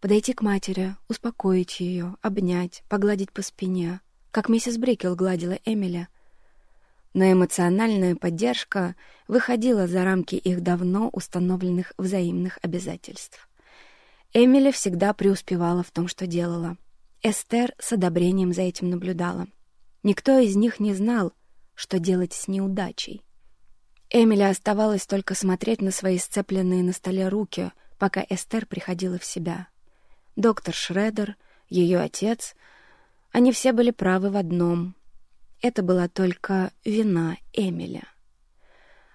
Подойти к матери, успокоить ее, обнять, погладить по спине, как миссис Брикел гладила Эмили. Но эмоциональная поддержка выходила за рамки их давно установленных взаимных обязательств. Эмили всегда преуспевала в том, что делала. Эстер с одобрением за этим наблюдала. Никто из них не знал, что делать с неудачей. Эмили оставалось только смотреть на свои сцепленные на столе руки, пока Эстер приходила в себя. Доктор Шредер, ее отец, они все были правы в одном. Это была только вина Эмили.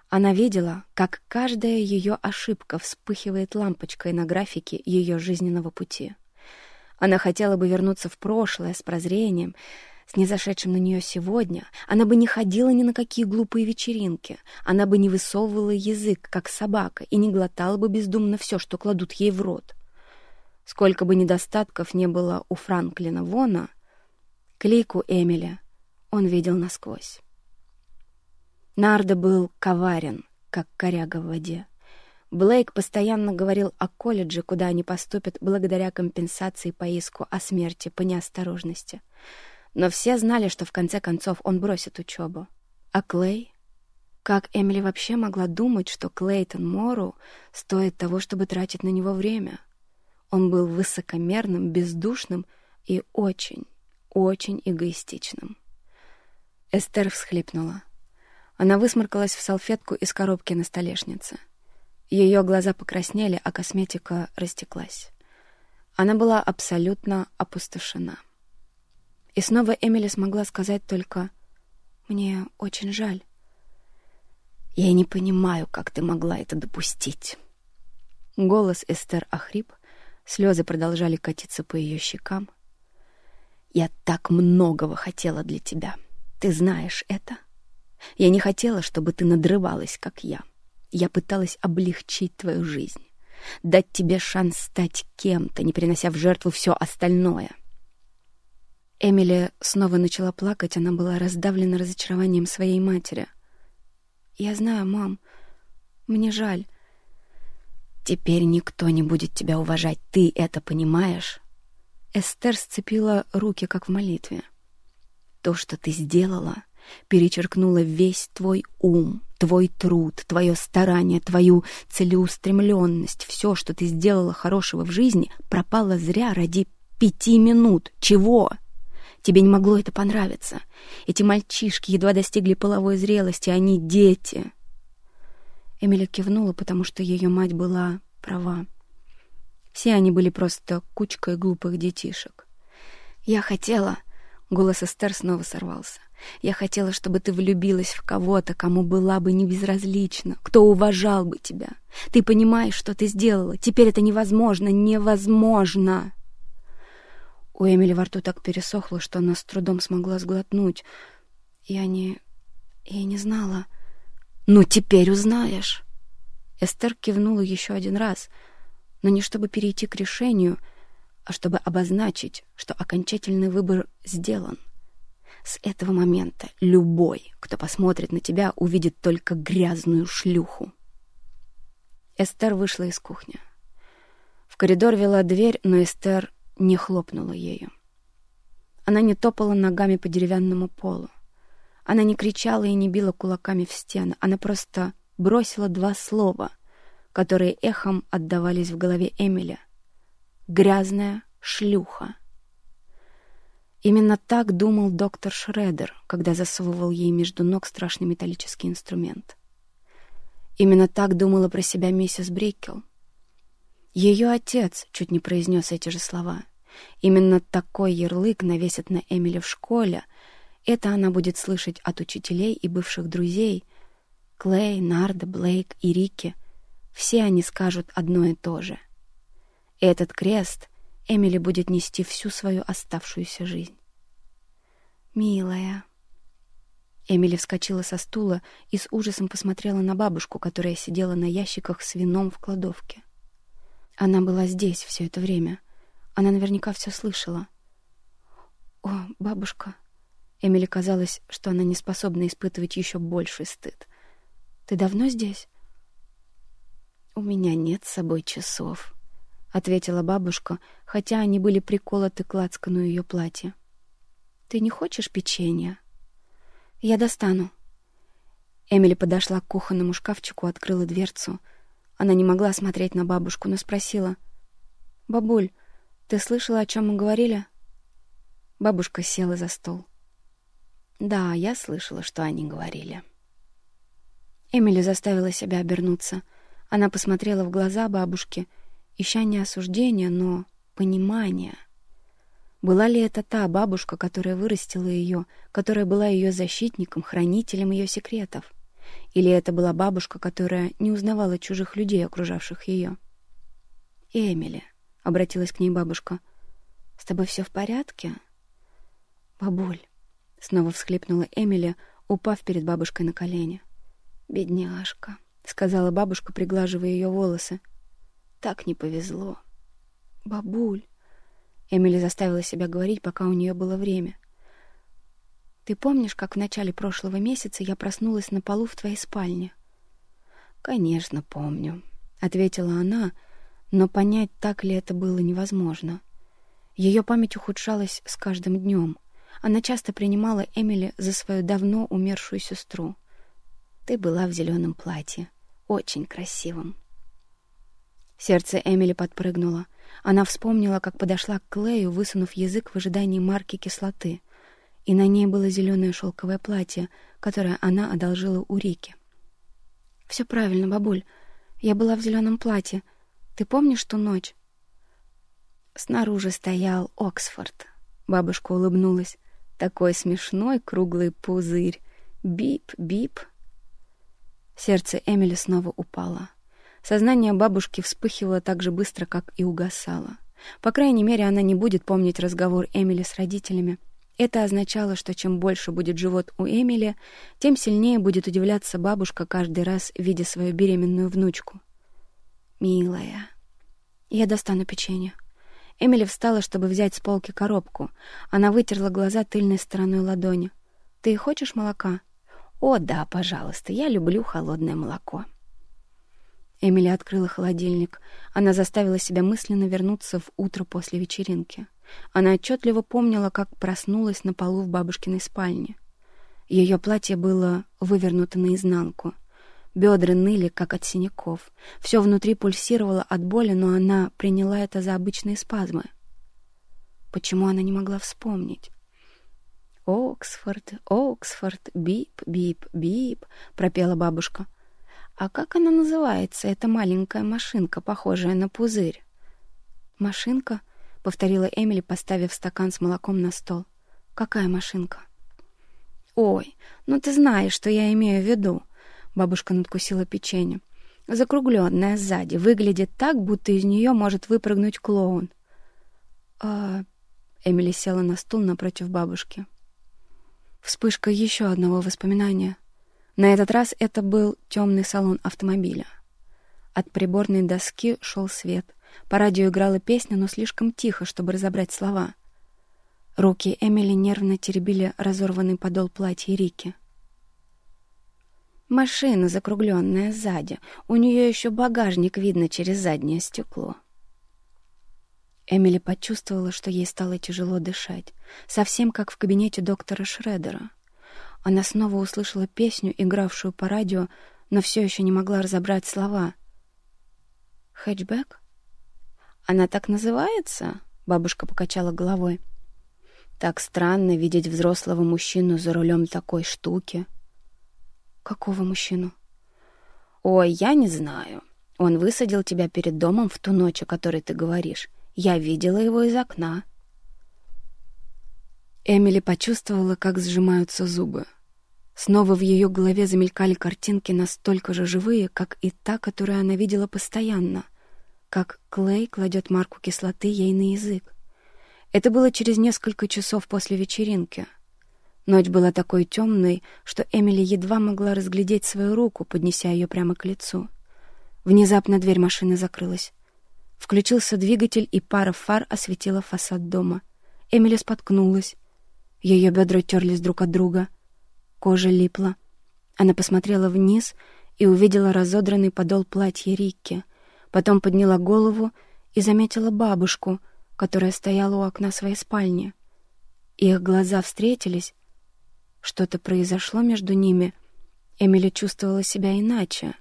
Она видела, как каждая ее ошибка вспыхивает лампочкой на графике ее жизненного пути. Она хотела бы вернуться в прошлое с прозрением, с незашедшим на нее сегодня, она бы не ходила ни на какие глупые вечеринки, она бы не высовывала язык, как собака, и не глотала бы бездумно все, что кладут ей в рот. Сколько бы недостатков не было у Франклина Вона, клейку Эмили он видел насквозь. Нарда был коварен, как коряга в воде. Блейк постоянно говорил о колледже, куда они поступят благодаря компенсации по иску о смерти по неосторожности — но все знали, что в конце концов он бросит учебу. А Клей? Как Эмили вообще могла думать, что Клейтон Мору стоит того, чтобы тратить на него время? Он был высокомерным, бездушным и очень, очень эгоистичным. Эстер всхлипнула. Она высморкалась в салфетку из коробки на столешнице. Ее глаза покраснели, а косметика растеклась. Она была абсолютно опустошена. И снова Эмили смогла сказать только «Мне очень жаль». «Я не понимаю, как ты могла это допустить». Голос Эстер охрип, слезы продолжали катиться по ее щекам. «Я так многого хотела для тебя. Ты знаешь это. Я не хотела, чтобы ты надрывалась, как я. Я пыталась облегчить твою жизнь, дать тебе шанс стать кем-то, не принося в жертву все остальное». Эмили снова начала плакать, она была раздавлена разочарованием своей матери. «Я знаю, мам. Мне жаль». «Теперь никто не будет тебя уважать, ты это понимаешь?» Эстер сцепила руки, как в молитве. «То, что ты сделала, перечеркнуло весь твой ум, твой труд, твое старание, твою целеустремленность. Все, что ты сделала хорошего в жизни, пропало зря ради пяти минут. Чего?» Тебе не могло это понравиться. Эти мальчишки едва достигли половой зрелости, они дети. Эмили кивнула, потому что ее мать была права. Все они были просто кучкой глупых детишек. «Я хотела...» — голос Эстер снова сорвался. «Я хотела, чтобы ты влюбилась в кого-то, кому была бы не безразлична, кто уважал бы тебя. Ты понимаешь, что ты сделала? Теперь это невозможно, невозможно!» У Эмили во рту так пересохло, что она с трудом смогла сглотнуть. Я не... я не знала. «Ну, теперь узнаешь!» Эстер кивнула еще один раз, но не чтобы перейти к решению, а чтобы обозначить, что окончательный выбор сделан. С этого момента любой, кто посмотрит на тебя, увидит только грязную шлюху. Эстер вышла из кухни. В коридор вела дверь, но Эстер не хлопнула ею. Она не топала ногами по деревянному полу. Она не кричала и не била кулаками в стены. Она просто бросила два слова, которые эхом отдавались в голове Эмиля. «Грязная шлюха». Именно так думал доктор Шредер, когда засовывал ей между ног страшный металлический инструмент. Именно так думала про себя миссис Брикел. Ее отец чуть не произнес эти же слова — Именно такой ярлык навесят на Эмили в школе. Это она будет слышать от учителей и бывших друзей. Клей, Нарда, Блейк и Рики. Все они скажут одно и то же. Этот крест Эмили будет нести всю свою оставшуюся жизнь. «Милая...» Эмили вскочила со стула и с ужасом посмотрела на бабушку, которая сидела на ящиках с вином в кладовке. Она была здесь все это время — она наверняка все слышала. «О, бабушка!» Эмили казалось, что она не способна испытывать еще больший стыд. «Ты давно здесь?» «У меня нет с собой часов», — ответила бабушка, хотя они были приколоты к лацкану ее платья. «Ты не хочешь печенья?» «Я достану». Эмили подошла к кухонному шкафчику, открыла дверцу. Она не могла смотреть на бабушку, но спросила. «Бабуль, «Ты слышала, о чем мы говорили?» Бабушка села за стол. «Да, я слышала, что они говорили». Эмили заставила себя обернуться. Она посмотрела в глаза бабушки, ища не осуждения, но понимания. Была ли это та бабушка, которая вырастила ее, которая была ее защитником, хранителем ее секретов? Или это была бабушка, которая не узнавала чужих людей, окружавших ее? Эмили обратилась к ней бабушка. «С тобой все в порядке?» «Бабуль», — снова всхлипнула Эмили, упав перед бабушкой на колени. «Бедняжка», — сказала бабушка, приглаживая ее волосы. «Так не повезло». «Бабуль», — Эмили заставила себя говорить, пока у нее было время. «Ты помнишь, как в начале прошлого месяца я проснулась на полу в твоей спальне?» «Конечно, помню», — ответила она, — но понять, так ли это было, невозможно. Ее память ухудшалась с каждым днем. Она часто принимала Эмили за свою давно умершую сестру. «Ты была в зеленом платье, очень красивом». Сердце Эмили подпрыгнуло. Она вспомнила, как подошла к Клею, высунув язык в ожидании марки кислоты. И на ней было зеленое шелковое платье, которое она одолжила у Рики. «Все правильно, бабуль. Я была в зеленом платье», ты помнишь ту ночь?» Снаружи стоял Оксфорд. Бабушка улыбнулась. Такой смешной круглый пузырь. Бип-бип. Сердце Эмили снова упало. Сознание бабушки вспыхивало так же быстро, как и угасало. По крайней мере, она не будет помнить разговор Эмили с родителями. Это означало, что чем больше будет живот у Эмили, тем сильнее будет удивляться бабушка каждый раз, видя свою беременную внучку. «Милая». «Я достану печенье». Эмили встала, чтобы взять с полки коробку. Она вытерла глаза тыльной стороной ладони. «Ты хочешь молока?» «О, да, пожалуйста, я люблю холодное молоко». Эмили открыла холодильник. Она заставила себя мысленно вернуться в утро после вечеринки. Она отчетливо помнила, как проснулась на полу в бабушкиной спальне. Ее платье было вывернуто наизнанку — Бедра ныли, как от синяков. Все внутри пульсировало от боли, но она приняла это за обычные спазмы. Почему она не могла вспомнить? «Оксфорд, Оксфорд, бип, бип, бип», — пропела бабушка. «А как она называется, эта маленькая машинка, похожая на пузырь?» «Машинка?» — повторила Эмили, поставив стакан с молоком на стол. «Какая машинка?» «Ой, ну ты знаешь, что я имею в виду. Бабушка надкусила печенье. Закругленная сзади. Выглядит так, будто из нее может выпрыгнуть клоун. А... Эмили села на стул напротив бабушки. Вспышка еще одного воспоминания. На этот раз это был темный салон автомобиля. От приборной доски шел свет. По радио играла песня, но слишком тихо, чтобы разобрать слова. Руки Эмили нервно теребили разорванный подол платья Рики. Машина закругленная сзади. У нее еще багажник видно через заднее стекло. Эмили почувствовала, что ей стало тяжело дышать, совсем как в кабинете доктора Шредера. Она снова услышала песню, игравшую по радио, но все еще не могла разобрать слова. «Хэтчбэк?» «Она так называется?» — бабушка покачала головой. «Так странно видеть взрослого мужчину за рулем такой штуки». «Какого мужчину?» «Ой, я не знаю. Он высадил тебя перед домом в ту ночь, о которой ты говоришь. Я видела его из окна». Эмили почувствовала, как сжимаются зубы. Снова в ее голове замелькали картинки настолько же живые, как и та, которую она видела постоянно. Как Клей кладет марку кислоты ей на язык. Это было через несколько часов после вечеринки. Ночь была такой темной, что Эмили едва могла разглядеть свою руку, поднеся ее прямо к лицу. Внезапно дверь машины закрылась. Включился двигатель, и пара фар осветила фасад дома. Эмили споткнулась. Ее бедра терлись друг от друга — Кожа липла. Она посмотрела вниз и увидела разодранный подол платья Рикки. Потом подняла голову и заметила бабушку, которая стояла у окна своей спальни. Их глаза встретились. Что-то произошло между ними. Эмили чувствовала себя иначе.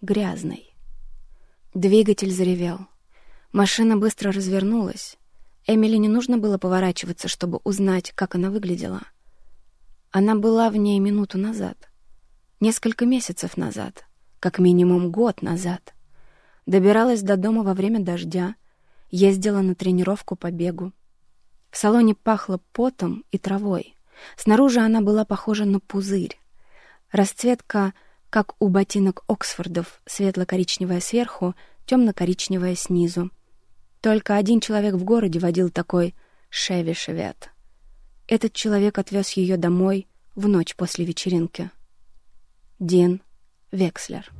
Грязной. Двигатель заревел. Машина быстро развернулась. Эмили не нужно было поворачиваться, чтобы узнать, как она выглядела — она была в ней минуту назад, несколько месяцев назад, как минимум год назад. Добиралась до дома во время дождя, ездила на тренировку по бегу. В салоне пахло потом и травой. Снаружи она была похожа на пузырь. Расцветка, как у ботинок Оксфордов, светло-коричневая сверху, темно-коричневая снизу. Только один человек в городе водил такой «Шеви-шевет». Этот человек отвез ее домой в ночь после вечеринки. Дин Векслер.